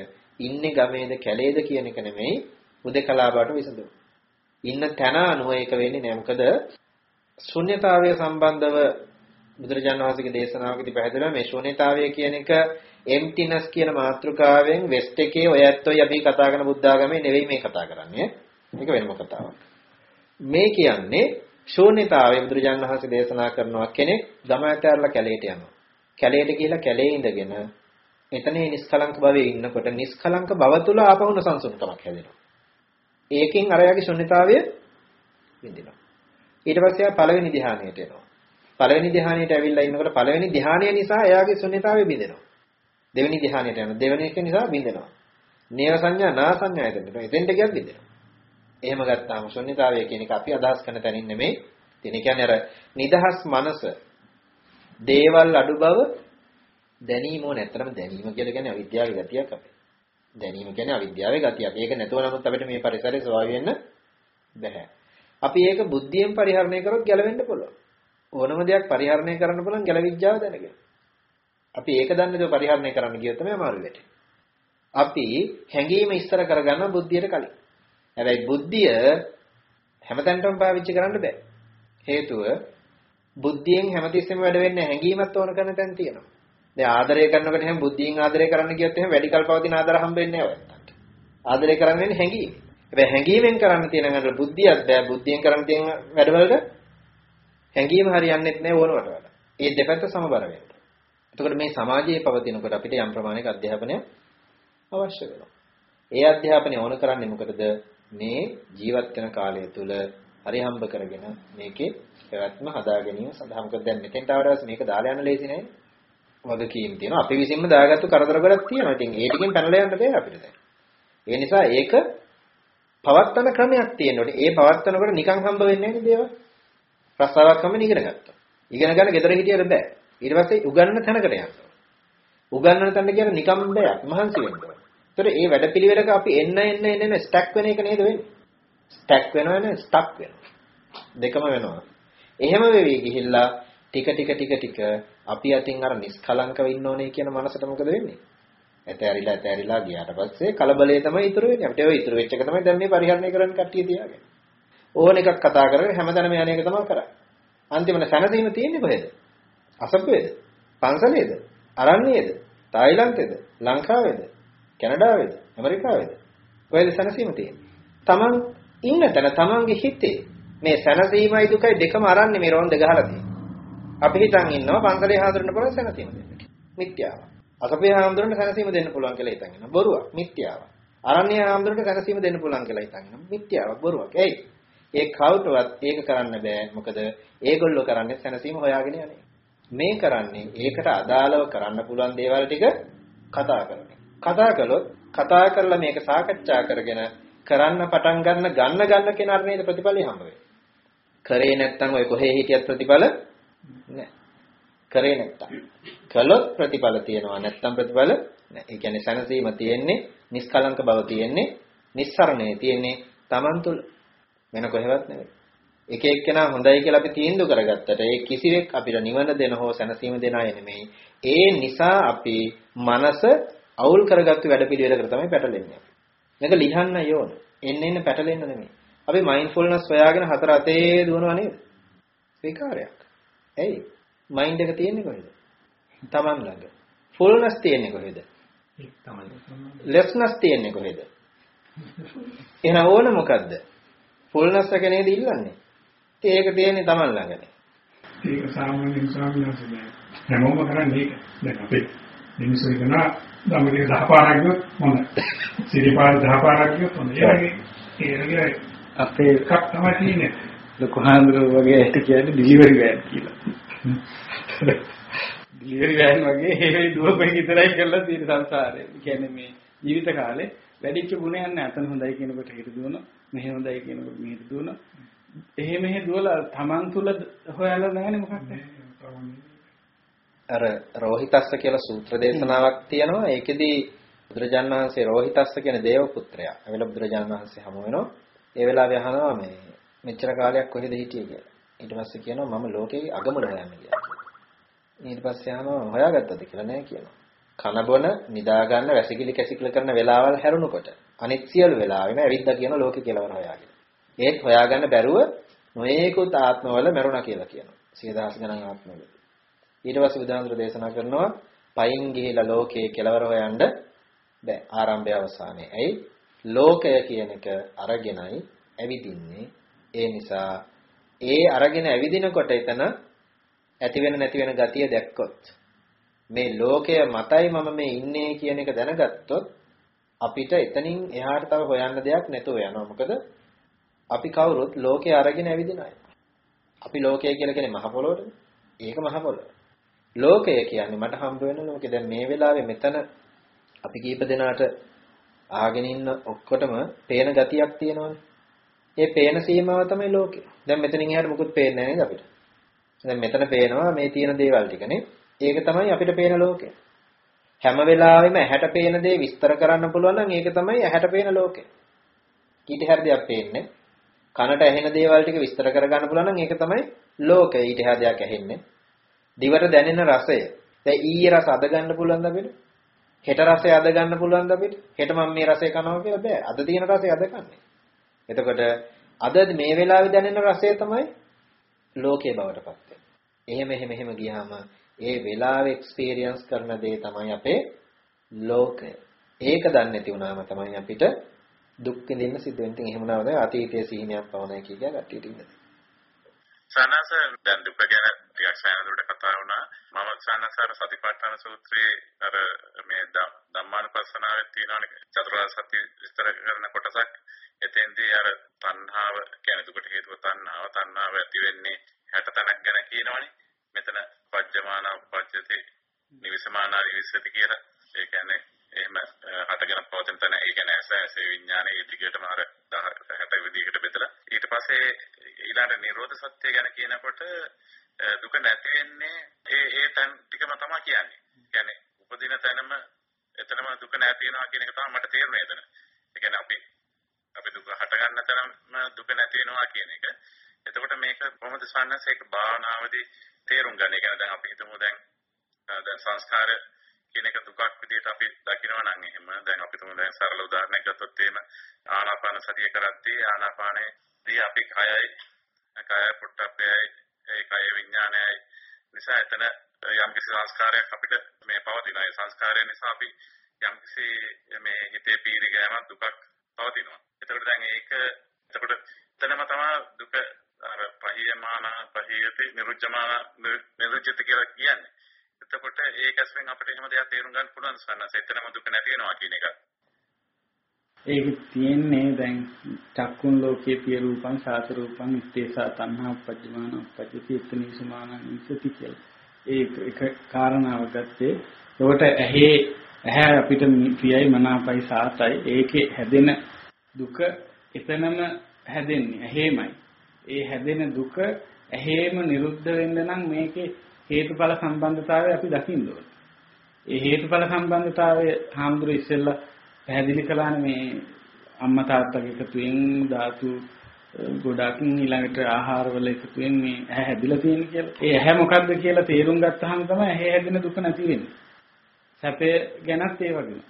ඉන්නේ ගමේද කැලේද කියන එක නෙමෙයි හුදේකලා බවට විසඳුම. ඉන්න තැන අනුව ඒක වෙන්නේ නැහැ. මොකද ශුන්්‍යතාවය සම්බන්ධව බුදුරජාණන් වහන්සේගේ දේශනාවකදී පැහැදිලිව මේ ශූන්‍යතාවය කියන එක emptiness කියන මාතෘකාවෙන් වෙස්ට් එකේ ඔය ඇත්තොයි අපි කතා කරන බුද්ධාගමේ නෙවෙයි මේ කතා කරන්නේ. මේක වෙනම කතාවක්. මේ කියන්නේ ශූන්‍යතාවය බුදුරජාණන් වහන්සේ දේශනා කරනවා කෙනෙක් ගම ඇතැරලා කැලේට යනවා. කැලේට ගිහිලා කැලේ ඉඳගෙන එතනේ නිස්කලංක භවයේ ඉන්නකොට නිස්කලංක භව තුල ආපහුන සංසුන්කමක් හැදෙනවා. ඒකෙන් අරයාගේ ශුන්‍යතාවය විඳිනවා. ඊට පස්සේ ආ පළවෙනි ධ්‍යානයට එනවා. පළවෙනි ධ්‍යානයට ඇවිල්ලා ඉන්නකොට පළවෙනි ධ්‍යානය නිසා එයාගේ ශුන්‍යතාවය බිඳෙනවා. දෙවෙනි ධ්‍යානයට යනවා. දෙවෙනි එක නිසා බිඳෙනවා. නේව සංඥා නා සංඥා එතෙන්ට. එතෙන්ට ගියත් බිඳෙනවා. එහෙම ගත්තාම ශුන්‍යතාවය කියන එක අපි අදහස් කරන තැනින් නෙමෙයි. තියෙන කියන්නේ අර නිදහස් මනස දේවල් අඩු බව දැනීම ඕන. ඇත්තටම දැනීම කියලා කියන්නේ අවිද්‍යාවේ ගතියක් අපේ. දැනීම කියන්නේ අවිද්‍යාවේ ගතියක්. ඒක නැතුව නමුත් අපිට මේ පරිසරයේ ස්වභාවය වෙන්න බෑ. අපි ඒක බුද්ධියෙන් පරිහරණය කරොත් ගැලවෙන්න පුළුවන්. ඕනම දෙයක් පරිහරණය කරන්න පුළුවන් ගැලවිඥාව දැනගෙන. අපි ඒක දන්නේ නැතුව පරිහරණය කරන්න ගියොත් තමයි අමාරු වෙන්නේ. අපි හැඟීම ඉස්තර කරගන්න බුද්ධියට කලින්. හැබැයි බුද්ධිය හැමතැනටම පාවිච්චි කරන්න බෑ. හේතුව බුද්ධියෙන් හැමතිස්සෙම වැඩ වෙන්නේ හැඟීමත් ඕන කරන තැන් තියෙනවා. දැන් ආදරය කරනකොට එහෙනම් බුද්ධියෙන් ආදරය කරන්න ගියොත් එහෙනම් වැඩි කල් පවතින ආදර හම්බෙන්නේ නැහැ ඔයත්තන්ට. ආදරය කරන්න වෙන්නේ හැඟීම. හැබැයි හැඟීමෙන් කරන්න තියෙන අර බුද්ධියක් බෑ. බුද්ධියෙන් කරන්න තියෙන වැඩවලට හැඟීම හරියන්නේ නැහැ ඕනවට වඩා. ඒ දෙපැත්ත සමබර වෙන්න. එතකොට මේ සමාජයේ පවතිනකොට අපිට යම් ප්‍රමාණයක අධ්‍යාපනය අවශ්‍ය වෙනවා. ඒ අධ්‍යාපනය ඕන කරන්නේ මොකටද? මේ ජීවත් වෙන කාලය තුල හරි හම්බ කරගෙන මේකේ පැවැත්ම හදා ගැනීම සඳහා මොකද දැන් මෙතෙන්ට ආවරස් මේක දාලා යන්න ලේසි නෑ. වගකීම් තියෙනවා? අපි විසින්ම දාගත්තු කරදර ගොඩක් තියෙනවා. ඉතින් ඒ ටිකෙන් පැනලා යන්න බෑ අපිට දැන්. ඒ නිසා ඒක පවත්තන ක්‍රමයක් තියෙනකොට ඒ පවත්තනකොට නිකන් හම්බ වෙන්නේ නැහැ දේවල්. රස්සාවක් කමෙන් ඉගෙන ගත්තා. ඉගෙන ගන්න ගෙදර හිටියට බෑ. ඊට පස්සේ උගන්නන තැනකට යන්න උගන්නන තැනට කියන නිකම් බෑ. මහන්සි වෙන්න ඒතර ඒ වැඩපිළිවෙලක අපි එන්න එන්න එන්න ස්ටැක් වෙන එක නේද වෙන්නේ? ස්ටැක් වෙනවා නේ ස්ටක් වෙනවා. දෙකම වෙනවා. එහෙම වෙවි ගිහිල්ලා ටික ටික ටික ටික අපි අතින් අර නිස්කලංකව ඉන්න ඕනේ කියන මනසට මොකද වෙන්නේ? ඇතෑරිලා ඇතෑරිලා ගියාට පස්සේ කලබලයේ තමයි ඉතුරු වෙන්නේ. අපිට ඔය ඉතුරු වෙච්ච එක තමයි දැන් මේ පරිහරණය කරන්න කට්ටිය තියාගෙන. ඕන එකක් කතා කරගෙන හැමදාම යන එක තමයි කරන්නේ. අන්තිමට සැනසීම තියෙන්නේ කොහෙද? අසප්පේද පන්සලේද? අරණ්‍යයේද තායිලන්තේද? ලංකාවේද? කැනඩාවේද ඇමරිකාවේද කොහෙද සැනසීම තියෙන්නේ තමන් ඉන්න තැන තමන්ගේ හිතේ මේ සැනසීමයි දුකයි දෙකම අරන්නේ මේ රොන්ද ගහලා තියෙන්නේ. අපි හිතන් ඉන්නවා පන්සලේ හාදරන්න බලන සැනසීම දෙන්න. මිත්‍යාව. අසපේ හාමුදුරන්ට සැනසීම දෙන්න පුළුවන් කියලා හිතන් ඉන්නවා. බොරුවක්, මිත්‍යාවක්. අරණ්‍ය හාමුදුරන්ට සැනසීම දෙන්න පුළුවන් කියලා හිතන් ඉන්නවා. මිත්‍යාවක්, බොරුවක්. එයි. ඒ කවුරුවත් ඒක කරන්න බෑ. මොකද ඒගොල්ලෝ කරන්නේ සැනසීම හොයාගෙන යන්නේ. මේ කරන්නේ ඒකට අදාළව කරන්න පුළුවන් දේවල් ටික කතා කරන්නේ. කතා කළොත් කතා කරලා මේක සාකච්ඡා කරගෙන කරන්න පටන් ගන්න ගන්න ගන්න කෙනාට නේද ප්‍රතිඵලය හම්බ වෙන්නේ. කරේ නැත්නම් ඔය කොහේ හිටියත් ප්‍රතිඵල නැහැ. කරේ නැත්තම්. කළොත් ප්‍රතිඵල තියෙනවා නැත්තම් ප්‍රතිඵල නැහැ. ඒ කියන්නේ සැනසීම තියෙන්නේ, නිස්කලංක බව තියෙන්නේ, නිස්සරණේ තියෙන්නේ Taman තුල. වෙන කොහෙවත් නෙවෙයි. එක එක්කෙනා හොඳයි කියලා අපි තීන්දුව කරගත්තට ඒ කිසිවෙක් අපිට නිවන දෙන හෝ සැනසීම දෙන අය නෙමෙයි. ඒ නිසා අපි මනස අවුල් කරගත්තු වැඩපිළිවෙලකට තමයි පැටලෙන්නේ. මේක ලිහන්න යෝන. එන්න එන්න පැටලෙන්න නෙමෙයි. අපි මයින්ඩ්ෆුල්නස් හොයාගෙන හතර අතේ දුවනවා නේද? විකාරයක්. ඇයි? මයින්ඩ් එක තියෙන්නේ කොහෙද? Taman ළඟ. ෆුල්නස් තියෙන්නේ කොහෙද? ලෙස්නස් තියෙන්නේ කොහෙද? එහෙනම් ඕන මොකද්ද? ෆුල්නස් එක නේද ඉල්ලන්නේ? ඉතින් ඒක තියෙන්නේ Taman ළඟනේ. ඒක සාමාන්‍යයෙන් ස්වාමීන් වහන්සේ හැමෝම කරන්නේ ඒක. දැන් අපේ මිනිස්සු කරනවා දමරිය 10 පාරක් ගියොත් මොන සිරිපාර 10 පාරක් ගියොත් මොන ඒ වගේ අපේ එකක් තමයි තියෙන්නේ. ලොකු හාමුදුරුවෝ වගේ ඇට කියන්නේ ඩිලිවරි වෑන් කියලා. ඩිලිවරි වෑන් වගේ ඒ දුවපෙන් විතරයි කරලා තියෙන සංසාරේ කියන්නේ මේ ජීවිත කාලේ වැඩිච්ච ගුණයක් නැහැ අතන හොඳයි කියනකොට හිත දුවනවා මෙහෙ හොඳයි කියනකොට මෙහෙට දුවනවා එහෙ මෙහෙ දුවලා Taman තුල හොයලා නැහැනේ මොකක්ද අර රෝහිතස්ස කියලා සූත්‍ර දේශනාවක් තියෙනවා. ඒකෙදි බුදුරජාණන් වහන්සේ රෝහිතස්ස කියන දේව පුත්‍රයා. එවෙල බුදුරජාණන් වහන්සේ හමු වෙනවා. ඒ වෙලාවේ අහනවා මේ මෙච්චර කාලයක් කොහෙද හිටියේ කියලා. ඊට පස්සේ කියනවා මම ලෝකේ අගමන හොයන්න ගියා. ඊට පස්සේ අහනවා හොයාගත්තද කියලා නෑ කියනවා. කන බොන නිදා ගන්න වැසිකිලි කැසිකිලි කරන වෙලාවල් හැරුණකොට අනිත් සියලු වෙලාවෙම ඇවිද්දා කියන ලෝකේ කෙලවර හොයාගෙන. ඒත් හොයාගන්න බැරුව නොයේකුත් ආත්මවල මරුණා කියලා කියනවා. සිය දහස් ගණන් ආත්මවල. ඊට පස්සේ බුදුහාමුදුර දේශනා කරනවා පයින් ගිහිලා ලෝකයේ කෙලවර හොයන්න බෑ ආරම්භය අවසානයේ. ඇයි? ලෝකය කියන එක අරගෙනයි ඇවිදින්නේ. ඒ නිසා ඒ අරගෙන ඇවිදිනකොට එතන ඇති වෙන නැති වෙන ගතිය දැක්කොත් මේ ලෝකය මතයි මම මේ ඉන්නේ කියන එක දැනගත්තොත් අපිට එතනින් එහාට තව හොයන්න දෙයක් නැතුව යනවා. මොකද අපි කවුරුත් ලෝකේ අරගෙන ඇවිදින අය. අපි ලෝකය කියලා කියන්නේ මහ පොළොවට. ඒක මහ පොළොව. ලෝකය කියන්නේ මට හම්බ වෙන ලෝකේ. දැන් මේ වෙලාවේ මෙතන අපි කීප දෙනාට ආගෙන ඉන්න ඔක්කොටම පේන ගතියක් තියෙනවානේ. ඒ පේන සීමාව තමයි ලෝකේ. දැන් මෙතනින් එහාට මොකුත් පේන්නේ නැහැ නේද අපිට? දැන් මෙතන පේනවා මේ තියෙන දේවල් ටිකනේ. ඒක තමයි අපිට පේන ලෝකය. හැම වෙලාවෙම ඇහැට පේන දේ විස්තර කරන්න පුළුවන් නම් ඒක තමයි ඇහැට පේන ලෝකය. ඊට හැර දෙයක් පේන්නේ. කනට ඇහෙන දේවල් ටික විස්තර කරගන්න පුළුවන් නම් ඒක තමයි ලෝකය. ඊට හැර දෙයක් ඇහෙන්නේ. දිවට දැනෙන රසය. දැන් ඊයේ රස අද ගන්න පුළුවන්ද අපිට? හෙට රසය අද ගන්න පුළුවන්ද අපිට? හෙට මම මේ රසය කනවා කියලා බෑ. අද තියෙන රසය අද කන්නේ. එතකොට අද මේ වෙලාවේ දැනෙන රසය තමයි ලෝකයේ බවට පත් වෙන්නේ. එහෙම එහෙම එහෙම ගියාම ඒ වෙලාවේ එක්ස්පීරියන්ස් කරන දේ තමයි අපේ ලෝකය. ඒක දන්නේ නැති වුණාම තමයි අපිට දුක් විඳින්න සිද්ධ වෙන්නේ. එහෙම නවද අතීතයේ සීනියක් පවනයි කිය කිය ගැටියට ඉන්නේ. සනස දැන් දුක ගැන ටිකක් සෑහනකට කතා වුණා. මම සනසාර සතිපට්ඨාන සූත්‍රයේ අර මේ ධම්මානුපස්සනාවේ තියෙනවනේ චතුරාර්ය සත්‍ය විස්තර කරන කොටසක්. එතෙන්දී අර තණ්හාව කියන්නේ දුකට හේතුව තණ්හාව. තණ්හාව ඇති වෙන්නේ 60 තැනක් ගැන කියනවනේ. මෙතන පජ්ජමාන පජ්ජති නිවිසමානාරි විස්සති කියලා. ඒ කියන්නේ Eh, එහෙම eh, හටගෙන පවතින තැන ඒ කියන්නේ ඇසැසේ විඥානයේ ඒ දිගටම අර 60 විදිහකට බෙදලා ඊට පස්සේ ඊළඟ නිරෝධ සත්‍ය ගැන කියනකොට eh, දුක නැති වෙන්නේ ඒ ඒ තැන් ටිකම තමයි කියන්නේ. කියන්නේ උපදින තැනම එතනම දුක නැති වෙනවා කියන එක තමයි මට තේරුනේ එතන. ඒ කියන්නේ අපි අපි දුක හට ගන්න තැනම දුක නැති වෙනවා කියන එක. එතකොට මේක කොහොමද සන්නස් ඒක භාවනාවේදී තේරුම් ගන්න. ඒ කියන්නේ දැන් අපි හිතමු දැන් දැන් සංස්කාර කියන එක දුකක් විදිහට අපි දකිනවා නම් එහෙම දැන් අපි තුමු දැන් සරල උදාහරණයක් ගත්තොත් එහෙම ආනාපාන සතිය කරද්දී ආනාපානයේදී අපි කයයි කය පුට්ටප්පයයි ඒ කය විඥානයයි නිසා එතන යම්කිසි සංස්කාරයක් අපිට මේ පවතින ඒ සංස්කාරය නිසා අපි යම්කිසි මේ හිතේ පීරි ගෑමක් දුකක් පවතිනවා. එතකොට දැන් ඒක එතකොට එතනම තමයි දුක අර පහියමාන පහියති නිරුච්චමාන නිරුච්චති කියලා කියන්නේ. එතකොට ඒක ඇස්වෙන් අපිට එහෙම දෙයක් තේරුම් ගන්න පුළුවන් සන්නස. එතනම දුක නැති වෙනවා කියන එක. ඒක තියෙන්නේ දැන් චක්කුන් ලෝකයේ තිය රූපං සාත රූපං ඉත්තේසා තණ්හා උපජ්ජමාන උපජ්ජති එතනි සමානං ඉසති කියලා. ඒක එක කාරණාව ගත්තේ. ඒකට ඇහි ඇහැ අපිට ප්‍රියයි මනාපයි සාතයි ඒකේ හැදෙන දුක එතනම හැදෙන්නේ ඇහෙමයි. ඒ හැදෙන දුක ඇහෙම නිරුද්ධ වෙන්න නම් මේකේ හේතුඵල සම්බන්ධතාවය අපි දකින්න ඕනේ. ඒ හේතුඵල සම්බන්ධතාවය හාමුදුරු ඉස්සෙල්ලා පැහැදිලි කළානේ මේ අම්මා තාත්තගේ එකතුවෙන් ධාතු ගොඩක් ඊළඟට ආහාරවල එකතුවෙන් මේ ඇහැ හැදිලා තියෙන කියලා. ඒ ඇහැ මොකක්ද කියලා තේරුම් ගත්තාම තමයි ඇහැ හැදෙන දුක නැති වෙන්නේ. සැපය ගැනත් ඒ වගේම.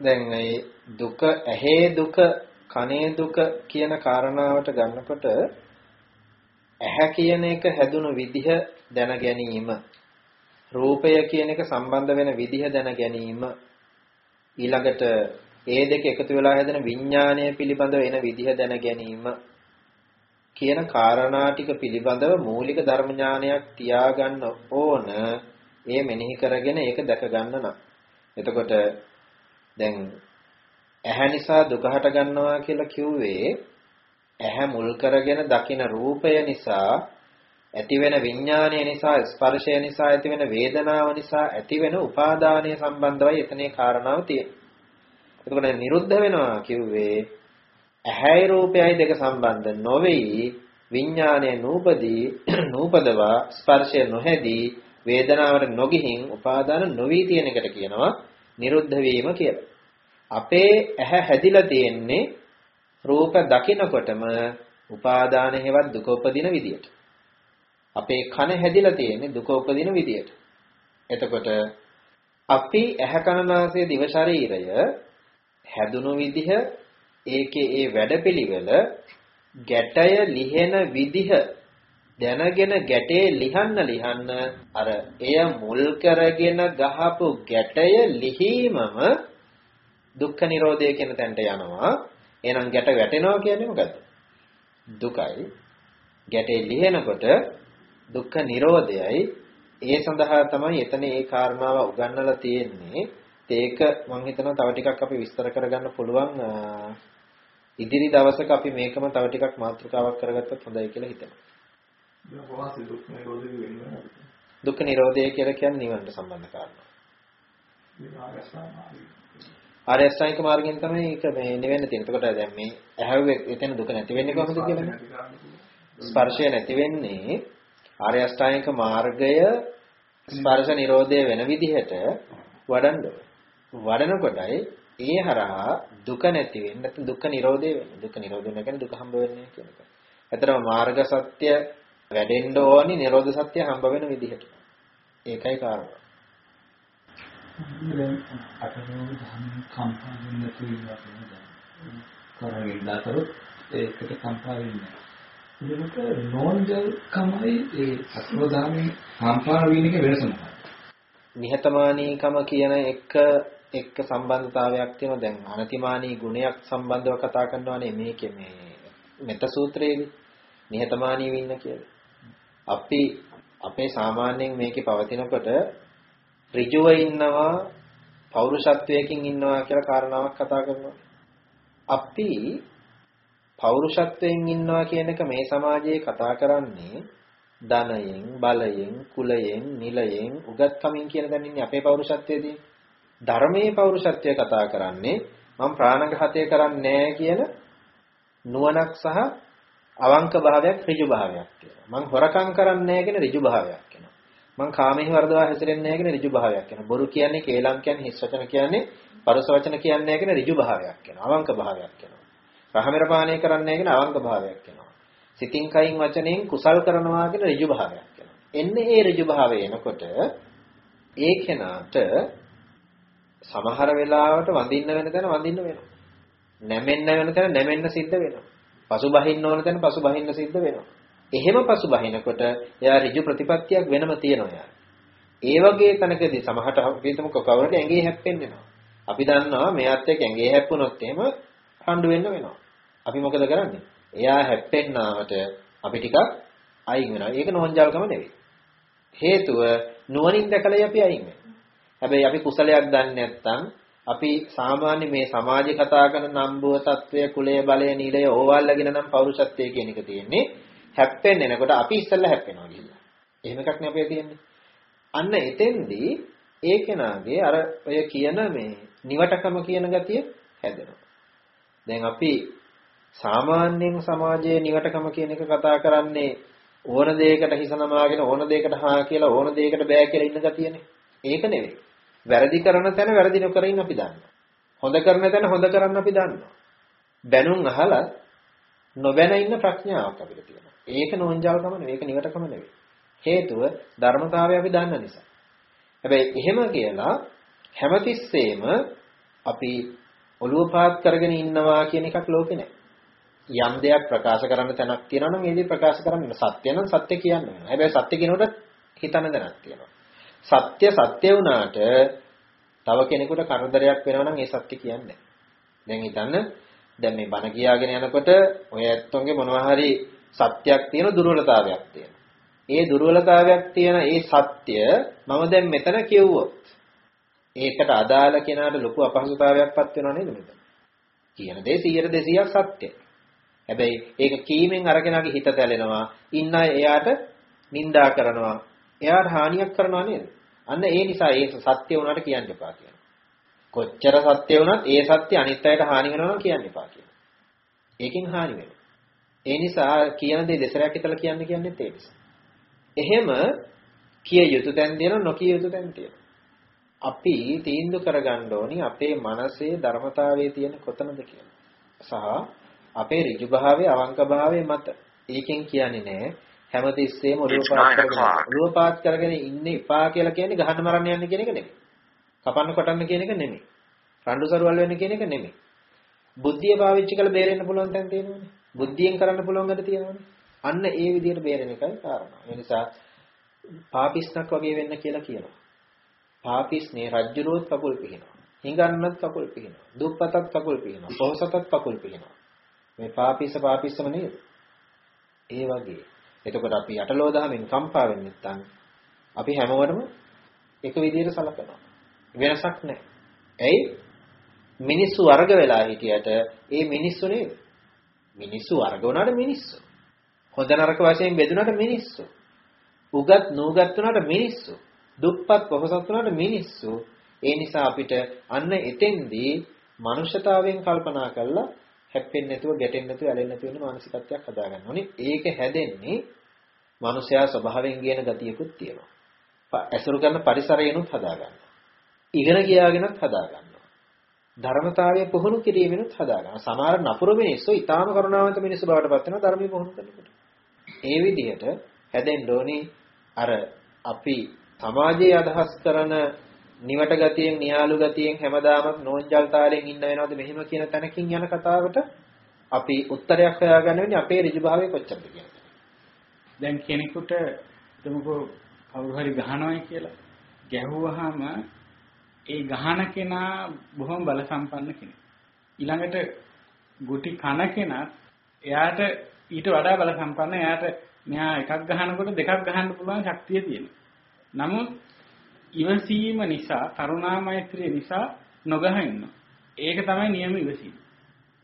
දැන් මේ දුක ඇහි දුක කනේ දුක කියන කාරණාවට ගන්නකොට ඇහැ කියන එක හැදුණු විදිහ දැන ගැනීම. රූපය කියන එක සම්බන්ධ වෙන විදිහ දැන ගැනීම. ඊළඟට ඒ දෙක එකතු වෙලා හැදෙන විඥානය පිළිබඳව එන විදිහ දැන ගැනීම. කියන කාරණා ටික පිළිබඳව මූලික ධර්ම ඥානයක් තියාගන්න ඕන. ඒ මෙනෙහි කරගෙන ඒක දැක ගන්න නම්. එතකොට දැන් ඇහැ නිසා දුක හට ගන්නවා කියලා කිව්වේ ඇහැ මුල් කරගෙන දකින රූපය නිසා ඇතිවෙන විඥානය නිසා ස්පර්ශය නිසා ඇතිවෙන වේදනාව නිසා ඇතිවෙන උපාදානය සම්බන්ධවයි එතනේ කාරණාව තියෙන්නේ. එතකොට නිරුද්ධ වෙනවා කිව්වේ ඇහැයි රූපයයි දෙක සම්බන්ධ නොවේයි විඥානය නූපදී *clears throat* නූපදවා ස්පර්ශය නොහැදී වේදනාවට නොගිහින් උපාදාන නොවි තියෙන එකට කියනවා නිරුද්ධ වීම කියලා. අපේ ඇහැ හැදිලා තියෙන්නේ රූප දකිනකොටම උපාදාන හේවත් දුක උපදින විදියට. අපේ කන හැදිලා තියෙන්නේ දුක උපදින විදියට. එතකොට අපි ඇහැ කන නාසය දිව ශරීරය හැදුණු විදිහ ඒකේ ඒ වැඩපිළිවෙල ගැටය ලිහෙන විදිහ දැනගෙන ගැටේ ලිහන්න ලිහන්න අර එය මුල් කරගෙන ගහපු ගැටය ලිහීමම දුක්ඛ නිරෝධය කියන තැනට යනවා. එහෙනම් ගැට වැටෙනවා කියන්නේ මොකද්ද? දුකයි. ගැටේ ලිහෙනකොට දුක්ඛ නිරෝධයයි ඒ සඳහා තමයි එතන ඒ කාරණාව උගන්වලා තියෙන්නේ ඒක මම හිතනවා තව ටිකක් අපි විස්තර කරගන්න පුළුවන් ඉදිරි දවසක අපි මේකම තව ටිකක් මාතෘකාවක් කරගත්තොත් හොඳයි කියලා හිතනවා දුක්ඛ නිරෝධය කියලා කියන්නේ නිවනට සම්බන්ධ කාරණා. ආර්ය අෂ්ටාංගික මාර්ගයෙන් තමයි ඒක මේ නිවෙන්න තියෙන්නේ. එතකොට දැන් මේ ඇහැව්වේ එතන දුක නැති වෙන්නේ කොහොමද කියලානේ. ස්පර්ශය නැති වෙන්නේ ආර්ය අෂ්ටාංගික මාර්ගය ස්පර්ශ නිරෝධය වෙන විදිහට වඩන්න වඩනකොටයි ඒ හරහා දුක නැති වෙන්නේ නැත්නම් දුක්ඛ නිරෝධය වෙන්නේ. දුක්ඛ නිරෝධය කියන්නේ දුක හම්බ වෙන්නේ කියන එක. ඇතරම මාර්ග සත්‍ය වැඩෙන්න ඕනි නිරෝධ සත්‍ය හම්බ වෙන විදිහට. ඒකයි කාරණා. දැන් අටලෝ ධම් කම්පා වෙන්න තියෙනවා කරගෙන දාතොත් ඒකට කම්පා වෙන්නේ. ඒකට නෝන්ජල් කමයි ඒ අටලෝ ධාමේ කම්පා වෙන එක වෙනස මොකක්ද? නිහතමානීකම කියන එක එක්ක සම්බන්ධතාවයක් තියෙනවා දැන් අනතිමානී ගුණයක් සම්බන්ධව කතා කරනවානේ මේකේ මේ මෙත සූත්‍රයේදී නිහතමානී වෙන්න කියලා. අපි අපේ සාමාන්‍යයෙන් මේකේ පවතිනකොට ඍජුව ඉන්නවා පෞරුෂත්වයකින් ඉන්නවා කියලා කාරණාවක් කතා කරනවා. අපි පෞරුෂත්වයෙන් ඉන්නවා කියන එක මේ සමාජයේ කතා කරන්නේ ධනයෙන්, බලයෙන්, කුලයෙන්, නිලයෙන්, උගත්කමින් කියන දැන් ඉන්නේ අපේ පෞරුෂත්වයේදී. ධර්මයේ පෞරුෂත්වය කතා කරන්නේ මම ප්‍රාණඝාතය කරන්නේ නැහැ කියන නුවණක් සහ අවංක භාවයක් ඍජු භාවයක් කියනවා. මං හොරකම් කරන්නේ නැහැ කියන ඍජු භාවයක් කියනවා. මං කාමෙහි වර්ධවා හැසිරෙන්නේ නැහැ කියන ඍජු භාවයක් කියනවා. බොරු කියන්නේ කේලම් කියන්නේ හිස් වචන කියන්නේ පරස වචන කියන්නේ නැහැ කියන ඍජු භාවයක් කියනවා. අවංක භාවයක් කියනවා. රහමෙර පානය කරන්නේ නැහැ කියන අවංක භාවයක් කියනවා. සිතින් කයින් වචනෙන් කුසල් කරනවා කියන ඍජු භාවයක් කියනවා. එන්නේ ඒ ඍජු භාවය එනකොට ඒ කෙනාට සමහර වෙලාවට වඳින්න වෙන තැන වඳින්න වෙනවා. නැමෙන්න වෙන තැන නැමෙන්න සිද්ධ වෙනවා. පසුබහින්න ඕන තැන පසුබහින්න සිද්ධ වෙනවා. එහෙම පසුබහිනකොට එයා ඍජු ප්‍රතිපත්තියක් වෙනම තියෙනවා යා. ඒ වගේ තැනකදී සමහරට හිතමු කවුරුට ඇඟේ හැප්පෙන්න වෙනවා. අපි දන්නවා මෙයාත් එක්ක ඇඟේ හැප්පුණොත් එහෙම හඬු වෙන්න වෙනවා. අපි මොකද කරන්නේ? එයා හැප්පෙන්නාවට අපි ටිකක් අයින් වෙනවා. ඒක නෝන්ජල්කම නෙවෙයි. හේතුව නුවණින් දැකලා අපි අයින් වෙනවා. හැබැයි අපි කුසලයක් දන්නේ නැත්නම් අපි සාමාන්‍ය මේ සමාජය කතා කරන නම්බුව తත්වය කුලය බලය නීලය ඕවල්ලාගෙන නම් පෞරුෂත්වයේ කියන එක තියෙන්නේ. හැප්පෙන්න එනකොට අපි ඉස්සෙල්ලා හැප්පෙනවා ගිහිල්ලා. එහෙම එකක් නේ අපේ තියෙන්නේ. අන්න එතෙන්දී ඒ කෙනාගේ අර ඔය කියන මේ නිවටකම කියන ගතිය හැදෙනවා. දැන් අපි සාමාන්‍යයෙන් සමාජයේ නිවටකම කියන එක කතා කරන්නේ ඕන දෙයකට හිස නමාගෙන ඕන දෙයකට හා කියලා ඕන දෙයකට බෑ කියලා ඉන්න ගතියනේ. ඒක නෙවෙයි. වැරදි කරන තැන වැරදි නොකර ඉන්න අපි දන්නවා. හොඳ කරන තැන හොඳ කරන්න අපි දන්නවා. බැනුම් අහලා නොබැන ඉන්න ප්‍රඥාවක් අපිට තියෙනවා. ඒක නෝන්ජල්කම නෙවෙයි. ඒක නිවටකම නෙවෙයි. හේතුව ධර්මතාවය අපි දන්න නිසා. හැබැයි එහෙම කියලා හැමතිස්සෙම අපි ඔළුව පාත් කරගෙන ඉන්නවා කියන එකක් ලෝකේ නැහැ. යම් දෙයක් ප්‍රකාශ කරන්න තැනක් තියෙනවා නම් ඒ දේ ප්‍රකාශ කරන්න සත්‍ය නම් සත්‍ය කියන්න වෙනවා. හැබැයි සත්‍ය කියනකොට හිතන දැනක් තියෙනවා. සත්‍ය සත්‍ය වුණාට තව කෙනෙකුට කරදරයක් වෙනවා නම් ඒ සත්‍ය කියන්නේ දැන් හිතන්න දැන් මේ බණ කියාගෙන යනකොට ඔය ඇත්තොන්ගේ මොනවා හරි සත්‍යයක් තියෙන දුර්වලතාවයක් තියෙනවා. ඒ දුර්වලතාවයක් තියෙන ඒ සත්‍ය මම දැන් මෙතන කිව්වොත් ඒකට අදාළ කෙනාට ලොකු අපහසුතාවයක්පත් වෙනව නේද මෙතන? කියන දේ 100 200ක් සත්‍යයි. හැබැයි ඒක කීමෙන් අරගෙනගේ හිත තැලෙනවා. ඉන්න එයාට නිඳා කරනවා. එයාට හානියක් කරනවා නේද? අන්න ඒ නිසා ඒ සත්‍ය වුණාට කියන්න එපා කියනවා. කොච්චර සත්‍ය වුණත් ඒ සත්‍ය අනිත් අයට හානි වෙනවා නම් කියන්න එපා කියනවා. ඒකෙන් හානි වෙනවා. ඒ නිසා කියන දේ දෙසරයක් හිතලා කියන්න කියන්නේ ඒ නිසා. එහෙම කිය යුතු තැන් තියෙනවා නොකිය යුතු තැන් තියෙනවා. අපි තීන්දුව කරගන්න ඕනි අපේ මනසේ ධර්මතාවයේ තියෙන කොතනද කියලා. සහ අපේ ඍජු භාවයේ අවංක භාවයේ මත ඒකෙන් කියන්නේ නෑ හැමතිස්සෙම ඔළුව පාත් කරගෙන ඔළුව පාත් කරගෙන ඉන්නේ එපා කියලා කියන්නේ ගහන්න මරන්න යන්න කියන එක නෙමෙයි. කපන්න කොටන්න කියන එක නෙමෙයි. රණ්ඩු සරුවල් වෙන්න කියන එක නෙමෙයි. බුද්ධිය පාවිච්චි කරලා බේරෙන්න පුළුවන් තැන් තියෙනවනේ. බුද්ධියෙන් කරන්න පුළුවන් ගැට තියෙනවනේ. අන්න ඒ විදිහට බේරෙන එකයි කාරණා. ඒ නිසා පාපිස්නක් වගේ වෙන්න කියලා කියනවා. පාපිස්නේ රජ්ජුරුවත් කකුල් පිහිනවා. හිඟන්නත් කකුල් පිහිනවා. දුප්පතත් කකුල් පිහිනවා. පොහසතත් කකුල් පිහිනවා. මේ පාපිස්ස පාපිස්සම නේද? ඒ වගේ. එතකොට අපි අටලෝ දහමින් කම්පා වෙන්නේ නැත්නම් අපි හැමෝටම එක විදිහට සලකනවා. වෙනසක් නැහැ. ඇයි? මිනිස්සු වර්ග වෙලා හිටියට ඒ මිනිස්සු නේද? මිනිස්සු වර්ග වුණාට මිනිස්සු. හොඳ නරක වශයෙන් බෙදුනට මිනිස්සු. උගත් නූගත් වුණාට මිනිස්සු. දුප්පත් පොහොසත් වුණාට මිනිස්සු. ඒ නිසා අපිට අන්න එතෙන්දී මනුෂ්‍යතාවයෙන් කල්පනා කරලා හැප්පෙන්නේ නැතුව ගැටෙන්නේ නැතුව ඇලෙන්නේ නැතුව වෙන මානසිකත්වයක් හදාගන්න ඕනේ. ඒක හැදෙන්නේ මනුෂයා ස්වභාවයෙන් ගේන ගතියකුත් තියෙනවා. ඇසුරු කරන පරිසරයනොත් හදාගන්නවා. ඉගෙන ගියාගෙනත් හදාගන්නවා. ධර්මතාවය පුහුණු කිරීමෙනුත් හදාගන්නවා. සමහර නපුරු මිනිස්සු ඊටාම කරුණාවන්ත මිනිස්සු බවට පත් වෙනවා ධර්මයේ පුහුණු කරනකොට. ඒ විදිහට හැදෙන්න ඕනේ අර අපි සමාජයේ අදහස් කරන නිවට ගතියෙන් නියාලු ගතියෙන් හැමදාමත් නෝන්ජල්තාවයෙන් ඉන්න වෙනවද මෙහෙම කියන තැනකින් යන කතාවට අපි උත්තරයක් හොයාගන්න වෙන්නේ අපේ ඍජුභාවය කොච්චරද කියන එක. දැන් කෙනෙකුට තමකෝ කවුරු හරි ගහනවායි කියලා ගැහුවාම ඒ ගහන කෙනා බොහොම බල සම්පන්න කෙනෙක්. ඊළඟට ගුටි කන කෙනා එයාට ඊට වඩා බල සම්පන්න එයාට මෙහා එකක් ගහනකොට දෙකක් ගහන්න පුළුවන් ශක්තිය තියෙනවා. නමුත් ඉවසීම නිසා කරුණා මෛත්‍රිය නිසා නොගහ ඉන්නවා. ඒක තමයි නියම ඉවසීම.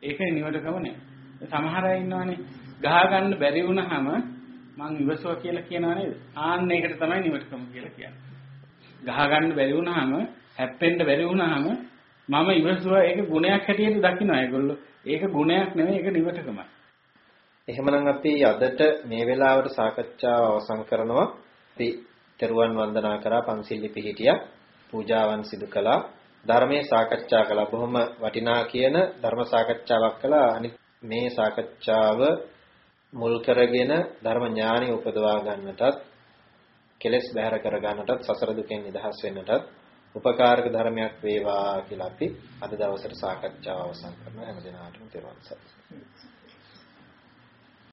ඒක නිවටකම නෑ. සමහර අය ඉන්නවනේ ගහ ගන්න බැරි වුණාම මං ඉවසුවා කියලා කියනවා නේද? ආන්න ඒකට තමයි නිවටකම කියලා කියන්නේ. ගහ ගන්න බැරි වුණාම හැප්පෙන්න බැරි වුණාම මම ඉවසුවා ඒක ගුණයක් හැටියට දකිනවා ඒගොල්ලෝ. ඒක ගුණයක් නෙමෙයි ඒක නිවටකමයි. එහෙමනම් අපි අදට මේ වෙලාවට සාකච්ඡාව අවසන් කරනවා. අපි තෙරුවන් වන්දනා කරා පන්සිල් පිළිහිටියා. පූජාවන් සිදු කළා. ධර්මයේ සාකච්ඡා කළා. බොහොම වටිනා කියන ධර්ම සාකච්ඡාවක් කළා. අනිත් මේ සාකච්ඡාව මුල් කරගෙන ධර්ම ඥානෙ උපදවා ගන්නටත් කෙලෙස් බැහැර කර ගන්නටත් සසර දුකෙන් නිදහස් වෙන්නටත් උපකාරක ධර්මයක් වේවා කියලා අපි අද දවසට සාකච්ඡාව අවසන් කරන හැම දිනාටම තෙරුවන් සරණයි